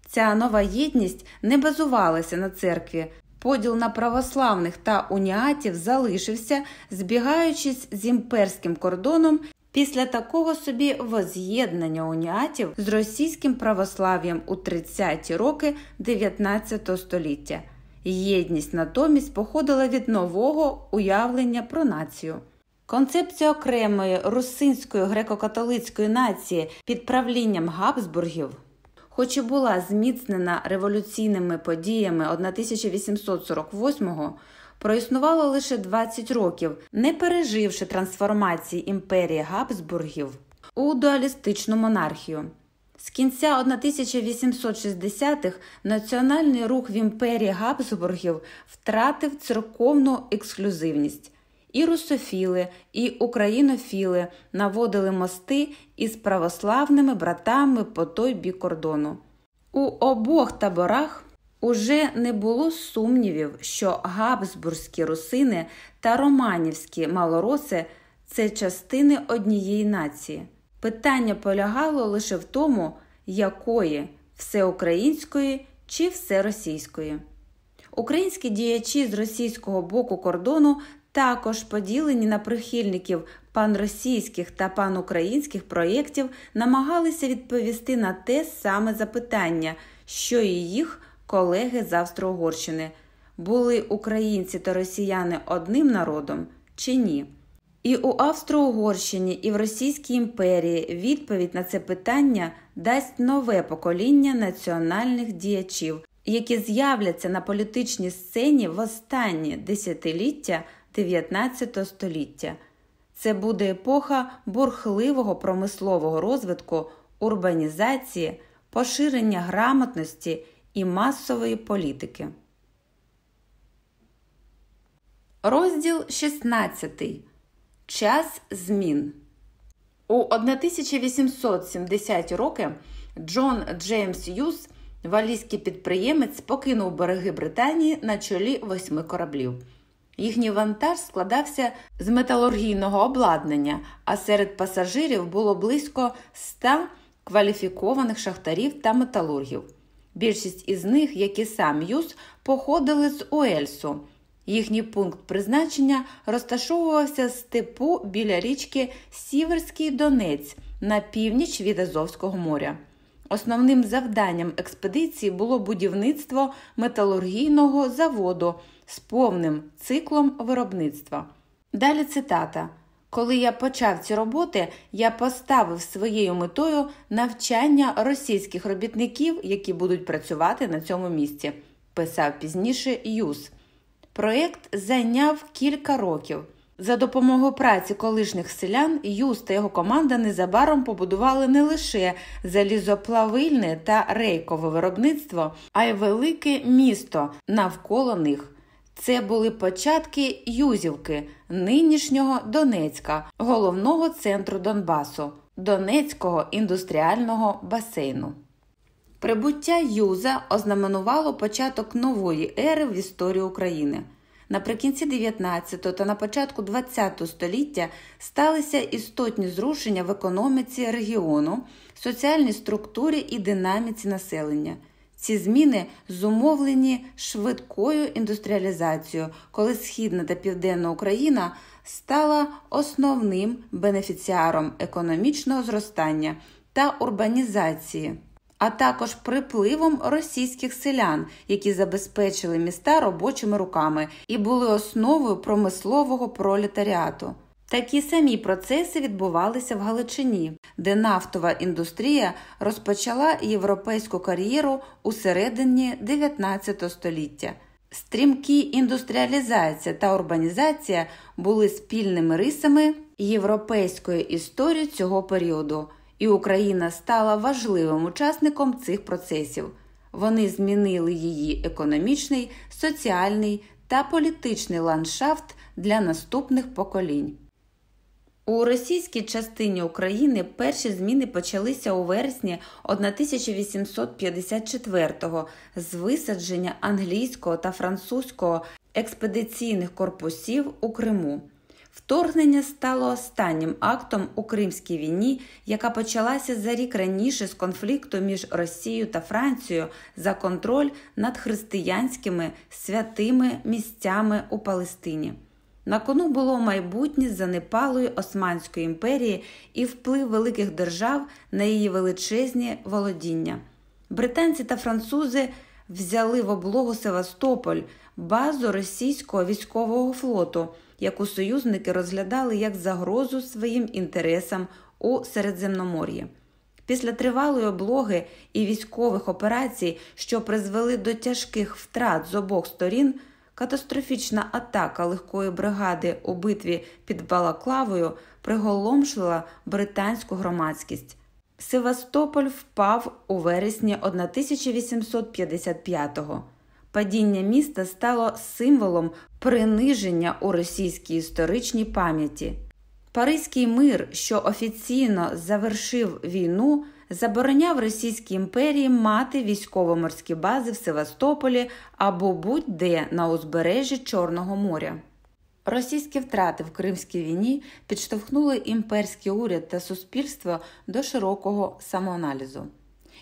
Ця нова єдність не базувалася на церкві. Поділ на православних та уніатів залишився, збігаючись з імперським кордоном Після такого собі воз'єднання уніатів з російським православ'ям у 30-ті роки 19 століття. Єдність натомість походила від нового уявлення про націю. Концепція окремої русинської греко-католицької нації під правлінням Габсбургів, хоч і була зміцнена революційними подіями 1848-го, проіснувало лише 20 років, не переживши трансформації імперії Габсбургів у дуалістичну монархію. З кінця 1860-х національний рух в імперії Габсбургів втратив церковну ексклюзивність. І русофіли, і українофіли наводили мости із православними братами по той бік кордону. У обох таборах Уже не було сумнівів, що габсбурзькі русини та романівські малороси це частини однієї нації. Питання полягало лише в тому, якої всеукраїнської чи всеросійської. Українські діячі з російського боку кордону також поділені на прихильників панросійських та панукраїнських проєктів, намагалися відповісти на те саме запитання, що і їх колеги з Австро-Угорщини, були українці та росіяни одним народом чи ні? І у Австро-Угорщині, і в Російській імперії відповідь на це питання дасть нове покоління національних діячів, які з'являться на політичній сцені в останні десятиліття 19 століття. Це буде епоха бурхливого промислового розвитку, урбанізації, поширення грамотності і масової політики. Розділ 16. Час змін. У 1870 роки Джон Джеймс Юс, валійський підприємець, покинув береги Британії на чолі восьми кораблів. Їхній вантаж складався з металургійного обладнання, а серед пасажирів було близько 100 кваліфікованих шахтарів та металургів. Більшість із них, як і сам Юс, походили з Уельсу. Їхній пункт призначення розташовувався в степу біля річки Сіверський Донець на північ від Азовського моря. Основним завданням експедиції було будівництво металургійного заводу з повним циклом виробництва. Далі цитата. Коли я почав ці роботи, я поставив своєю метою навчання російських робітників, які будуть працювати на цьому місці, писав пізніше Юс. Проєкт зайняв кілька років. За допомогою праці колишніх селян Юс та його команда незабаром побудували не лише залізоплавильне та рейкове виробництво, а й велике місто навколо них. Це були початки Юзівки, нинішнього Донецька, головного центру Донбасу, Донецького індустріального басейну. Прибуття Юза ознаменувало початок нової ери в історії України. Наприкінці 19 та на початку 20 століття сталися істотні зрушення в економіці регіону, соціальній структурі і динаміці населення. Ці зміни зумовлені швидкою індустріалізацією, коли Східна та Південна Україна стала основним бенефіціаром економічного зростання та урбанізації, а також припливом російських селян, які забезпечили міста робочими руками і були основою промислового пролетаріату. Такі самі процеси відбувалися в Галичині, де нафтова індустрія розпочала європейську кар'єру у середині 19 століття. Стрімкі індустріалізація та урбанізація були спільними рисами європейської історії цього періоду, і Україна стала важливим учасником цих процесів. Вони змінили її економічний, соціальний та політичний ландшафт для наступних поколінь. У російській частині України перші зміни почалися у вересні 1854-го з висадження англійського та французького експедиційних корпусів у Криму. Вторгнення стало останнім актом у Кримській війні, яка почалася за рік раніше з конфлікту між Росією та Францією за контроль над християнськими святими місцями у Палестині. На кону було майбутнє занепалої Османської імперії і вплив великих держав на її величезні володіння. Британці та французи взяли в облогу Севастополь, базу російського військового флоту, яку союзники розглядали як загрозу своїм інтересам у Середземномор'ї. Після тривалої облоги і військових операцій, що призвели до тяжких втрат з обох сторін. Катастрофічна атака легкої бригади у битві під Балаклавою приголомшила британську громадськість. Севастополь впав у вересні 1855-го. Падіння міста стало символом приниження у російській історичній пам'яті. Паризький мир, що офіційно завершив війну, забороняв Російській імперії мати військово-морські бази в Севастополі або будь-де на узбережжі Чорного моря. Російські втрати в Кримській війні підштовхнули імперський уряд та суспільство до широкого самоаналізу.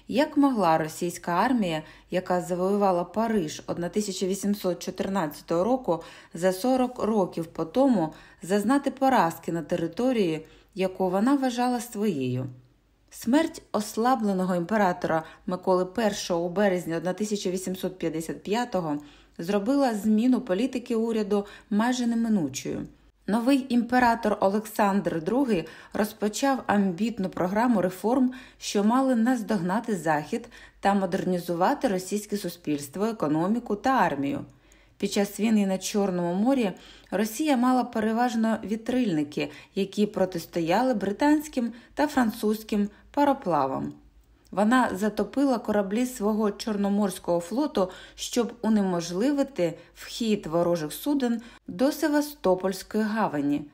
Як могла російська армія, яка завоювала Париж 1814 року за 40 років по тому, зазнати поразки на території, яку вона вважала своєю? Смерть ослабленого імператора Миколи І у березні 1855-го зробила зміну політики уряду майже неминучою. Новий імператор Олександр II розпочав амбітну програму реформ, що мали наздогнати Захід та модернізувати російське суспільство, економіку та армію. Під час війни на Чорному морі Росія мала переважно вітрильники, які протистояли британським та французьким пароплавам. Вона затопила кораблі свого Чорноморського флоту, щоб унеможливити вхід ворожих суден до Севастопольської гавані.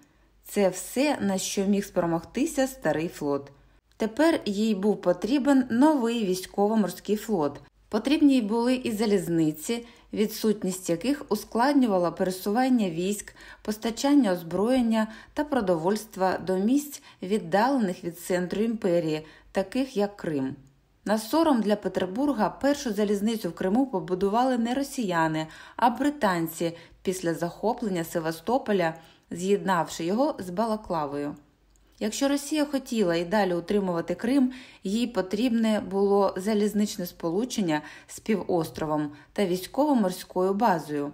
Це все, на що міг спромогтися старий флот. Тепер їй був потрібен новий військово-морський флот. Потрібні були і залізниці, відсутність яких ускладнювала пересування військ, постачання озброєння та продовольства до місць, віддалених від центру імперії, таких як Крим. На сором для Петербурга першу залізницю в Криму побудували не росіяни, а британці після захоплення Севастополя, з'єднавши його з Балаклавою. Якщо Росія хотіла і далі утримувати Крим, їй потрібне було залізничне сполучення з півостровом та військово-морською базою.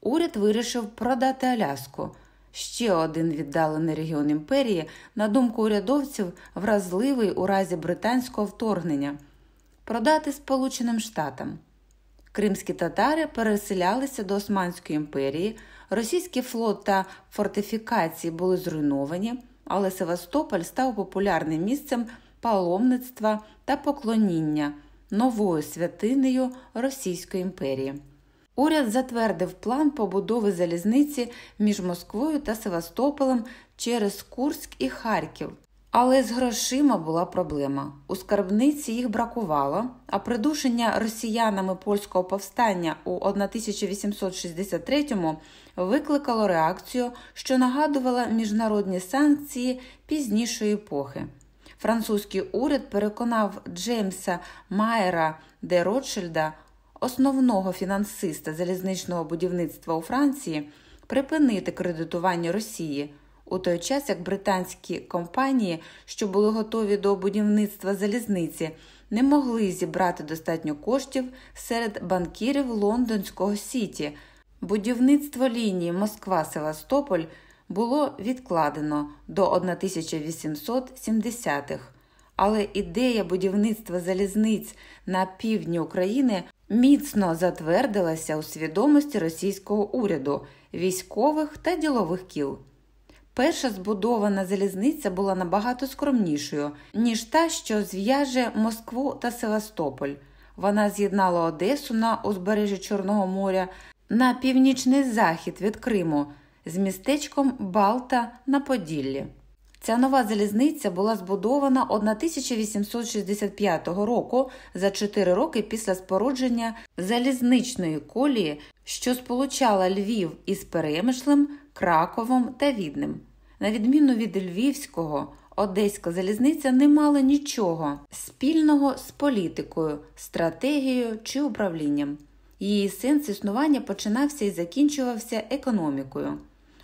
Уряд вирішив продати Аляску. Ще один віддалений регіон імперії, на думку урядовців, вразливий у разі британського вторгнення, продати Сполученим Штатам. Кримські татари переселялися до Османської імперії, російський флот та фортифікації були зруйновані але Севастополь став популярним місцем паломництва та поклоніння новою святинею Російської імперії. Уряд затвердив план побудови залізниці між Москвою та Севастополем через Курськ і Харків. Але з грошима була проблема. У скарбниці їх бракувало, а придушення росіянами польського повстання у 1863-му викликало реакцію, що нагадувала міжнародні санкції пізнішої епохи. Французький уряд переконав Джеймса Майера де Ротшильда, основного фінансиста залізничного будівництва у Франції, припинити кредитування Росії у той час як британські компанії, що були готові до будівництва залізниці, не могли зібрати достатньо коштів серед банкірів лондонського сіті. Будівництво лінії Москва-Севастополь було відкладено до 1870-х, але ідея будівництва залізниць на півдні України міцно затвердилася у свідомості російського уряду, військових та ділових кіл. Перша збудована залізниця була набагато скромнішою, ніж та, що зв'яже Москву та Севастополь. Вона з'єднала Одесу на узбережжі Чорного моря на північний захід від Криму з містечком Балта на Поділлі. Ця нова залізниця була збудована 1865 року за 4 роки після спорудження залізничної колії, що сполучала Львів із Перемишлем, Краковом та Відним. На відміну від Львівського, Одеська залізниця не мала нічого спільного з політикою, стратегією чи управлінням. Її сенс існування починався і закінчувався економікою.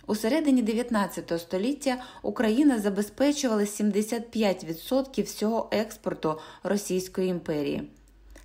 У середині 19 століття Україна забезпечувала 75% всього експорту Російської імперії.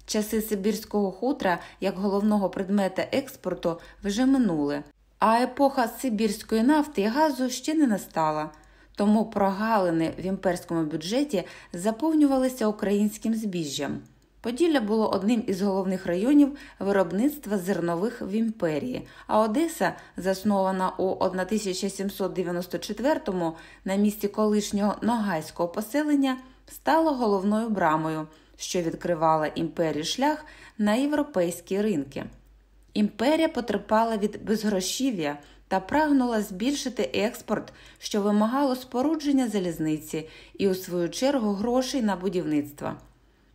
Часи Сибірського хутра як головного предмета експорту вже минули, а епоха Сибірської нафти і газу ще не настала. Тому прогалини в імперському бюджеті заповнювалися українським збіжжям. Поділля було одним із головних районів виробництва зернових в імперії, а Одеса, заснована у 1794-му на місці колишнього ногайського поселення, стала головною брамою, що відкривала імперії шлях на європейські ринки. Імперія потерпала від безгрошів'я та прагнула збільшити експорт, що вимагало спорудження залізниці і, у свою чергу, грошей на будівництво.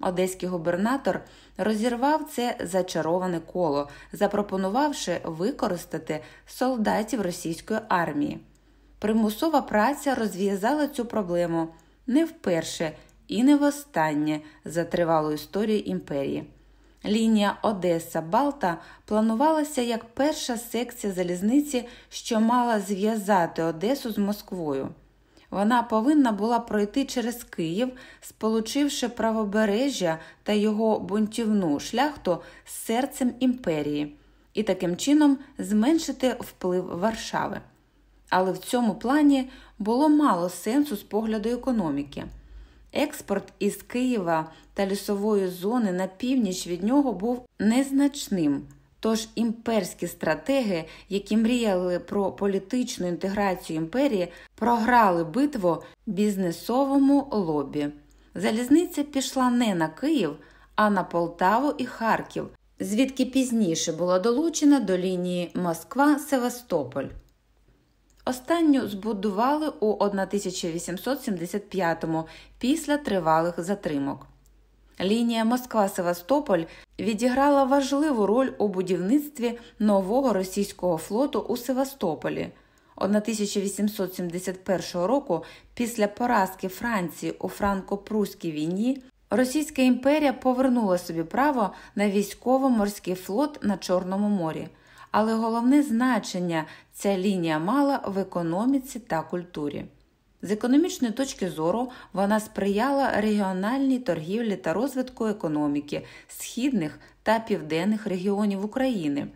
Одеський губернатор розірвав це зачароване коло, запропонувавши використати солдатів російської армії. Примусова праця розв'язала цю проблему не вперше і не востаннє за тривалу історію імперії. Лінія Одеса Балта планувалася як перша секція залізниці, що мала зв'язати Одесу з Москвою. Вона повинна була пройти через Київ, сполучивши правобережжя та його бунтівну шляхту з серцем імперії, і таким чином зменшити вплив Варшави. Але в цьому плані було мало сенсу з погляду економіки. Експорт із Києва та лісової зони на північ від нього був незначним. Тож імперські стратеги, які мріяли про політичну інтеграцію імперії, програли битву бізнесовому лобі. Залізниця пішла не на Київ, а на Полтаву і Харків, звідки пізніше була долучена до лінії Москва-Севастополь. Останню збудували у 1875-му після тривалих затримок. Лінія Москва-Севастополь відіграла важливу роль у будівництві нового російського флоту у Севастополі. 1871 року, після поразки Франції у франко-прусській війні, Російська імперія повернула собі право на військово-морський флот на Чорному морі, але головне значення ця лінія мала в економіці та культурі. З економічної точки зору вона сприяла регіональній торгівлі та розвитку економіки східних та південних регіонів України.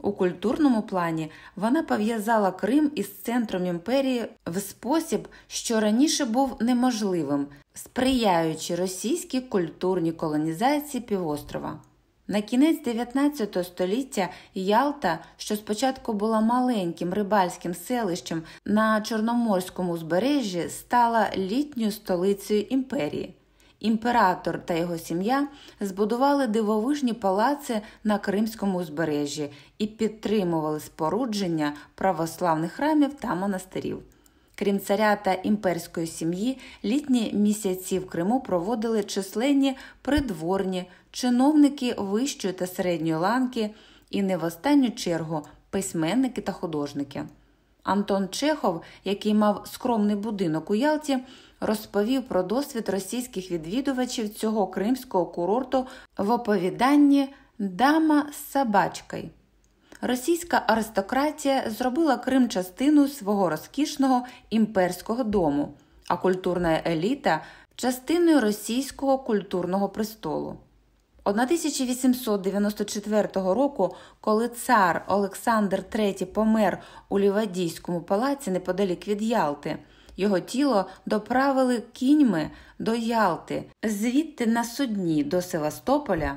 У культурному плані вона пов'язала Крим із центром імперії в спосіб, що раніше був неможливим, сприяючи російській культурній колонізації півострова. На кінець 19 століття Ялта, що спочатку була маленьким рибальським селищем на Чорноморському узбережжі, стала літньою столицею імперії. Імператор та його сім'я збудували дивовижні палаци на Кримському узбережжі і підтримували спорудження православних храмів та монастирів. Крім царя та імперської сім'ї, літні місяці в Криму проводили численні придворні, чиновники вищої та середньої ланки і не в останню чергу письменники та художники. Антон Чехов, який мав скромний будинок у Ялті, розповів про досвід російських відвідувачів цього кримського курорту в оповіданні Дама з собачкою». Російська аристократія зробила Крим частиною свого розкішного імперського дому, а культурна еліта частиною російського культурного престолу. 1894 року, коли цар Олександр III помер у Лівадійському палаці неподалік від Ялти, його тіло доправили кіньми до Ялти, звідти на судні до Севастополя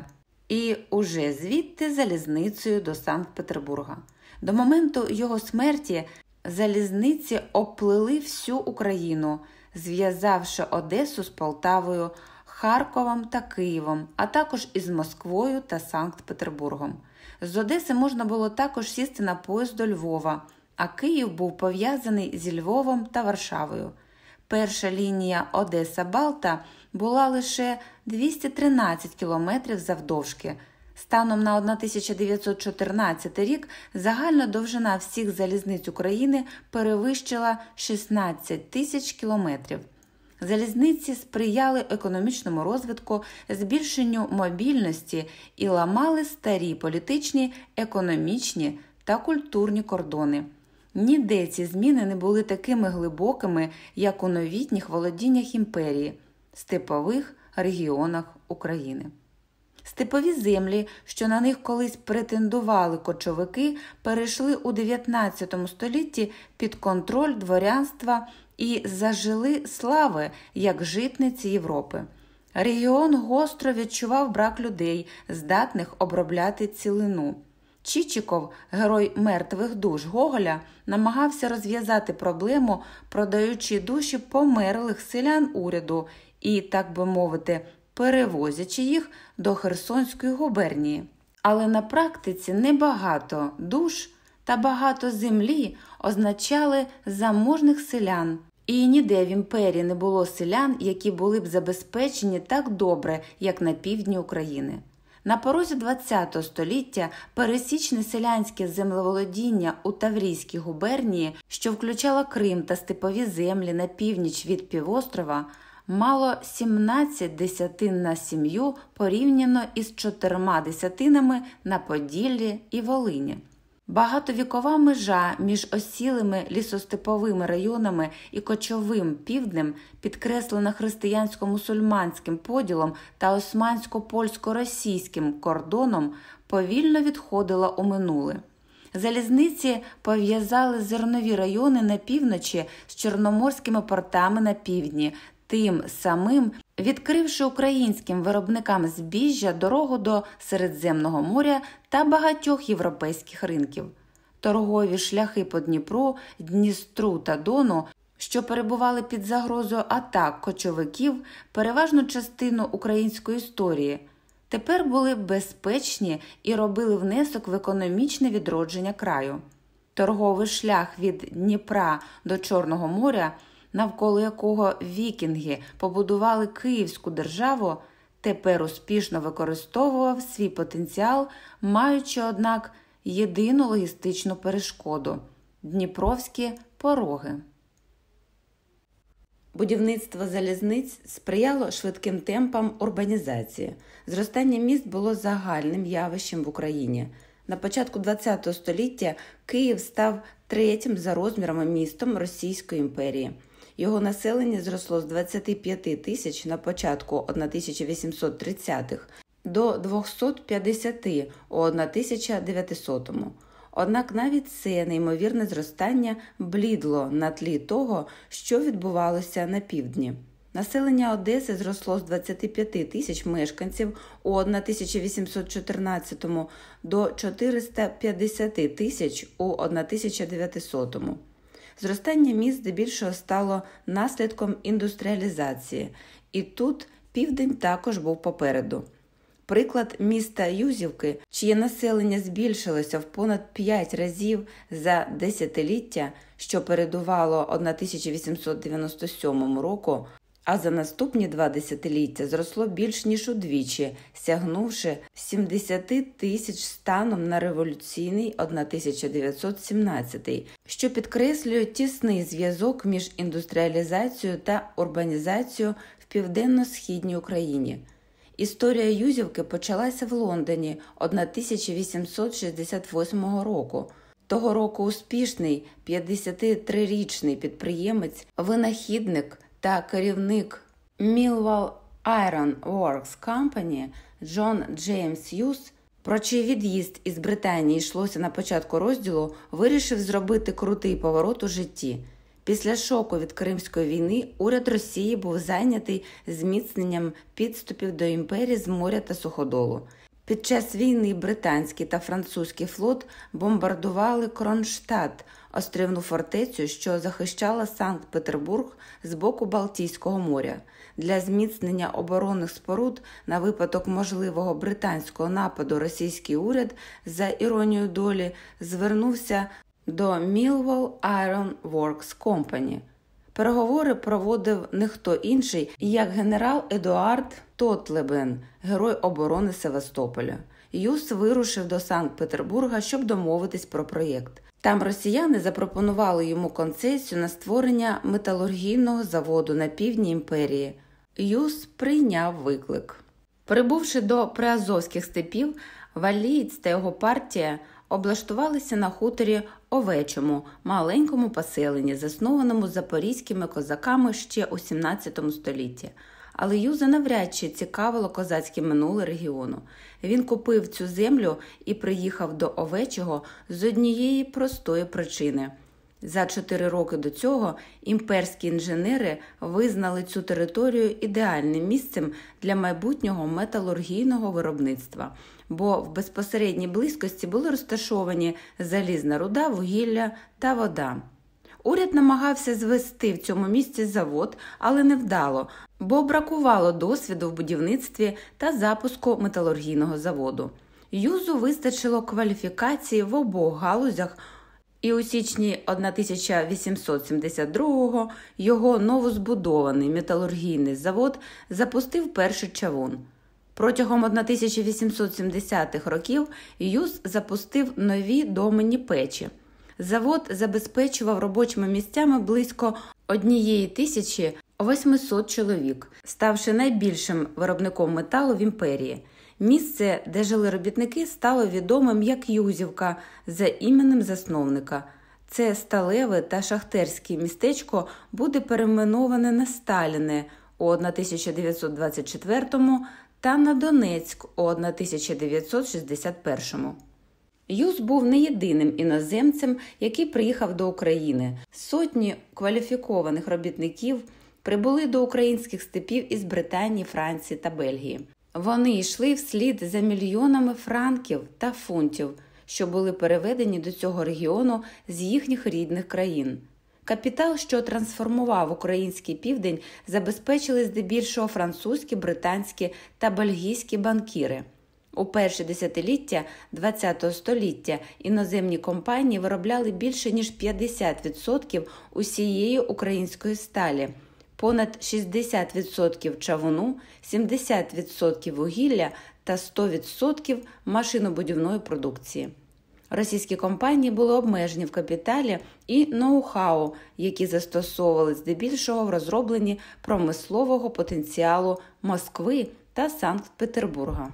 і уже звідти залізницею до Санкт-Петербурга. До моменту його смерті залізниці оплили всю Україну, зв'язавши Одесу з Полтавою. Харковом та Києвом, а також із Москвою та Санкт-Петербургом. З Одеси можна було також сісти на поїзд до Львова, а Київ був пов'язаний зі Львовом та Варшавою. Перша лінія Одеса Балта була лише 213 кілометрів завдовжки. Станом на 1914 рік загальна довжина всіх залізниць України перевищила 16 тисяч кілометрів. Залізниці сприяли економічному розвитку, збільшенню мобільності і ламали старі політичні, економічні та культурні кордони. Ніде ці зміни не були такими глибокими, як у новітніх володіннях імперії, степових регіонах України. Степові землі, що на них колись претендували кочовики, перейшли у 19 столітті під контроль дворянства і зажили слави як житниці Європи. Регіон гостро відчував брак людей, здатних обробляти цілину. Чічіков, герой мертвих душ Гоголя, намагався розв'язати проблему, продаючи душі померлих селян уряду і, так би мовити, перевозячи їх до Херсонської губернії. Але на практиці небагато душ та багато землі означали заможних селян, і ніде в імперії не було селян, які були б забезпечені так добре, як на півдні України. На порозі ХХ століття пересічне селянське землеволодіння у Таврійській губернії, що включало Крим та степові землі на північ від півострова, мало 17 десятин на сім'ю порівняно із чотирма десятинами на Поділлі і Волині. Багатовікова межа між осілими лісостеповими районами і кочовим півднем, підкреслена християнсько-мусульманським поділом та османсько-польсько-російським кордоном, повільно відходила у минуле. Залізниці пов'язали зернові райони на півночі з чорноморськими портами на півдні тим самим відкривши українським виробникам збіжжя дорогу до Середземного моря та багатьох європейських ринків. Торгові шляхи по Дніпру, Дністру та Дону, що перебували під загрозою атак кочовиків, переважну частину української історії, тепер були безпечні і робили внесок в економічне відродження краю. Торговий шлях від Дніпра до Чорного моря, навколо якого вікінги побудували Київську державу, тепер успішно використовував свій потенціал, маючи, однак, єдину логістичну перешкоду Дніпровські пороги. Будівництво залізниць сприяло швидким темпам урбанізації. Зростання міст було загальним явищем в Україні. На початку ХХ століття Київ став третім за розмірами містом Російської імперії. Його населення зросло з 25 тисяч на початку 1830-х до 250 у 1900-му. Однак навіть це неймовірне зростання блідло на тлі того, що відбувалося на півдні. Населення Одеси зросло з 25 тисяч мешканців у 1814 до 450 тисяч у 1900. Зростання міст здебільшого стало наслідком індустріалізації, і тут південь також був попереду. Приклад міста Юзівки, чиє населення збільшилося в понад 5 разів за десятиліття, що передувало 1897 року, а за наступні два десятиліття зросло більш ніж удвічі, сягнувши 70 тисяч станом на революційний 1917, що підкреслює тісний зв'язок між індустріалізацією та урбанізацією в південно-східній Україні. Історія Юзівки почалася в Лондоні 1868 року. Того року успішний 53-річний підприємець, винахідник та керівник Millwall Iron Works Company Джон Джеймс Юс, про чий від'їзд із Британії йшлося на початку розділу, вирішив зробити крутий поворот у житті. Після шоку від Кримської війни уряд Росії був зайнятий зміцненням підступів до імперії з моря та суходолу. Під час війни британський та французький флот бомбардували Кронштадт, острівну фортецю, що захищала Санкт-Петербург з боку Балтійського моря. Для зміцнення оборонних споруд на випадок можливого британського нападу російський уряд за іронією долі звернувся до Millwall Iron Works Company. Переговори проводив не хто інший, як генерал Едуард Тотлебен, герой оборони Севастополя. Юс вирушив до Санкт-Петербурга, щоб домовитись про проєкт. Там росіяни запропонували йому концесію на створення металургійного заводу на півдні імперії. Юс прийняв виклик. Прибувши до приазовських степів, валієць та його партія облаштувалися на хуторі овечому, маленькому поселенні, заснованому запорізькими козаками ще у 17 столітті. Але Юза навряд чи цікавило козацьке минуле регіону. Він купив цю землю і приїхав до овечого з однієї простої причини. За чотири роки до цього імперські інженери визнали цю територію ідеальним місцем для майбутнього металургійного виробництва бо в безпосередній близькості були розташовані залізна руда, вугілля та вода. Уряд намагався звести в цьому місці завод, але невдало, бо бракувало досвіду в будівництві та запуску металургійного заводу. Юзу вистачило кваліфікації в обох галузях, і у січні 1872-го його новозбудований металургійний завод запустив перший чавун. Протягом 1870-х років Юз запустив нові доменні печі. Завод забезпечував робочими місцями близько 1800 чоловік, ставши найбільшим виробником металу в імперії. Місце, де жили робітники, стало відомим як Юзівка за іменем засновника. Це сталеве та шахтерське містечко буде перейменоване на Сталіне у 1924 та на Донецьк у 1961-му. Юз був не єдиним іноземцем, який приїхав до України. Сотні кваліфікованих робітників прибули до українських степів із Британії, Франції та Бельгії. Вони йшли вслід за мільйонами франків та фунтів, що були переведені до цього регіону з їхніх рідних країн. Капітал, що трансформував український південь, забезпечили здебільшого французькі, британські та бельгійські банкіри. У перші десятиліття ХХ століття іноземні компанії виробляли більше ніж 50% усієї української сталі, понад 60% чавуну, 70% вугілля та 100% машинобудівної продукції. Російські компанії були обмежені в капіталі і ноу-хау, які застосовували здебільшого в розробленні промислового потенціалу Москви та Санкт-Петербурга.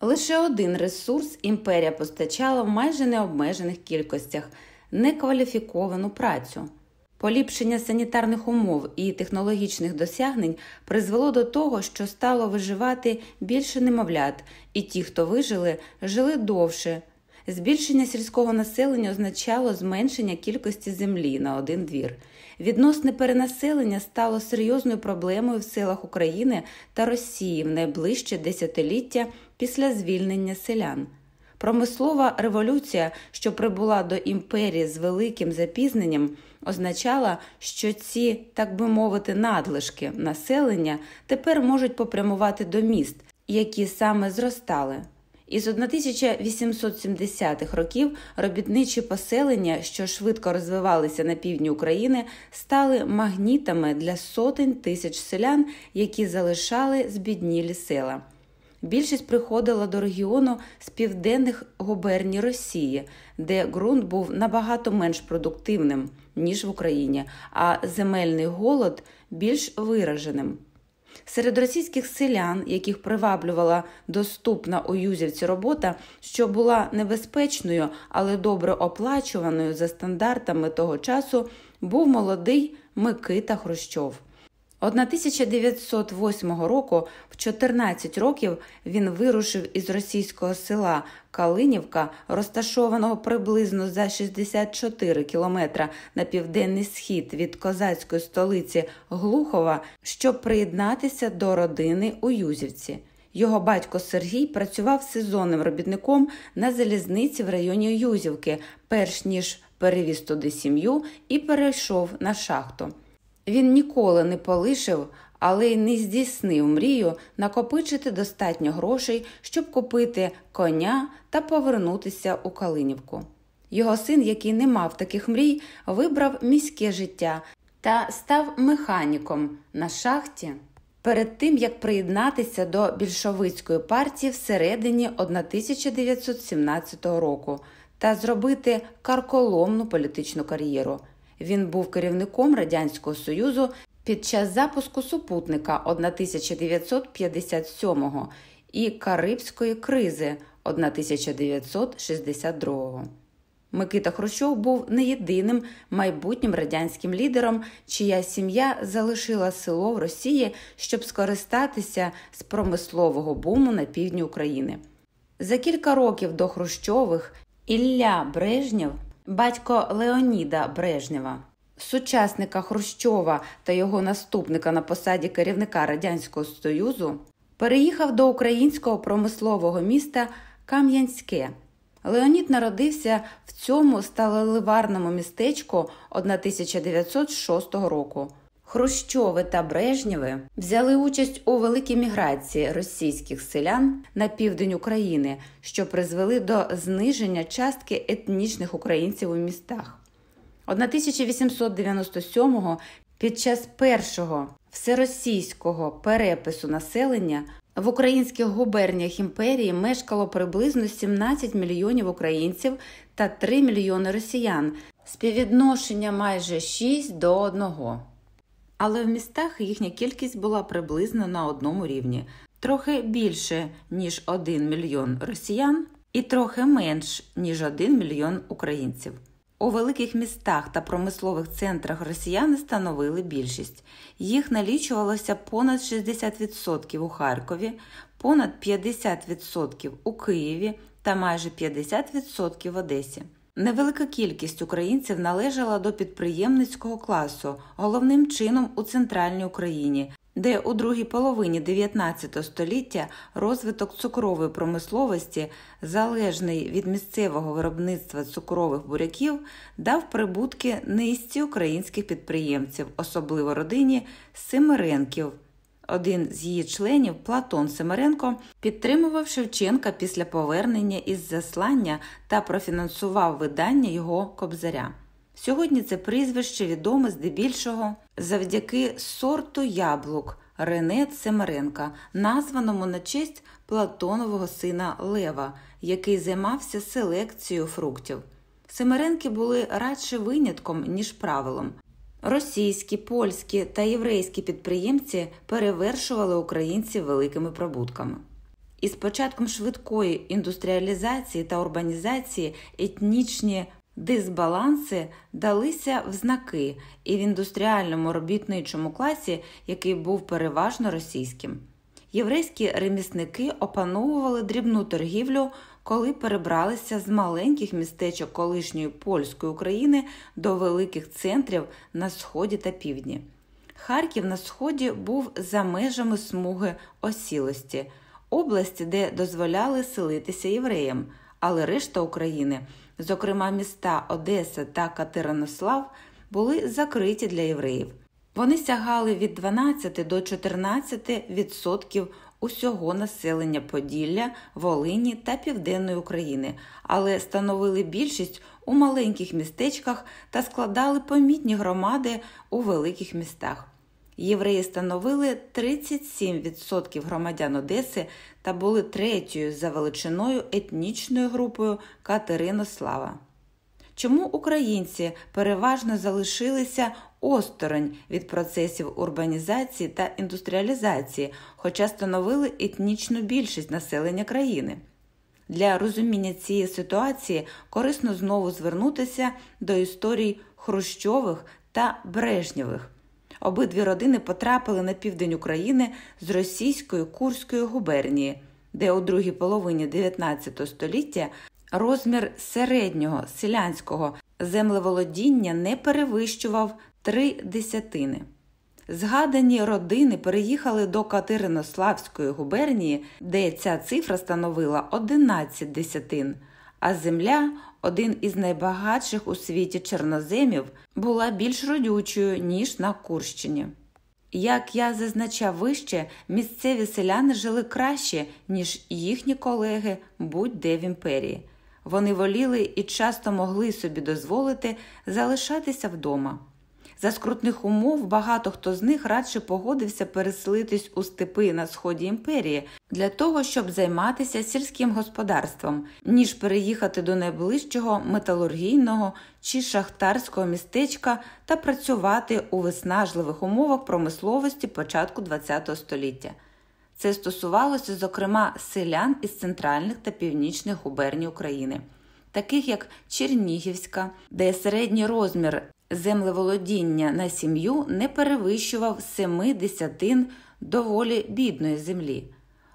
Лише один ресурс імперія постачала в майже необмежених кількостях некваліфіковану працю. Поліпшення санітарних умов і технологічних досягнень призвело до того, що стало виживати більше немовлят, і ті, хто вижили, жили довше. Збільшення сільського населення означало зменшення кількості землі на один двір. Відносне перенаселення стало серйозною проблемою в селах України та Росії в найближче десятиліття після звільнення селян. Промислова революція, що прибула до імперії з великим запізненням, означала, що ці, так би мовити, надлишки населення тепер можуть попрямувати до міст, які саме зростали. Із 1870-х років робітничі поселення, що швидко розвивалися на півдні України, стали магнітами для сотень тисяч селян, які залишали збіднілі села. Більшість приходила до регіону з південних губерній Росії, де ґрунт був набагато менш продуктивним ніж в Україні, а земельний голод більш вираженим. Серед російських селян, яких приваблювала доступна у Юзівці робота, що була небезпечною, але добре оплачуваною за стандартами того часу, був молодий Микита Хрущов. 1908 року, в 14 років, він вирушив із російського села Калинівка, розташованого приблизно за 64 кілометра на південний схід від козацької столиці Глухова, щоб приєднатися до родини у Юзівці. Його батько Сергій працював сезонним робітником на залізниці в районі Юзівки, перш ніж перевіз туди сім'ю і перейшов на шахту. Він ніколи не полишив, але й не здійснив мрію накопичити достатньо грошей, щоб купити коня та повернутися у Калинівку. Його син, який не мав таких мрій, вибрав міське життя та став механіком на шахті перед тим як приєднатися до більшовицької партії всередині 1917 року та зробити карколомну політичну кар'єру. Він був керівником Радянського Союзу під час запуску супутника 1957 і Карибської кризи 1962. Микита Хрущов був не єдиним майбутнім радянським лідером, чия сім'я залишила село в Росії, щоб скористатися з промислового буму на півдні України. За кілька років до Хрущових Ілля Брежнєв батько Леоніда Брежнєва, сучасника Хрущова та його наступника на посаді керівника Радянського Союзу, переїхав до українського промислового міста Кам'янське. Леонід народився в цьому сталеливарному містечку 1906 року. Хрущови та Брежнєви взяли участь у великій міграції російських селян на південь України, що призвели до зниження частки етнічних українців у містах. 1897-го під час першого всеросійського перепису населення в українських губерніях імперії мешкало приблизно 17 мільйонів українців та 3 мільйони росіян, співвідношення майже 6 до 1 але в містах їхня кількість була приблизно на одному рівні, трохи більше ніж 1 мільйон росіян, і трохи менш ніж 1 мільйон українців. У великих містах та промислових центрах росіяни становили більшість. Їх налічувалося понад 60% у Харкові, понад 50% у Києві та майже 50% в Одесі. Невелика кількість українців належала до підприємницького класу, головним чином у центральній Україні, де у другій половині 19 століття розвиток цукрової промисловості, залежний від місцевого виробництва цукрових буряків, дав прибутки низці українських підприємців, особливо родині Семеренків. Один з її членів, Платон Семеренко, підтримував Шевченка після повернення із заслання та профінансував видання його кобзаря. Сьогодні це прізвище відоме здебільшого завдяки сорту яблук Рене Семеренка, названому на честь Платонового сина Лева, який займався селекцією фруктів. Семеренки були радше винятком, ніж правилом. Російські, польські та єврейські підприємці перевершували українців великими прибутками. Із початком швидкої індустріалізації та урбанізації етнічні дисбаланси далися в знаки і в індустріальному робітничому класі, який був переважно російським. Єврейські ремісники опановували дрібну торгівлю, коли перебралися з маленьких містечок колишньої польської України до великих центрів на сході та півдні. Харків на сході був за межами смуги осілості, області, де дозволяли селитися євреям, але решта України зокрема міста Одеса та Катеринослав, були закриті для євреїв. Вони сягали від 12 до 14% відсотків усього населення Поділля, Волині та Південної України, але становили більшість у маленьких містечках та складали помітні громади у великих містах. Євреї становили 37% громадян Одеси та були третьою за величиною етнічною групою Катеринослава. Чому українці переважно залишилися осторонь від процесів урбанізації та індустріалізації, хоча становили етнічну більшість населення країни? Для розуміння цієї ситуації корисно знову звернутися до історій Хрущових та Брежнєвих. Обидві родини потрапили на південь України з російської Курської губернії, де у другій половині 19 століття розмір середнього селянського землеволодіння не перевищував три десятини. Згадані родини переїхали до Катеринославської губернії, де ця цифра становила 11 десятин, а земля один із найбагатших у світі чорноземів, була більш родючою, ніж на Курщині. Як я зазначав вище, місцеві селяни жили краще, ніж їхні колеги будь-де в імперії. Вони воліли і часто могли собі дозволити залишатися вдома. За скрутних умов багато хто з них радше погодився переселитись у степи на сході імперії для того, щоб займатися сільським господарством, ніж переїхати до найближчого металургійного чи шахтарського містечка та працювати у виснажливих умовах промисловості початку ХХ століття. Це стосувалося, зокрема, селян із центральних та північних губерній України, таких як Чернігівська, де середній розмір землеволодіння на сім'ю не перевищував семи десятин доволі бідної землі.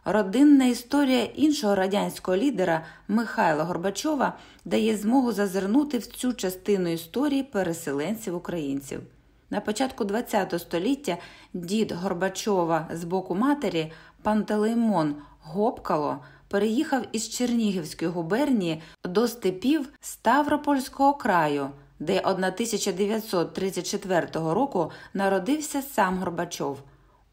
Родинна історія іншого радянського лідера Михайла Горбачова дає змогу зазирнути в цю частину історії переселенців українців. На початку ХХ століття дід Горбачова з боку матері Пантелеймон Гопкало переїхав із Чернігівської губернії до степів Ставропольського краю де 1934 року народився сам Горбачов.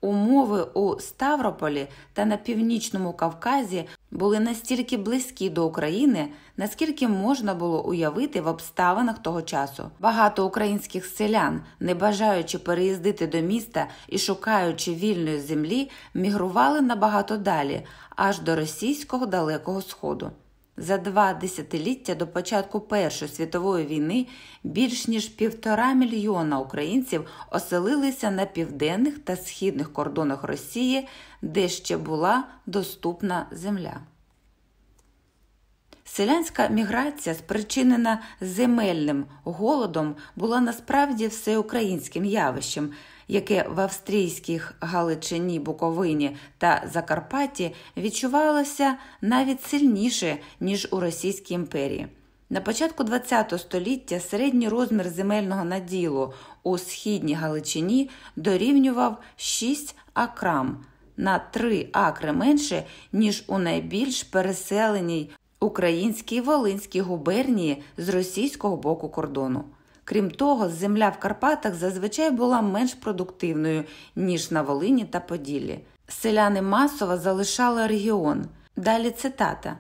Умови у Ставрополі та на північному Кавказі були настільки близькі до України, наскільки можна було уявити в обставинах того часу. Багато українських селян, не бажаючи переїздити до міста і шукаючи вільної землі, мігрували набагато далі, аж до російського далекого сходу. За два десятиліття до початку Першої світової війни більш ніж півтора мільйона українців оселилися на південних та східних кордонах Росії, де ще була доступна земля. Селянська міграція, спричинена земельним голодом, була насправді всеукраїнським явищем, яке в австрійських Галичині, Буковині та Закарпатті відчувалося навіть сильніше, ніж у Російській імперії. На початку ХХ століття середній розмір земельного наділу у східній Галичині дорівнював 6 акрам на 3 акри менше, ніж у найбільш переселеній українській Волинській губернії з російського боку кордону. Крім того, земля в Карпатах зазвичай була менш продуктивною, ніж на Волині та Поділлі. Селяни масово залишали регіон. Далі цитата.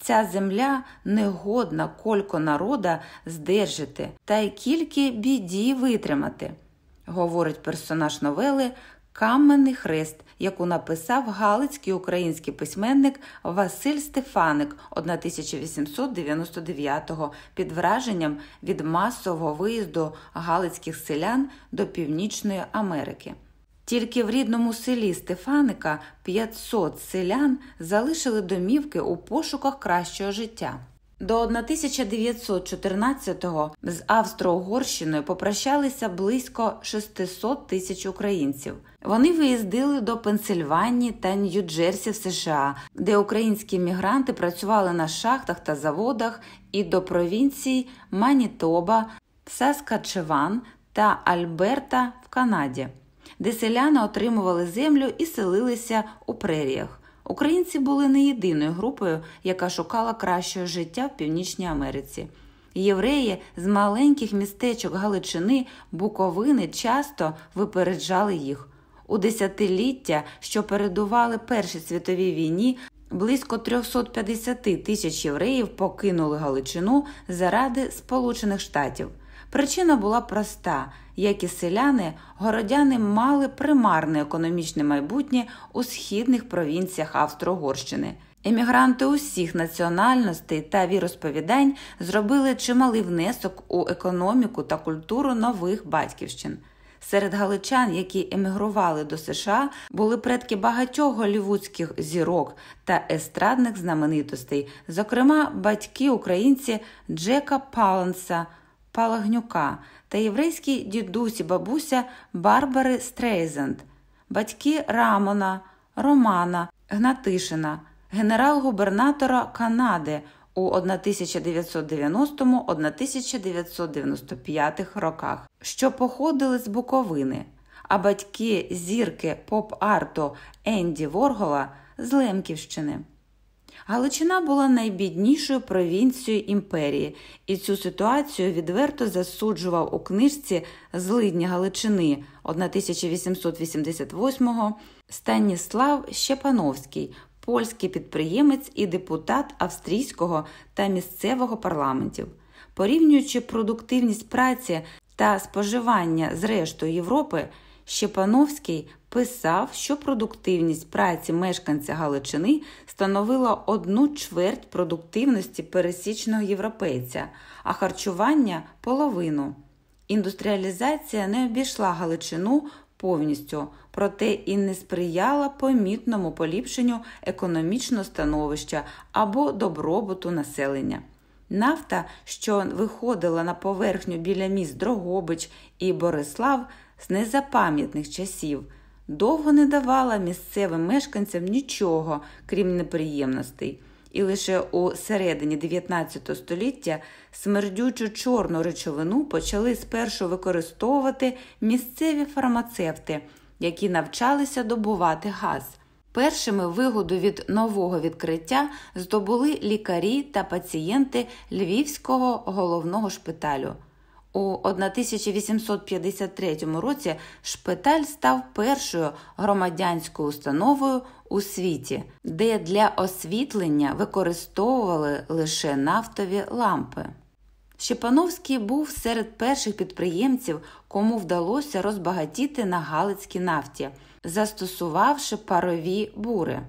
Ця земля негодна колько народа здержати, та й кільки біді витримати, говорить персонаж новели Каменний хрест, яку написав галицький український письменник Василь Стефаник 1899-го під враженням від масового виїзду галицьких селян до Північної Америки. Тільки в рідному селі Стефаника 500 селян залишили домівки у пошуках кращого життя. До 1914-го з Австро-Угорщиною попрощалися близько 600 тисяч українців. Вони виїздили до Пенсильванії та Нью-Джерсі в США, де українські мігранти працювали на шахтах та заводах, і до провінцій Манітоба, Саскачеван та Альберта в Канаді, де селяни отримували землю і селилися у преріях. Українці були не єдиною групою, яка шукала кращого життя в Північній Америці. Євреї з маленьких містечок Галичини, Буковини часто випереджали їх. У десятиліття, що передували Першій світовій війні, близько 350 тисяч євреїв покинули Галичину заради Сполучених Штатів. Причина була проста: як і селяни, городяни мали примарне економічне майбутнє у східних провінціях Австро-Угорщини. Емігранти усіх національностей та віросповідань зробили чималий внесок у економіку та культуру нових батьківщин. Серед галичан, які емігрували до США, були предки багатьох голівудських зірок та естрадних знаменитостей, зокрема батьки українці Джека Паленса – Палагнюка та єврейські дідусі бабуся Барбари Стрейзенд, батьки Рамона, Романа, Гнатишина, генерал-губернатора Канади у 1990-1995 роках, що походили з Буковини, а батьки зірки поп-арту Енді Воргола з Лемківщини. Галичина була найбіднішою провінцією імперії, і цю ситуацію відверто засуджував у книжці Злидні Галичини 1888-го Станіслав Щепановський, польський підприємець і депутат австрійського та місцевого парламентів. Порівнюючи продуктивність праці та споживання з рештою Європи, Щепановський писав, що продуктивність праці мешканця Галичини становила одну чверть продуктивності пересічного європейця, а харчування половину. Індустріалізація не обійшла Галичину повністю, проте і не сприяла помітному поліпшенню економічного становища або добробуту населення. Нафта, що виходила на поверхню біля міст Дрогобич і Борислав з незапам'ятних часів довго не давала місцевим мешканцям нічого, крім неприємностей, і лише у середині 19 століття смердючу чорну речовину почали спершу використовувати місцеві фармацевти, які навчалися добувати газ. Першими вигоду від нового відкриття здобули лікарі та пацієнти Львівського головного шпиталю. У 1853 році шпиталь став першою громадянською установою у світі, де для освітлення використовували лише нафтові лампи. Щепановський був серед перших підприємців, кому вдалося розбагатіти на Галицькій нафті, застосувавши парові бури.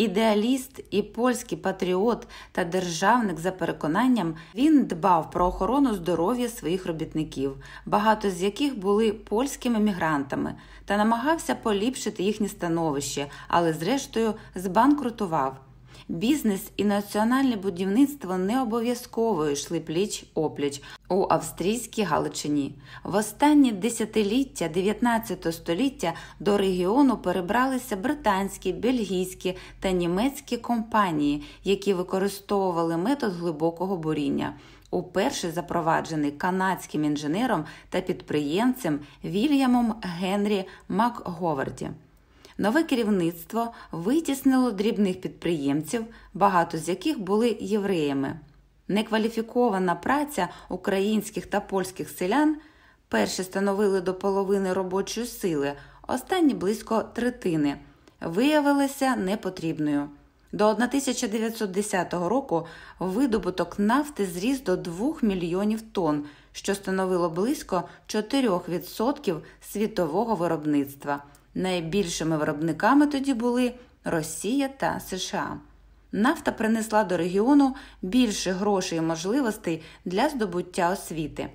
Ідеаліст і польський патріот та державник за переконанням він дбав про охорону здоров'я своїх робітників, багато з яких були польськими мігрантами, та намагався поліпшити їхнє становище, але, зрештою, збанкрутував. Бізнес і національне будівництво не обов'язково йшли пліч опліч у австрійській Галичині. В останні десятиліття 19 століття до регіону перебралися британські, бельгійські та німецькі компанії, які використовували метод глибокого буріння. Уперше запроваджений канадським інженером та підприємцем Вільямом Генрі Макговарді. Нове керівництво витіснило дрібних підприємців, багато з яких були євреями. Некваліфікована праця українських та польських селян перші становили до половини робочої сили, останні близько третини, виявилася непотрібною. До 1910 року видобуток нафти зріс до 2 мільйонів тонн, що становило близько 4% світового виробництва. Найбільшими виробниками тоді були Росія та США. Нафта принесла до регіону більше грошей і можливостей для здобуття освіти.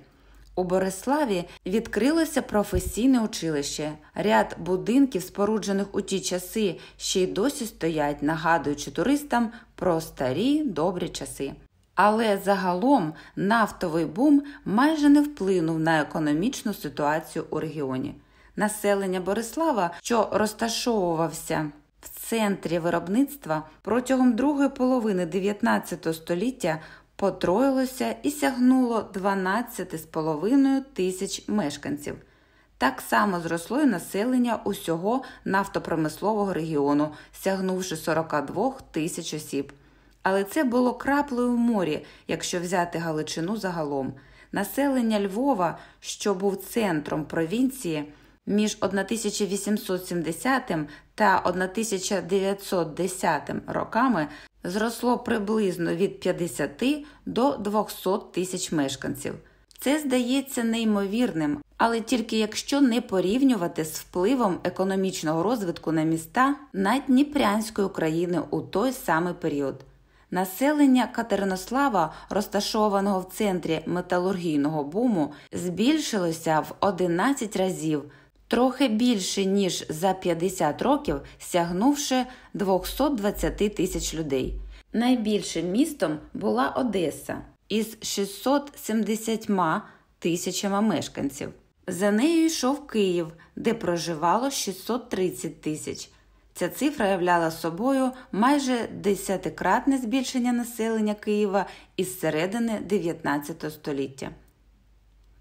У Бориславі відкрилося професійне училище. Ряд будинків, споруджених у ті часи, ще й досі стоять, нагадуючи туристам про старі добрі часи. Але загалом нафтовий бум майже не вплинув на економічну ситуацію у регіоні. Населення Борислава, що розташовувався в центрі виробництва протягом другої половини 19 століття потроїлося і сягнуло 12,5 тисяч мешканців. Так само зросло і населення усього нафтопромислового регіону, сягнувши 42 тисяч осіб. Але це було краплею в морі, якщо взяти Галичину загалом. Населення Львова, що був центром провінції, між 1870 та 1910 роками зросло приблизно від 50 до 200 тисяч мешканців. Це здається неймовірним, але тільки якщо не порівнювати з впливом економічного розвитку на міста Надніпрянської України у той самий період. Населення Катеринослава, розташованого в центрі металургійного буму, збільшилося в 11 разів трохи більше ніж за 50 років, сягнувши 220 тисяч людей. Найбільшим містом була Одеса із 670 тисячами мешканців. За нею йшов Київ, де проживало 630 тисяч. Ця цифра являла собою майже десятикратне збільшення населення Києва із середини 19 століття.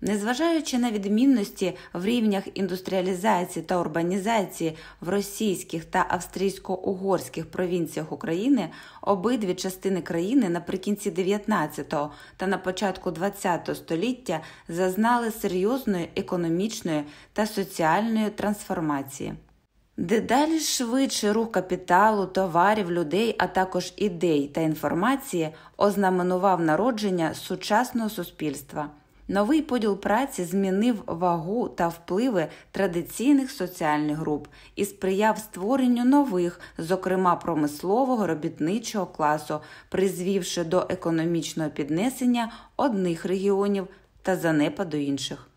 Незважаючи на відмінності в рівнях індустріалізації та урбанізації в російських та австрійсько-угорських провінціях України, обидві частини країни наприкінці 19-го та на початку 20-го століття зазнали серйозної економічної та соціальної трансформації. Дедалі швидше рух капіталу, товарів, людей, а також ідей та інформації ознаменував народження сучасного суспільства. Новий поділ праці змінив вагу та впливи традиційних соціальних груп і сприяв створенню нових, зокрема промислового робітничого класу, призвівши до економічного піднесення одних регіонів та занепаду інших.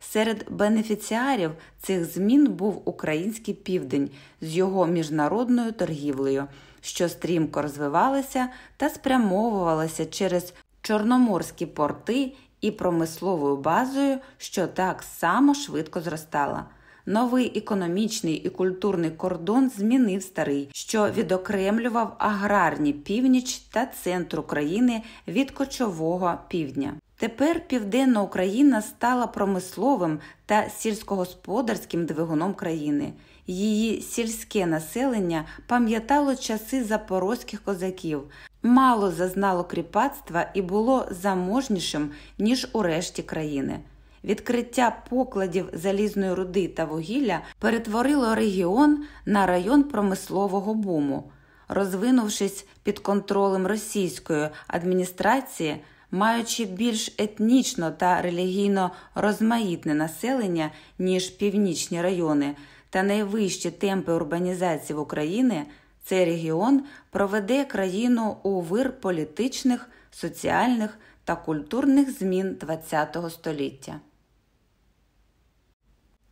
Серед бенефіціарів цих змін був український південь з його міжнародною торгівлею, що стрімко розвивалася та спрямовувалася через чорноморські порти і промисловою базою, що так само швидко зростала. Новий економічний і культурний кордон змінив старий, що відокремлював аграрні північ та центр України від кочового півдня. Тепер Південна Україна стала промисловим та сільськогосподарським двигуном країни. Її сільське населення пам'ятало часи запорозьких козаків, мало зазнало кріпацтва і було заможнішим, ніж у решті країни. Відкриття покладів залізної руди та вугілля перетворило регіон на район промислового буму. Розвинувшись під контролем російської адміністрації, маючи більш етнічно та релігійно розмаїтне населення, ніж північні райони, та найвищі темпи урбанізації в Україні – цей регіон проведе країну у вир політичних, соціальних та культурних змін ХХ століття.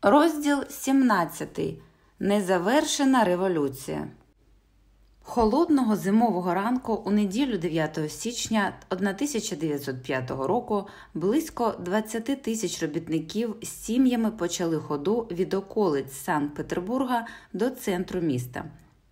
Розділ 17. Незавершена революція. Холодного зимового ранку у неділю 9 січня 1905 року близько 20 тисяч робітників з сім'ями почали ходу від околиць Санкт-Петербурга до центру міста.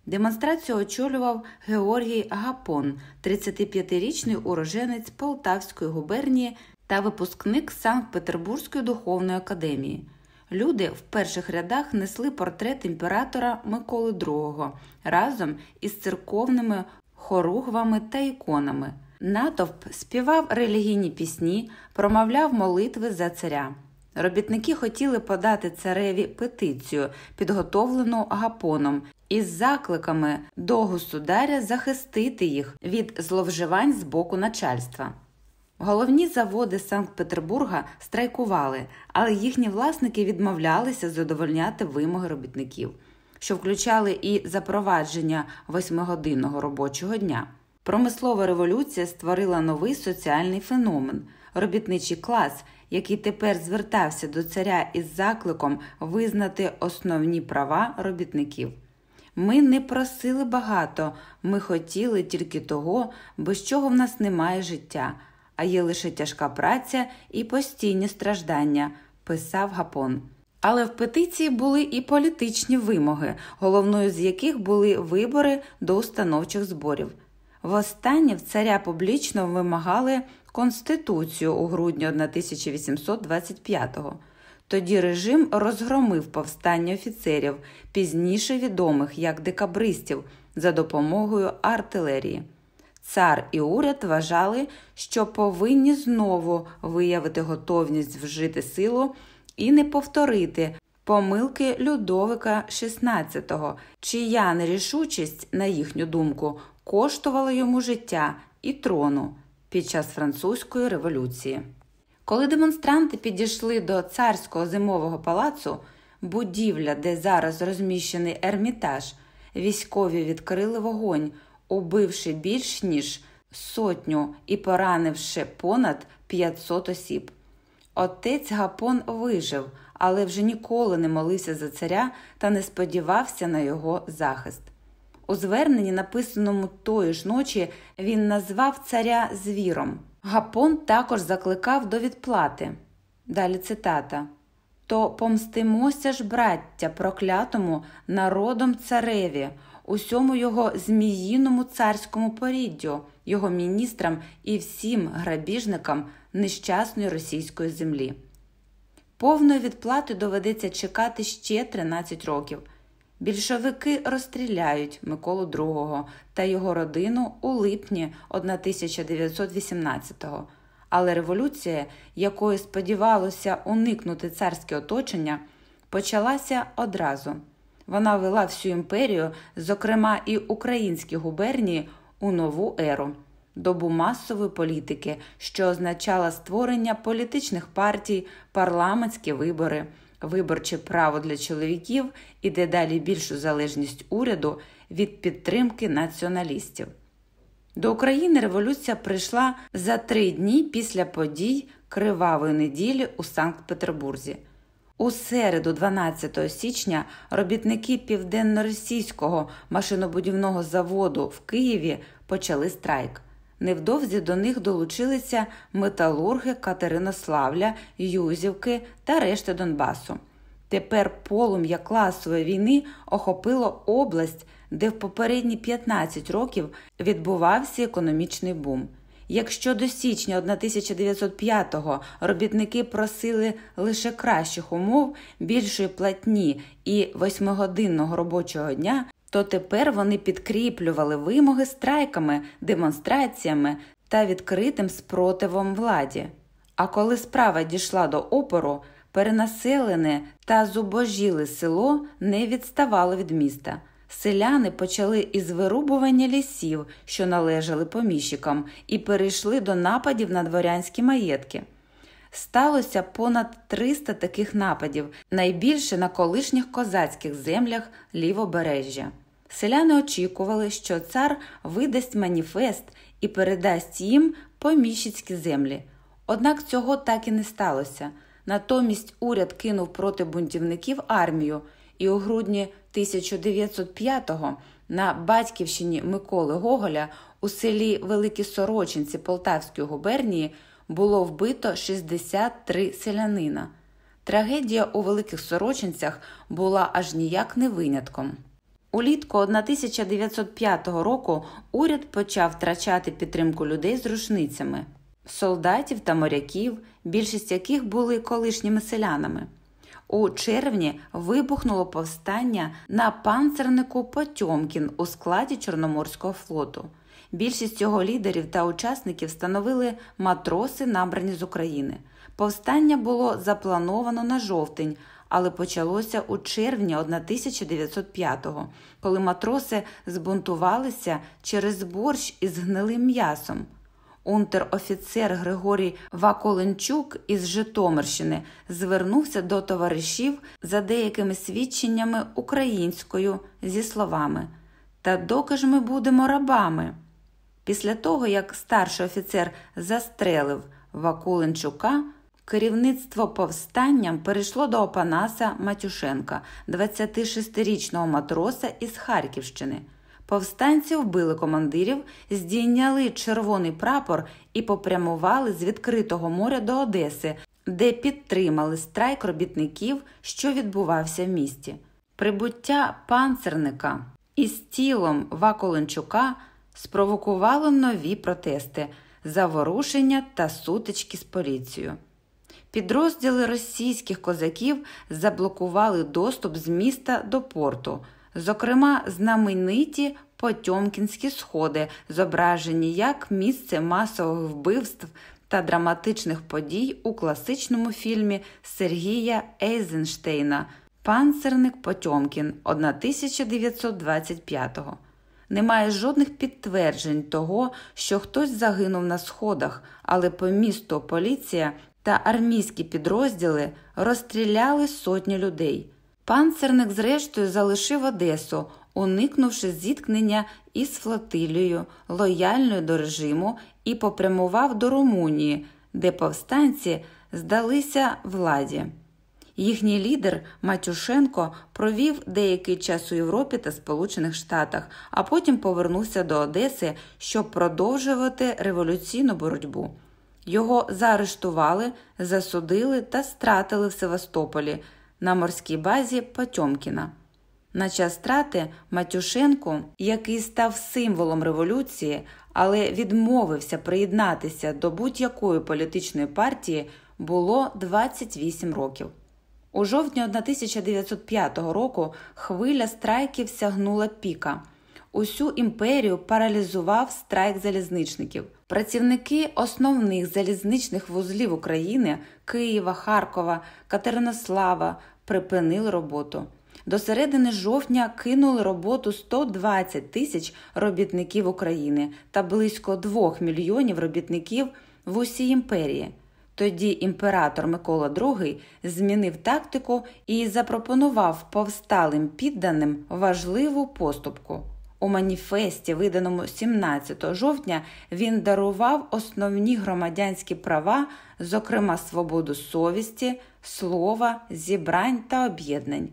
Демонстрацію очолював Георгій Гапон, 35-річний уроженець Полтавської губернії та випускник Санкт-Петербурзької духовної академії. Люди в перших рядах несли портрет імператора Миколи II разом із церковними хоругвами та іконами. Натовп співав релігійні пісні, промовляв молитви за царя. Робітники хотіли подати цареві петицію, підготовлену гапоном, із закликами до государя захистити їх від зловживань з боку начальства. Головні заводи Санкт-Петербурга страйкували, але їхні власники відмовлялися задовольняти вимоги робітників, що включали і запровадження восьмигодинного робочого дня. Промислова революція створила новий соціальний феномен робітничий клас, який тепер звертався до царя із закликом визнати основні права робітників. Ми не просили багато, ми хотіли тільки того, без чого в нас немає життя а є лише тяжка праця і постійні страждання, писав Гапон. Але в петиції були і політичні вимоги, головною з яких були вибори до установчих зборів. Востаннє в царя публічно вимагали Конституцію у грудні 1825-го. Тоді режим розгромив повстання офіцерів, пізніше відомих як декабристів, за допомогою артилерії. Цар і уряд вважали, що повинні знову виявити готовність вжити силу і не повторити помилки Людовика XVI, чия нерішучість, на їхню думку, коштувала йому життя і трону під час французької революції. Коли демонстранти підійшли до царського зимового палацу, будівля, де зараз розміщений ермітаж, військові відкрили вогонь убивши більш ніж сотню і поранивши понад 500 осіб. Отець Гапон вижив, але вже ніколи не молився за царя та не сподівався на його захист. У зверненні, написаному тої ж ночі, він назвав царя звіром. Гапон також закликав до відплати. Далі цитата То помстимося ж, браття, проклятому народом цареві, усьому його зміїному царському поріддю, його міністрам і всім грабіжникам нещасної російської землі. Повної відплати доведеться чекати ще 13 років. Більшовики розстріляють Миколу II та його родину у липні 1918-го. Але революція, якою сподівалося уникнути царське оточення, почалася одразу. Вона вела всю імперію, зокрема і українські губернії, у нову еру, добу масової політики, що означала створення політичних партій, парламентські вибори, виборче право для чоловіків і дедалі більшу залежність уряду від підтримки націоналістів. До України революція прийшла за три дні після подій Кривавої неділі у Санкт-Петербурзі. У середу, 12 січня, робітники південно-російського машинобудівного заводу в Києві почали страйк. Невдовзі до них долучилися металурги Катеринославля, Юзівки та решти Донбасу. Тепер полум'я класової війни охопило область, де в попередні 15 років відбувався економічний бум. Якщо до січня 1905-го робітники просили лише кращих умов, більшої платні і восьмигодинного робочого дня, то тепер вони підкріплювали вимоги страйками, демонстраціями та відкритим спротивом владі. А коли справа дійшла до опору, перенаселене та зубожіле село не відставало від міста. Селяни почали із вирубування лісів, що належали поміщикам, і перейшли до нападів на дворянські маєтки. Сталося понад 300 таких нападів, найбільше на колишніх козацьких землях лівобережжя. Селяни очікували, що цар видасть маніфест і передасть їм поміщицькі землі. Однак цього так і не сталося. Натомість уряд кинув проти бунтівників армію і у грудні 1905-го на батьківщині Миколи Гоголя у селі Великі Сорочинці Полтавської губернії було вбито 63 селянина. Трагедія у Великих Сорочинцях була аж ніяк не винятком. Улітку 1905 року уряд почав втрачати підтримку людей з рушницями, солдатів та моряків, більшість яких були колишніми селянами. У червні вибухнуло повстання на панцернику Потьомкін у складі Чорноморського флоту. Більшість його лідерів та учасників становили матроси, набрані з України. Повстання було заплановано на жовтень, але почалося у червні 1905-го, коли матроси збунтувалися через борщ із гнилим м'ясом. Унтер-офіцер Григорій Ваколенчук із Житомирщини звернувся до товаришів за деякими свідченнями українською зі словами Та доки ж ми будемо рабами? Після того, як старший офіцер застрелив Вакуленчука, керівництво повстанням перейшло до Опанаса Матюшенка, 26-річного матроса із Харківщини. Повстанці вбили командирів, здійняли червоний прапор і попрямували з відкритого моря до Одеси, де підтримали страйк робітників, що відбувався в місті. Прибуття панцерника із тілом Ваколенчука спровокувало нові протести, заворушення та сутички з поліцією. Підрозділи російських козаків заблокували доступ з міста до порту, зокрема, знамениті Потьомкінські сходи, зображені як місце масових вбивств та драматичних подій у класичному фільмі Сергія Ейзенштейна Панцерник Потьомкін 1925-го. Немає жодних підтверджень того, що хтось загинув на сходах, але по місту поліція та армійські підрозділи розстріляли сотні людей. Панцерник, зрештою, залишив Одесу, уникнувши зіткнення із флотилією, лояльною до режиму, і попрямував до Румунії, де повстанці здалися владі. Їхній лідер Матюшенко провів деякий час у Європі та Сполучених Штатах, а потім повернувся до Одеси, щоб продовжувати революційну боротьбу. Його заарештували, засудили та стратили в Севастополі на морській базі Потьомкіна. На час страти Матюшенко, який став символом революції, але відмовився приєднатися до будь-якої політичної партії, було 28 років. У жовтні 1905 року хвиля страйків сягнула піка. Усю імперію паралізував страйк залізничників. Працівники основних залізничних вузлів України Києва, Харкова, Катеринослава припинили роботу. До середини жовтня кинули роботу 120 тисяч робітників України та близько 2 мільйонів робітників в усій імперії. Тоді імператор Микола II змінив тактику і запропонував повсталим підданим важливу поступку. У маніфесті, виданому 17 жовтня, він дарував основні громадянські права, зокрема свободу совісті, слова, зібрань та об'єднань.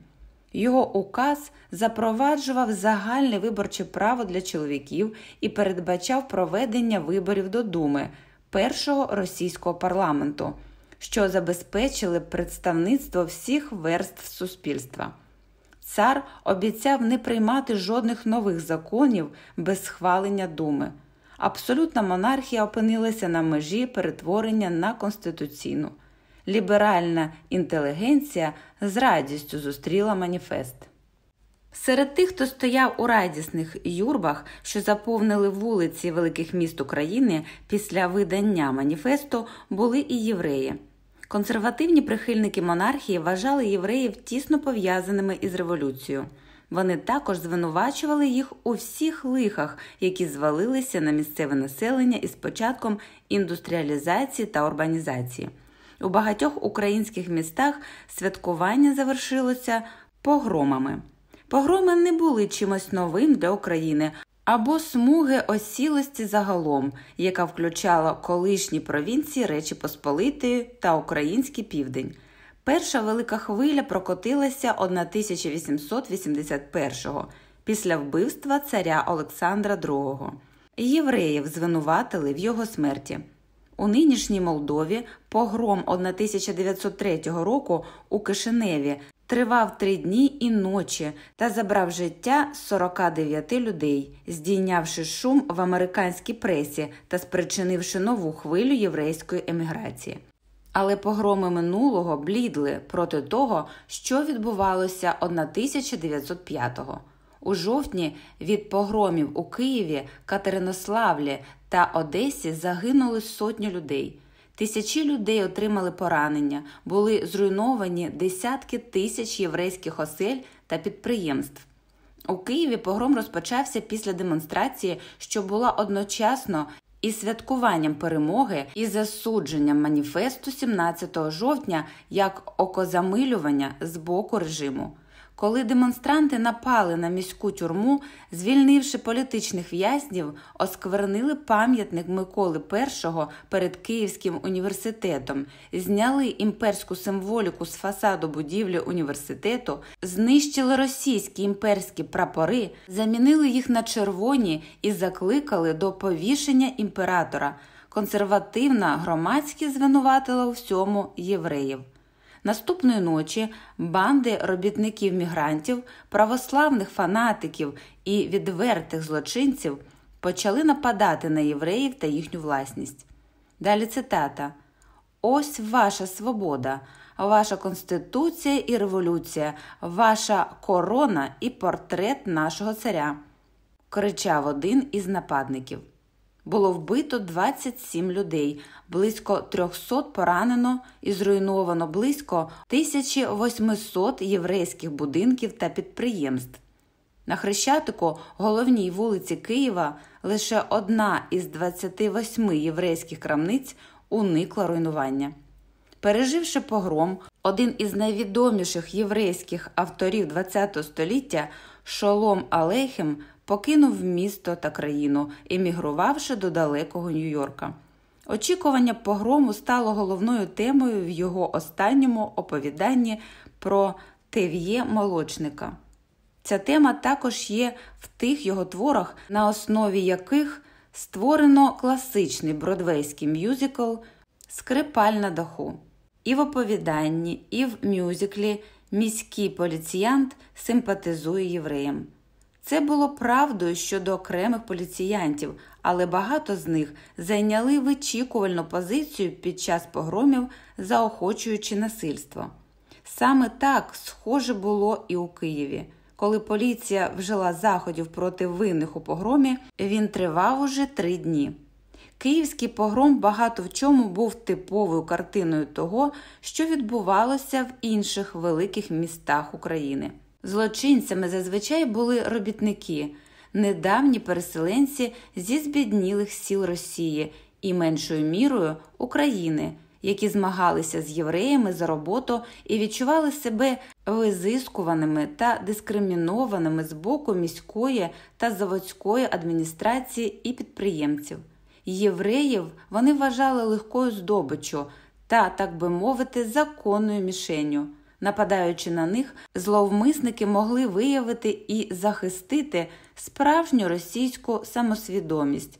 Його указ запроваджував загальне виборче право для чоловіків і передбачав проведення виборів до Думи першого російського парламенту, що забезпечили представництво всіх верств суспільства. Цар обіцяв не приймати жодних нових законів без схвалення думи. Абсолютна монархія опинилася на межі перетворення на конституційну. Ліберальна інтелігенція з радістю зустріла маніфест. Серед тих, хто стояв у радісних юрбах, що заповнили вулиці великих міст України після видання маніфесту, були і євреї. Консервативні прихильники монархії вважали євреїв тісно пов'язаними із революцією. Вони також звинувачували їх у всіх лихах, які звалилися на місцеве населення із початком індустріалізації та урбанізації. У багатьох українських містах святкування завершилося погромами. Погроми не були чимось новим для України або смуги осілості загалом, яка включала колишні провінції Речі Посполитої та Український південь. Перша велика хвиля прокотилася 1881-го після вбивства царя Олександра II. Євреїв звинуватили в його смерті. У нинішній Молдові погром 1903 року у Кишиневі тривав три дні і ночі та забрав життя 49 людей, здійнявши шум в американській пресі та спричинивши нову хвилю єврейської еміграції. Але погроми минулого блідли проти того, що відбувалося 1905-го. У жовтні від погромів у Києві, Катеринославлі та Одесі загинули сотні людей. Тисячі людей отримали поранення, були зруйновані десятки тисяч єврейських осель та підприємств. У Києві погром розпочався після демонстрації, що була одночасно із святкуванням перемоги і засудженням маніфесту 17 жовтня як окозамилювання з боку режиму. Коли демонстранти напали на міську тюрму, звільнивши політичних в'язнів, осквернили пам'ятник Миколи І перед Київським університетом, зняли імперську символіку з фасаду будівлі університету, знищили російські імперські прапори, замінили їх на червоні і закликали до повішення імператора. Консервативна громадськість звинуватила у всьому євреїв. Наступної ночі банди робітників-мігрантів, православних фанатиків і відвертих злочинців почали нападати на євреїв та їхню власність. Далі цитата: Ось ваша свобода, ваша конституція і революція, ваша корона і портрет нашого царя. кричав один із нападників. Було вбито 27 людей, близько 300 поранено і зруйновано близько 1800 єврейських будинків та підприємств. На Хрещатику, головній вулиці Києва, лише одна із 28 єврейських крамниць уникла руйнування. Переживши погром, один із найвідоміших єврейських авторів ХХ століття Шолом Алейхем покинув місто та країну, емігрувавши до далекого Нью-Йорка. Очікування погрому стало головною темою в його останньому оповіданні про Тев'є молочника. Ця тема також є в тих його творах, на основі яких створено класичний бродвейський мюзикл Скрипаль на даху. І в оповіданні, і в мюзиклі міський поліціянт симпатизує євреям. Це було правдою щодо окремих поліціянтів, але багато з них зайняли вичікувальну позицію під час погромів, заохочуючи насильство. Саме так схоже було і у Києві. Коли поліція вжила заходів проти винних у погромі, він тривав уже три дні. Київський погром багато в чому був типовою картиною того, що відбувалося в інших великих містах України. Злочинцями зазвичай були робітники, недавні переселенці зі збіднілих сіл Росії і меншою мірою України, які змагалися з євреями за роботу і відчували себе визискуваними та дискримінованими з боку міської та заводської адміністрації і підприємців. Євреїв вони вважали легкою здобиччю та, так би мовити, законною мішенню. Нападаючи на них, зловмисники могли виявити і захистити справжню російську самосвідомість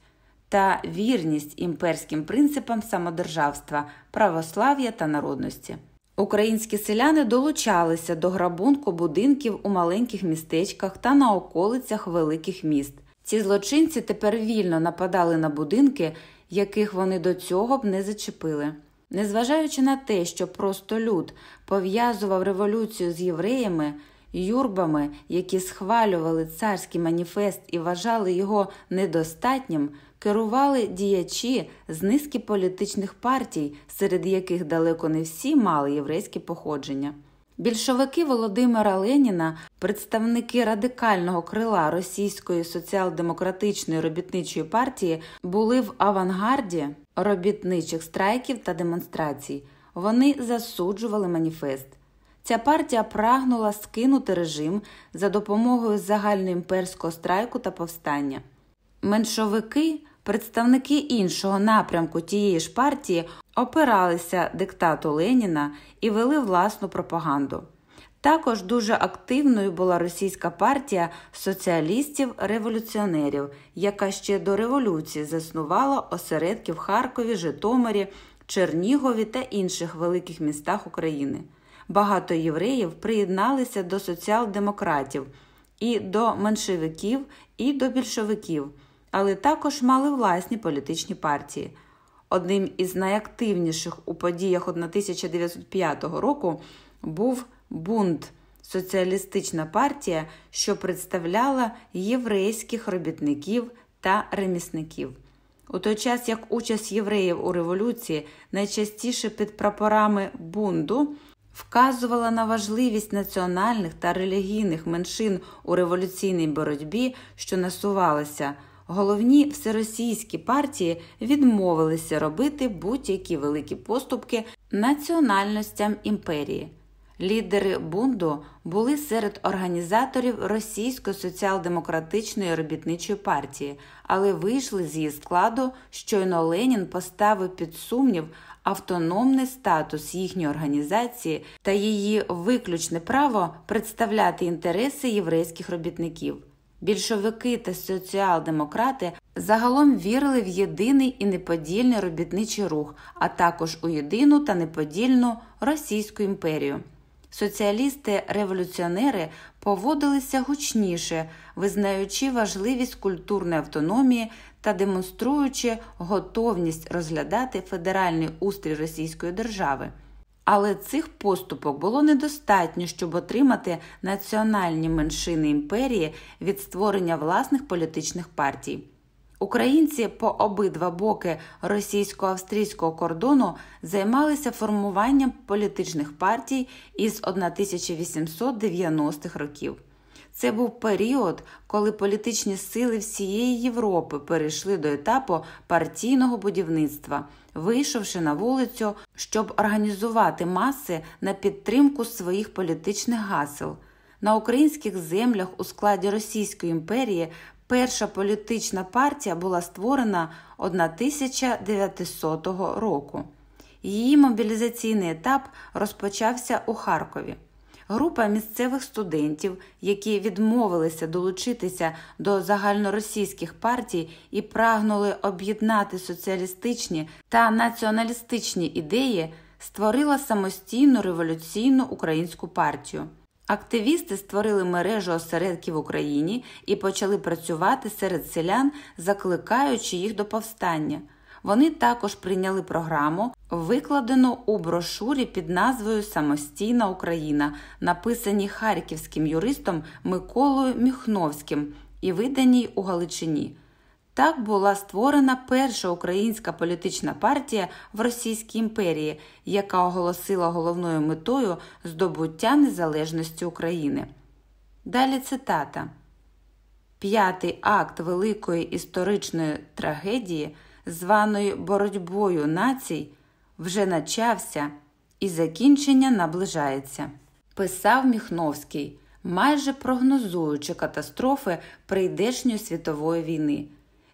та вірність імперським принципам самодержавства, православ'я та народності. Українські селяни долучалися до грабунку будинків у маленьких містечках та на околицях великих міст. Ці злочинці тепер вільно нападали на будинки, яких вони до цього б не зачепили. Незважаючи на те, що просто люд пов'язував революцію з євреями, юрбами, які схвалювали царський маніфест і вважали його недостатнім, керували діячі з низки політичних партій, серед яких далеко не всі мали єврейське походження. Більшовики Володимира Леніна, представники радикального крила російської соціал-демократичної робітничої партії, були в авангарді робітничих страйків та демонстрацій. Вони засуджували маніфест. Ця партія прагнула скинути режим за допомогою загальноімперського страйку та повстання. Меншовики Представники іншого напрямку тієї ж партії опиралися диктату Леніна і вели власну пропаганду. Також дуже активною була російська партія соціалістів-революціонерів, яка ще до революції заснувала осередки в Харкові, Житомирі, Чернігові та інших великих містах України. Багато євреїв приєдналися до соціал-демократів і до меншевиків, і до більшовиків, але також мали власні політичні партії. Одним із найактивніших у подіях 1905 року був бунт соціалістична партія, що представляла єврейських робітників та ремісників. У той час як участь євреїв у революції найчастіше під прапорами бунду вказувала на важливість національних та релігійних меншин у революційній боротьбі, що насувалася. Головні всеросійські партії відмовилися робити будь-які великі поступки національностям імперії. Лідери бунду були серед організаторів Російської соціал-демократичної робітничої партії, але вийшли з її складу, щойно Ленін поставив під сумнів автономний статус їхньої організації та її виключне право представляти інтереси єврейських робітників. Більшовики та соціал-демократи загалом вірили в єдиний і неподільний робітничий рух, а також у єдину та неподільну Російську імперію. Соціалісти-революціонери поводилися гучніше, визнаючи важливість культурної автономії та демонструючи готовність розглядати федеральний устрій Російської держави. Але цих поступок було недостатньо, щоб отримати національні меншини імперії від створення власних політичних партій. Українці по обидва боки російсько-австрійського кордону займалися формуванням політичних партій із 1890-х років. Це був період, коли політичні сили всієї Європи перейшли до етапу партійного будівництва, вийшовши на вулицю, щоб організувати маси на підтримку своїх політичних гасел. На українських землях у складі Російської імперії перша політична партія була створена 1900 року. Її мобілізаційний етап розпочався у Харкові. Група місцевих студентів, які відмовилися долучитися до загальноросійських партій і прагнули об'єднати соціалістичні та націоналістичні ідеї, створила самостійну революційну українську партію. Активісти створили мережу осередків в Україні і почали працювати серед селян, закликаючи їх до повстання. Вони також прийняли програму, викладену у брошурі під назвою Самостійна Україна, написаній харківським юристом Миколою Міхновським і виданій у Галичині. Так була створена перша українська політична партія в Російській імперії, яка оголосила головною метою здобуття незалежності України. Далі цитата. П'ятий акт великої історичної трагедії, званої боротьбою націй, вже начався і закінчення наближається. Писав Міхновський, майже прогнозуючи катастрофи прийдешньої світової війни.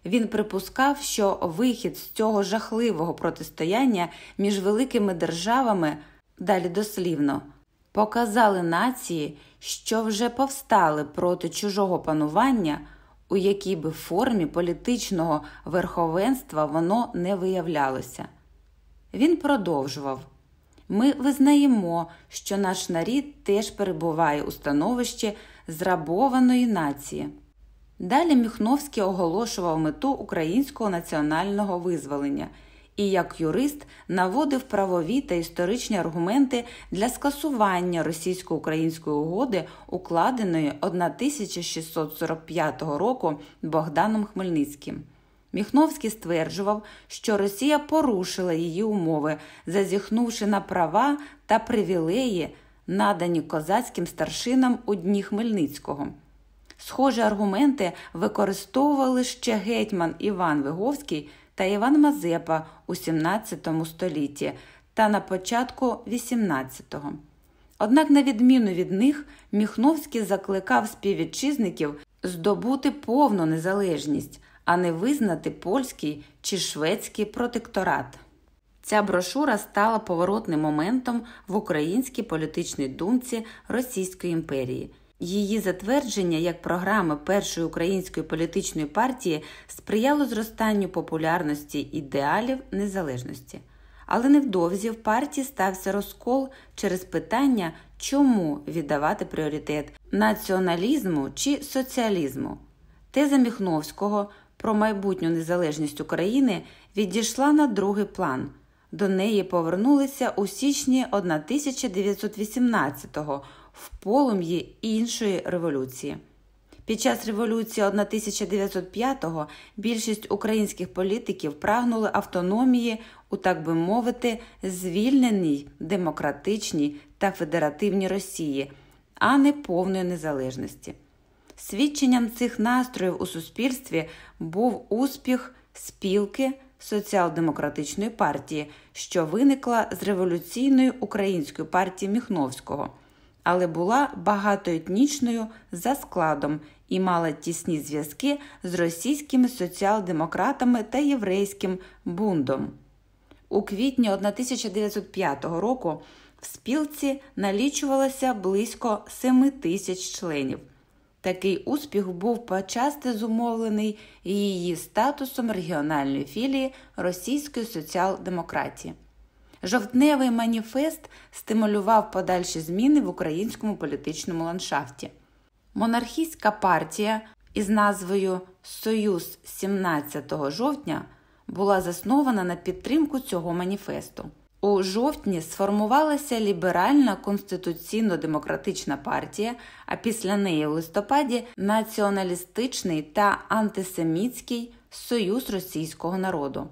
Він припускав, що вихід з цього жахливого протистояння між великими державами далі дослівно показали нації, що вже повстали проти чужого панування, у якій би формі політичного верховенства воно не виявлялося. Він продовжував ми визнаємо, що наш нарід теж перебуває у становищі зрабованої нації. Далі Міхновський оголошував мету українського національного визволення і як юрист наводив правові та історичні аргументи для скасування російсько-української угоди, укладеної 1645 року Богданом Хмельницьким. Міхновський стверджував, що Росія порушила її умови, зазіхнувши на права та привілеї, надані козацьким старшинам у дні Хмельницького. Схожі аргументи використовували ще гетьман Іван Виговський та Іван Мазепа у XVII столітті та на початку XVIII. Однак, на відміну від них, Міхновський закликав співвітчизників здобути повну незалежність, а не визнати польський чи шведський протекторат. Ця брошура стала поворотним моментом в українській політичній думці Російської імперії. Її затвердження як програми першої української політичної партії сприяло зростанню популярності ідеалів незалежності. Але невдовзі в партії стався розкол через питання, чому віддавати пріоритет націоналізму чи соціалізму. Теза Міхновського про майбутню незалежність України відійшла на другий план. До неї повернулися у січні 1918-го в полум'ї іншої революції. Під час революції 1905-го більшість українських політиків прагнули автономії у, так би мовити, звільненій демократичній та федеративній Росії, а не повної незалежності. Свідченням цих настроїв у суспільстві був успіх спілки соціал-демократичної партії, що виникла з революційної української партії Міхновського, але була багатоетнічною за складом і мала тісні зв'язки з російськими соціал-демократами та єврейським бундом. У квітні 1905 року в спілці налічувалося близько 7 тисяч членів. Такий успіх був почасти зумовлений її статусом регіональної філії російської соціал-демократії. Жовтневий маніфест стимулював подальші зміни в українському політичному ландшафті. Монархістська партія із назвою Союз 17 жовтня була заснована на підтримку цього маніфесту. У жовтні сформувалася ліберальна конституційно-демократична партія, а після неї у листопаді націоналістичний та антисемітський союз російського народу.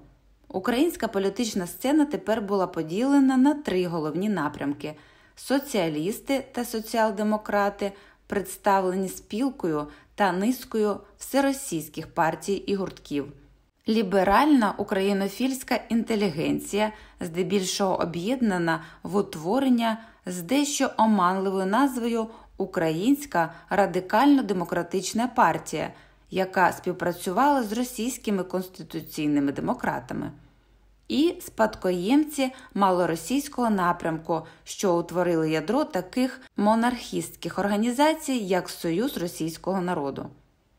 Українська політична сцена тепер була поділена на три головні напрямки: соціалісти та соціал-демократи, представлені спілкою та низкою всеросійських партій і гуртків. Ліберальна українофільська інтелігенція, здебільшого об'єднана в утворення з дещо оманливою назвою Українська радикально-демократична партія, яка співпрацювала з російськими конституційними демократами, і спадкоємці малоросійського напрямку, що утворили ядро таких монархістських організацій, як Союз Російського народу.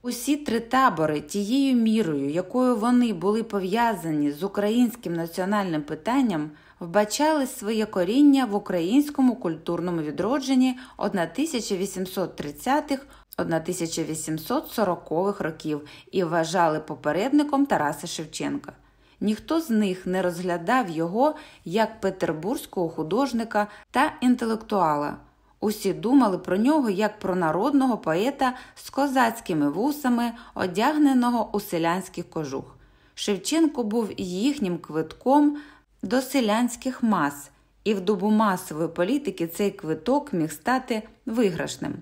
Усі три табори тією мірою, якою вони були пов'язані з українським національним питанням, вбачали своє коріння в українському культурному відродженні 1830-1840-х років і вважали попередником Тараса Шевченка. Ніхто з них не розглядав його як петербурзького художника та інтелектуала. Усі думали про нього як про народного поета з козацькими вусами, одягненого у селянських кожух. Шевченко був їхнім квитком до селянських мас, і в добу масової політики цей квиток міг стати виграшним.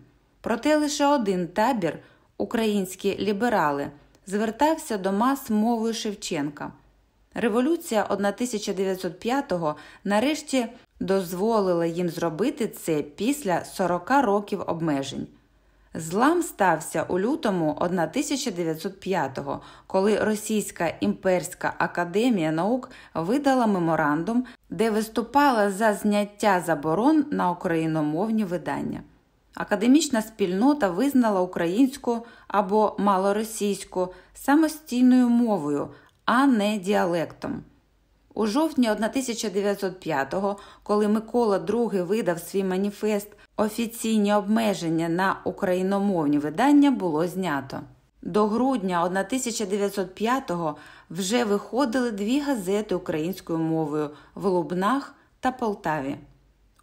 Проте лише один табір, українські ліберали, звертався до мас мовою Шевченка. Революція 1905-го нарешті дозволила їм зробити це після 40 років обмежень. Злам стався у лютому 1905-го, коли Російська імперська академія наук видала меморандум, де виступала за зняття заборон на україномовні видання. Академічна спільнота визнала українську або малоросійську самостійною мовою, а не діалектом. У жовтні 1905-го, коли Микола II видав свій маніфест, офіційні обмеження на україномовні видання було знято. До грудня 1905-го вже виходили дві газети українською мовою в Лубнах та Полтаві.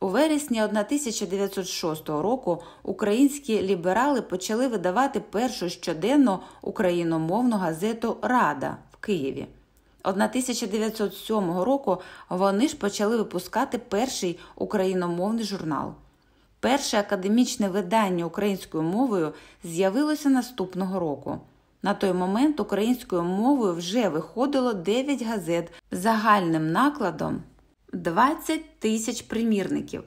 У вересні 1906 року українські ліберали почали видавати першу щоденну україномовну газету Рада Києві. 1907 року вони ж почали випускати перший україномовний журнал. Перше академічне видання українською мовою з'явилося наступного року. На той момент українською мовою вже виходило 9 газет загальним накладом 20 тисяч примірників.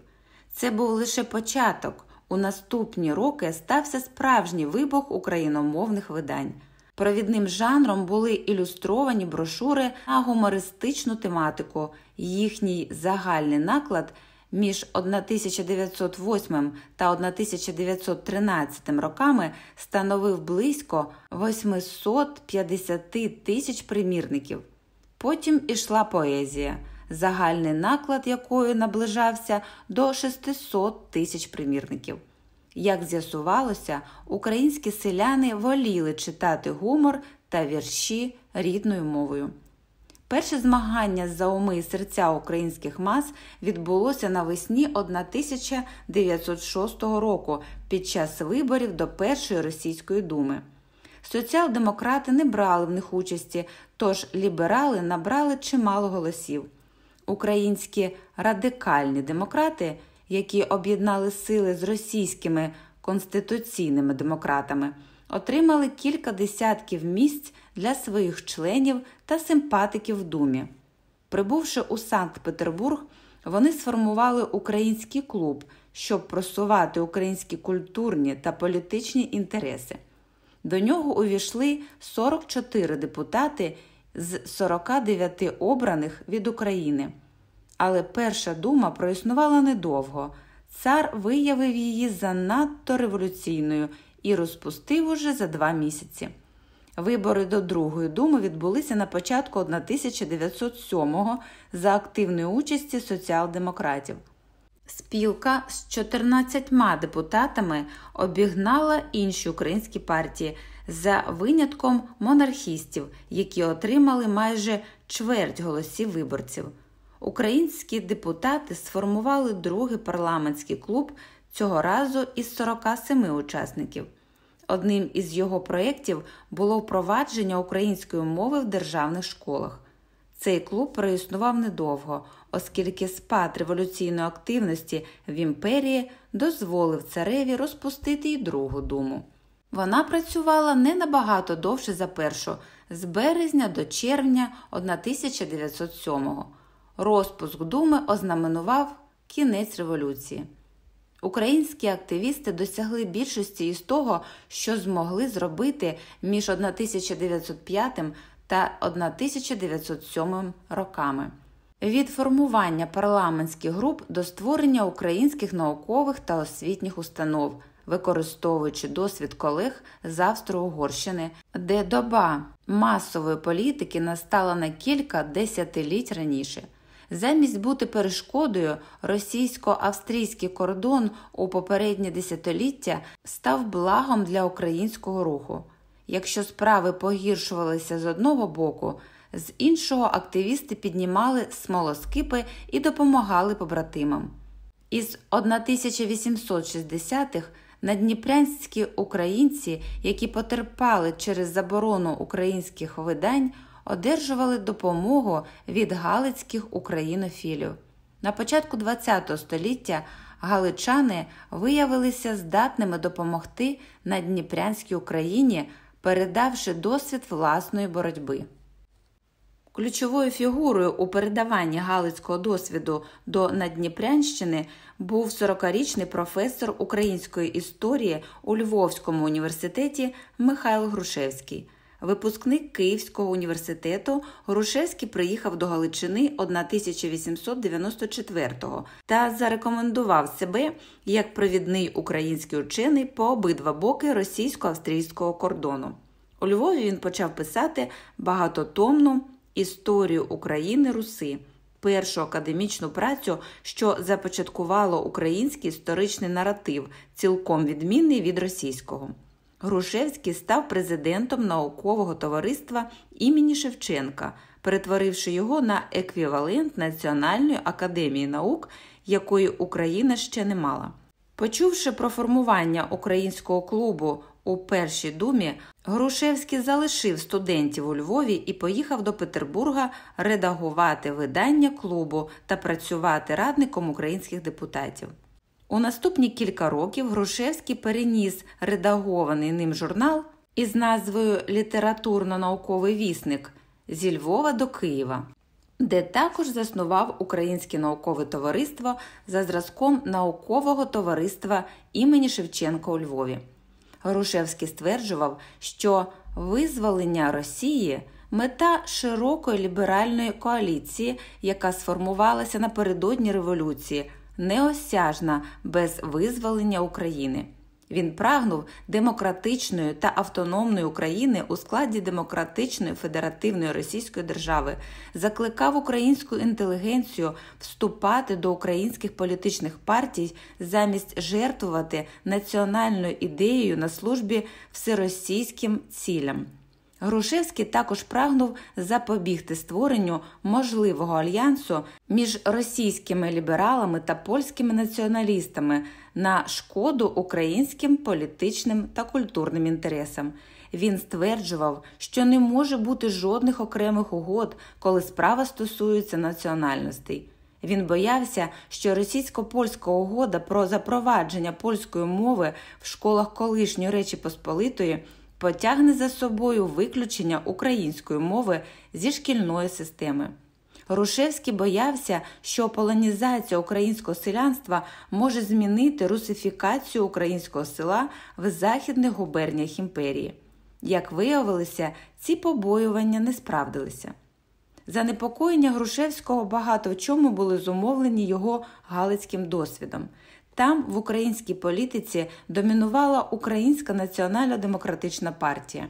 Це був лише початок. У наступні роки стався справжній вибух україномовних видань. Провідним жанром були ілюстровані брошури на гумористичну тематику. Їхній загальний наклад між 1908 та 1913 роками становив близько 850 тисяч примірників. Потім ішла поезія, загальний наклад якої наближався до 600 тисяч примірників. Як з'ясувалося, українські селяни воліли читати гумор та вірші рідною мовою. Перше змагання за уми і серця українських мас відбулося навесні 1906 року під час виборів до Першої російської думи. Соціал-демократи не брали в них участі, тож ліберали набрали чимало голосів. Українські радикальні демократи, які об'єднали сили з російськими конституційними демократами, отримали кілька десятків місць для своїх членів та симпатиків в Думі. Прибувши у Санкт-Петербург, вони сформували український клуб, щоб просувати українські культурні та політичні інтереси. До нього увійшли 44 депутати з 49 обраних від України. Але Перша дума проіснувала недовго. Цар виявив її занадто революційною і розпустив уже за два місяці. Вибори до Другої думи відбулися на початку 1907-го за активної участі соціал-демократів. Спілка з 14 депутатами обігнала інші українські партії за винятком монархістів, які отримали майже чверть голосів виборців. Українські депутати сформували другий парламентський клуб цього разу із 47 учасників. Одним із його проєктів було впровадження української мови в державних школах. Цей клуб проіснував недовго, оскільки спад революційної активності в імперії дозволив цареві розпустити й Другу думу. Вона працювала не набагато довше за першу, з березня до червня 1907-го. Розпуск думи ознаменував кінець революції. Українські активісти досягли більшості із того, що змогли зробити між 1905 та 1907 роками. Від формування парламентських груп до створення українських наукових та освітніх установ, використовуючи досвід колег з Австро-Угорщини, де доба масової політики настала на кілька десятиліть раніше. Замість бути перешкодою, російсько-австрійський кордон у попереднє десятиліття став благом для українського руху. Якщо справи погіршувалися з одного боку, з іншого активісти піднімали смолоскипи і допомагали побратимам. Із 1860-х надніпрянські українці, які потерпали через заборону українських видань, одержували допомогу від галицьких українофілів. На початку ХХ століття галичани виявилися здатними допомогти Надніпрянській Україні, передавши досвід власної боротьби. Ключовою фігурою у передаванні галицького досвіду до Надніпрянщини був 40-річний професор української історії у Львовському університеті Михайло Грушевський. Випускник Київського університету Грушевський приїхав до Галичини 1894-го та зарекомендував себе як провідний український учений по обидва боки російсько-австрійського кордону. У Львові він почав писати багатотомну історію України Руси, першу академічну працю, що започаткувало український історичний наратив, цілком відмінний від російського. Грушевський став президентом наукового товариства імені Шевченка, перетворивши його на еквівалент Національної академії наук, якої Україна ще не мала. Почувши про формування українського клубу у Першій думі, Грушевський залишив студентів у Львові і поїхав до Петербурга редагувати видання клубу та працювати радником українських депутатів. У наступні кілька років Грушевський переніс редагований ним журнал із назвою Літературно-науковий вісник зі Львова до Києва, де також заснував Українське наукове товариство за зразком наукового товариства імені Шевченка у Львові. Грушевський стверджував, що визволення Росії мета широкої ліберальної коаліції, яка сформувалася напередодні революції, неосяжна без визволення України. Він прагнув демократичної та автономної України у складі демократичної федеративної Російської держави, закликав українську інтелігенцію вступати до українських політичних партій замість жертвувати національною ідеєю на службі всеросійським цілям. Грушевський також прагнув запобігти створенню можливого альянсу між російськими лібералами та польськими націоналістами на шкоду українським політичним та культурним інтересам. Він стверджував, що не може бути жодних окремих угод, коли справа стосується національностей. Він боявся, що російсько-польська угода про запровадження польської мови в школах колишньої Речі Посполитої потягне за собою виключення української мови зі шкільної системи. Рушевський боявся, що полонізація українського селянства може змінити русифікацію українського села в західних губерніях імперії. Як виявилося, ці побоювання не справдилися. Занепокоєння Грушевського багато в чому були зумовлені його галицьким досвідом. Там, в українській політиці, домінувала Українська національно-демократична партія.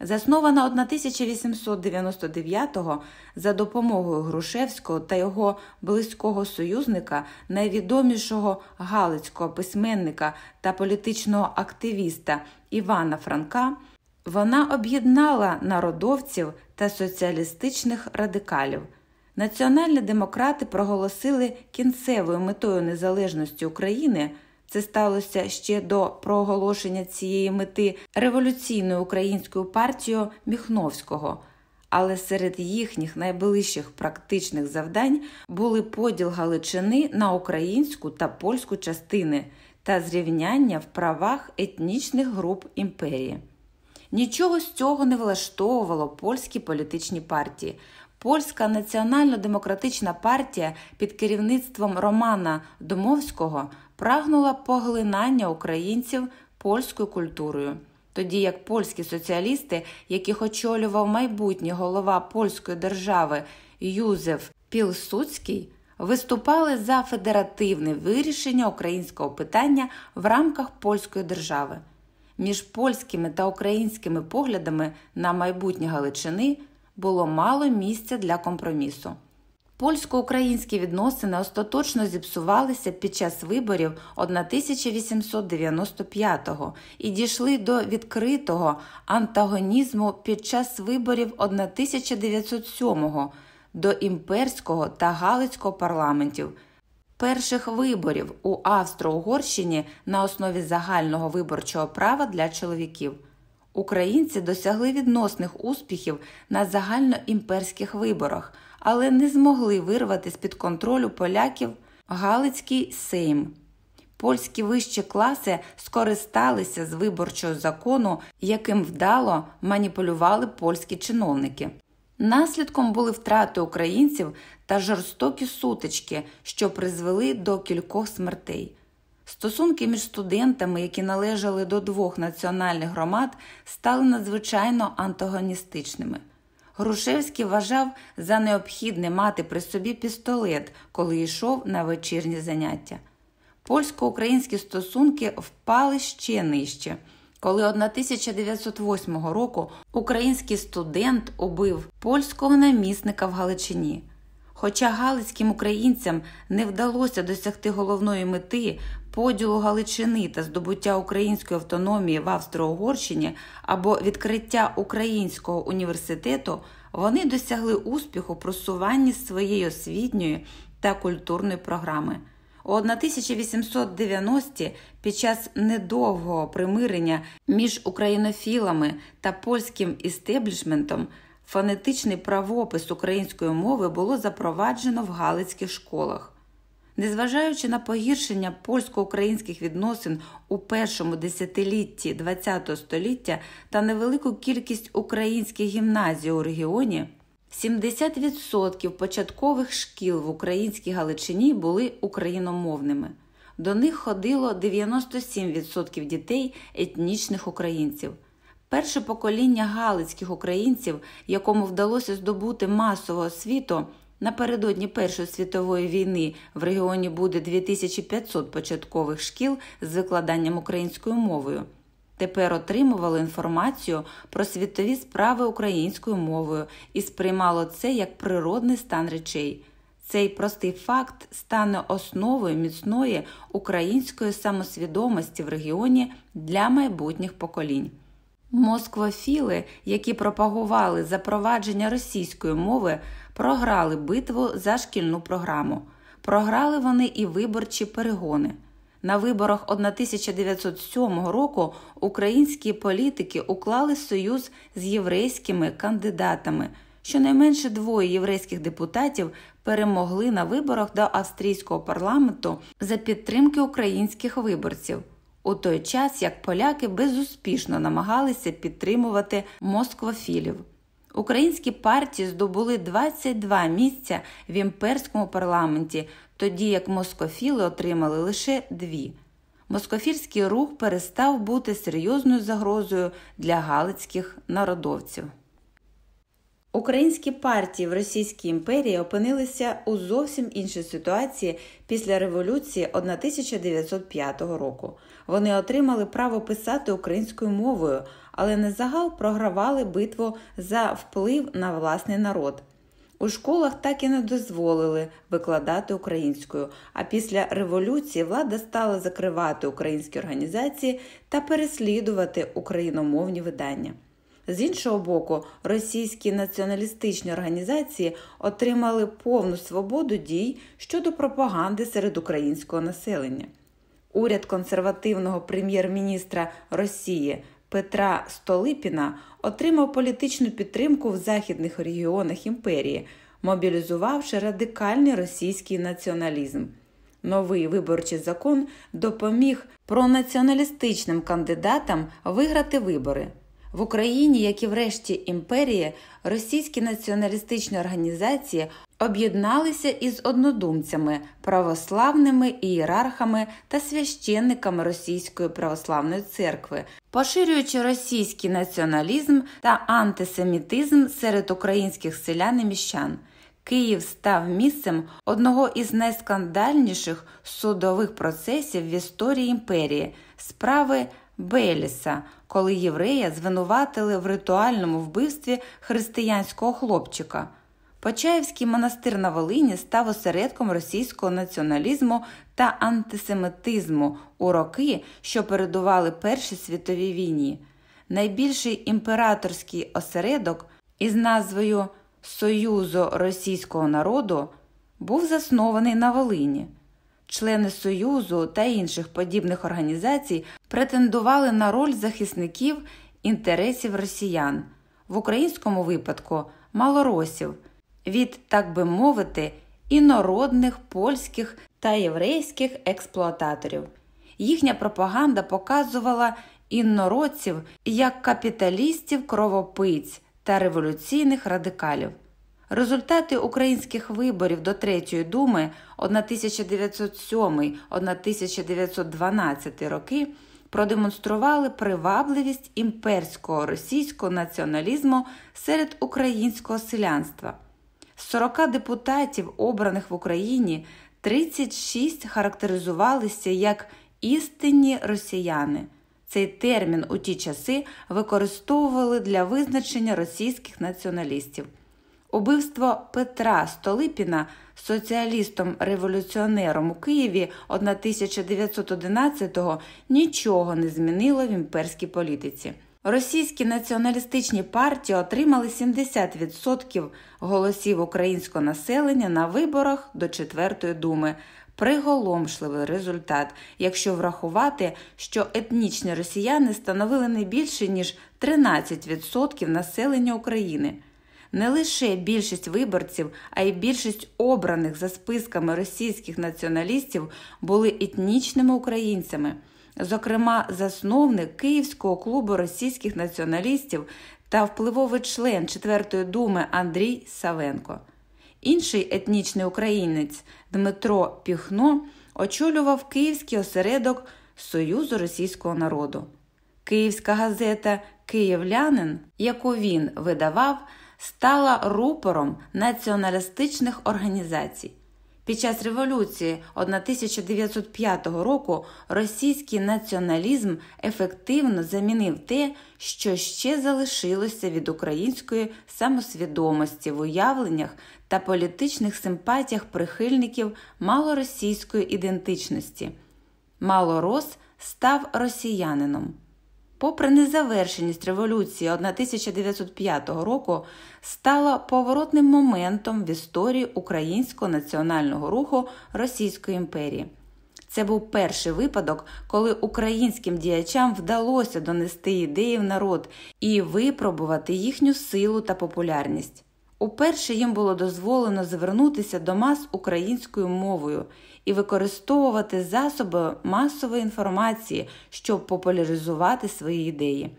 Заснована 1899-го за допомогою Грушевського та його близького союзника, найвідомішого галицького письменника та політичного активіста Івана Франка, вона об'єднала народовців та соціалістичних радикалів. Національні демократи проголосили кінцевою метою незалежності України. Це сталося ще до проголошення цієї мети революційною українською партією Міхновського, але серед їхніх найближчих практичних завдань були поділ Галичини на українську та польську частини та зрівняння в правах етнічних груп імперії. Нічого з цього не влаштовувало польські політичні партії. Польська національно-демократична партія під керівництвом Романа Домовського прагнула поглинання українців польською культурою, тоді як польські соціалісти, яких очолював майбутній голова польської держави Юзеф Пілсуцький, виступали за федеративне вирішення українського питання в рамках польської держави. Між польськими та українськими поглядами на майбутнє Галичини було мало місця для компромісу. Польсько-українські відносини остаточно зіпсувалися під час виборів 1895-го і дійшли до відкритого антагонізму під час виборів 1907-го до імперського та Галицького парламентів, перших виборів у Австро-Угорщині на основі загального виборчого права для чоловіків. Українці досягли відносних успіхів на загальноімперських виборах, але не змогли вирвати з під контролю поляків Галицький Сейм. Польські вищі класи скористалися з виборчого закону, яким вдало маніпулювали польські чиновники. Наслідком були втрати українців та жорстокі сутички, що призвели до кількох смертей. Стосунки між студентами, які належали до двох національних громад, стали надзвичайно антагоністичними. Грушевський вважав за необхідне мати при собі пістолет, коли йшов на вечірні заняття. Польсько-українські стосунки впали ще нижче, коли 1908 року український студент убив польського намісника в Галичині. Хоча галицьким українцям не вдалося досягти головної мети поділу Галичини та здобуття української автономії в Австро-Угорщині або відкриття українського університету, вони досягли успіху просуванні своєї освітньої та культурної програми. У 1890-ті під час недовгого примирення між українофілами та польським істеблішментом фонетичний правопис української мови було запроваджено в галицьких школах. Незважаючи на погіршення польсько-українських відносин у першому десятилітті ХХ століття та невелику кількість українських гімназій у регіоні, 70% початкових шкіл в українській Галичині були україномовними. до них ходило 97% дітей етнічних українців. Перше покоління галицьких українців, якому вдалося здобути масову освіту, напередодні Першої світової війни в регіоні буде 2500 початкових шкіл з викладанням українською мовою. Тепер отримувало інформацію про світові справи українською мовою і сприймало це як природний стан речей. Цей простий факт стане основою міцної української самосвідомості в регіоні для майбутніх поколінь. Москвофіли, які пропагували запровадження російської мови, програли битву за шкільну програму. Програли вони і виборчі перегони. На виборах 1907 року українські політики уклали союз з єврейськими кандидатами. Щонайменше двоє єврейських депутатів перемогли на виборах до австрійського парламенту за підтримки українських виборців, у той час як поляки безуспішно намагалися підтримувати москвофілів. Українські партії здобули 22 місця в імперському парламенті, тоді як москофіли отримали лише дві. Москофільський рух перестав бути серйозною загрозою для галицьких народовців. Українські партії в Російській імперії опинилися у зовсім іншій ситуації після революції 1905 року. Вони отримали право писати українською мовою, але на загал програвали битву за вплив на власний народ. У школах так і не дозволили викладати українською. А після революції влада стала закривати українські організації та переслідувати україномовні видання. З іншого боку, російські націоналістичні організації отримали повну свободу дій щодо пропаганди серед українського населення. Уряд консервативного прем'єр-міністра Росії Петра Столипіна отримав політичну підтримку в західних регіонах імперії, мобілізувавши радикальний російський націоналізм. Новий виборчий закон допоміг пронаціоналістичним кандидатам виграти вибори. В Україні, як і в решті імперії, російські націоналістичні організації об'єдналися із однодумцями, православними ієрархами та священниками Російської православної церкви, поширюючи російський націоналізм та антисемітизм серед українських селян і міщан. Київ став місцем одного із найскандальніших судових процесів в історії імперії справи Беліса, коли єврея звинуватили в ритуальному вбивстві християнського хлопчика. Почаївський монастир на Волині став осередком російського націоналізму та антисемитизму у роки, що передували Першій світовій війні. Найбільший імператорський осередок із назвою Союзу російського народу був заснований на Волині. Члени Союзу та інших подібних організацій претендували на роль захисників інтересів росіян, в українському випадку малоросів, від, так би мовити, інородних польських та єврейських експлуататорів. Їхня пропаганда показувала інородців як капіталістів кровопиць та революційних радикалів. Результати українських виборів до Третьої думи 1907-1912 роки продемонстрували привабливість імперського російського націоналізму серед українського селянства. З 40 депутатів, обраних в Україні, 36 характеризувалися як істинні росіяни. Цей термін у ті часи використовували для визначення російських націоналістів. Убивство Петра Столипіна соціалістом-революціонером у Києві 1911-го нічого не змінило в імперській політиці. Російські націоналістичні партії отримали 70% голосів українського населення на виборах до Четвертої думи. Приголомшливий результат, якщо врахувати, що етнічні росіяни становили не більше ніж 13% населення України. Не лише більшість виборців, а й більшість обраних за списками російських націоналістів були етнічними українцями, зокрема, засновник Київського клубу російських націоналістів та впливовий член Четвертої думи Андрій Савенко. Інший етнічний українець Дмитро Піхно очолював Київський осередок Союзу російського народу. Київська газета Київлянин, яку він видавав, стала рупором націоналістичних організацій. Під час революції 1905 року російський націоналізм ефективно замінив те, що ще залишилося від української самосвідомості в уявленнях та політичних симпатіях прихильників малоросійської ідентичності. Малорос став росіянином. Попри незавершеність революції 1905 року, стала поворотним моментом в історії українського національного руху Російської імперії. Це був перший випадок, коли українським діячам вдалося донести ідеї в народ і випробувати їхню силу та популярність. Уперше їм було дозволено звернутися до мас українською мовою і використовувати засоби масової інформації, щоб популяризувати свої ідеї.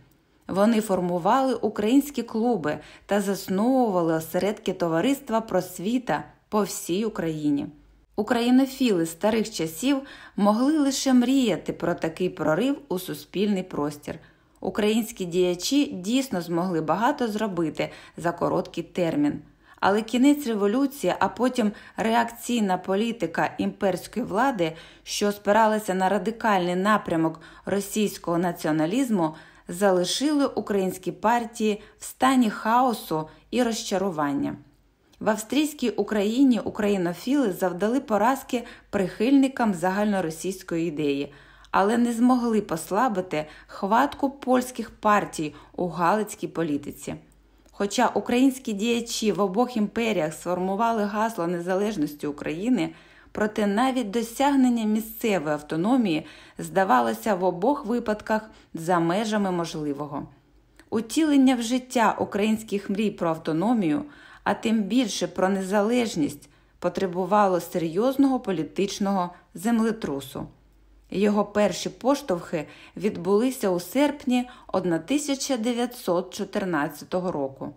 Вони формували українські клуби та засновували осередки товариства просвіта по всій Україні. Українофіли старих часів могли лише мріяти про такий прорив у суспільний простір. Українські діячі дійсно змогли багато зробити за короткий термін. Але кінець революції, а потім реакційна політика імперської влади, що спиралася на радикальний напрямок російського націоналізму, залишили українські партії в стані хаосу і розчарування. В австрійській Україні українофіли завдали поразки прихильникам загальноросійської ідеї, але не змогли послабити хватку польських партій у галицькій політиці. Хоча українські діячі в обох імперіях сформували гасло незалежності України, проте навіть досягнення місцевої автономії здавалося в обох випадках за межами можливого. Утілення в життя українських мрій про автономію, а тим більше про незалежність, потребувало серйозного політичного землетрусу. Його перші поштовхи відбулися у серпні 1914 року.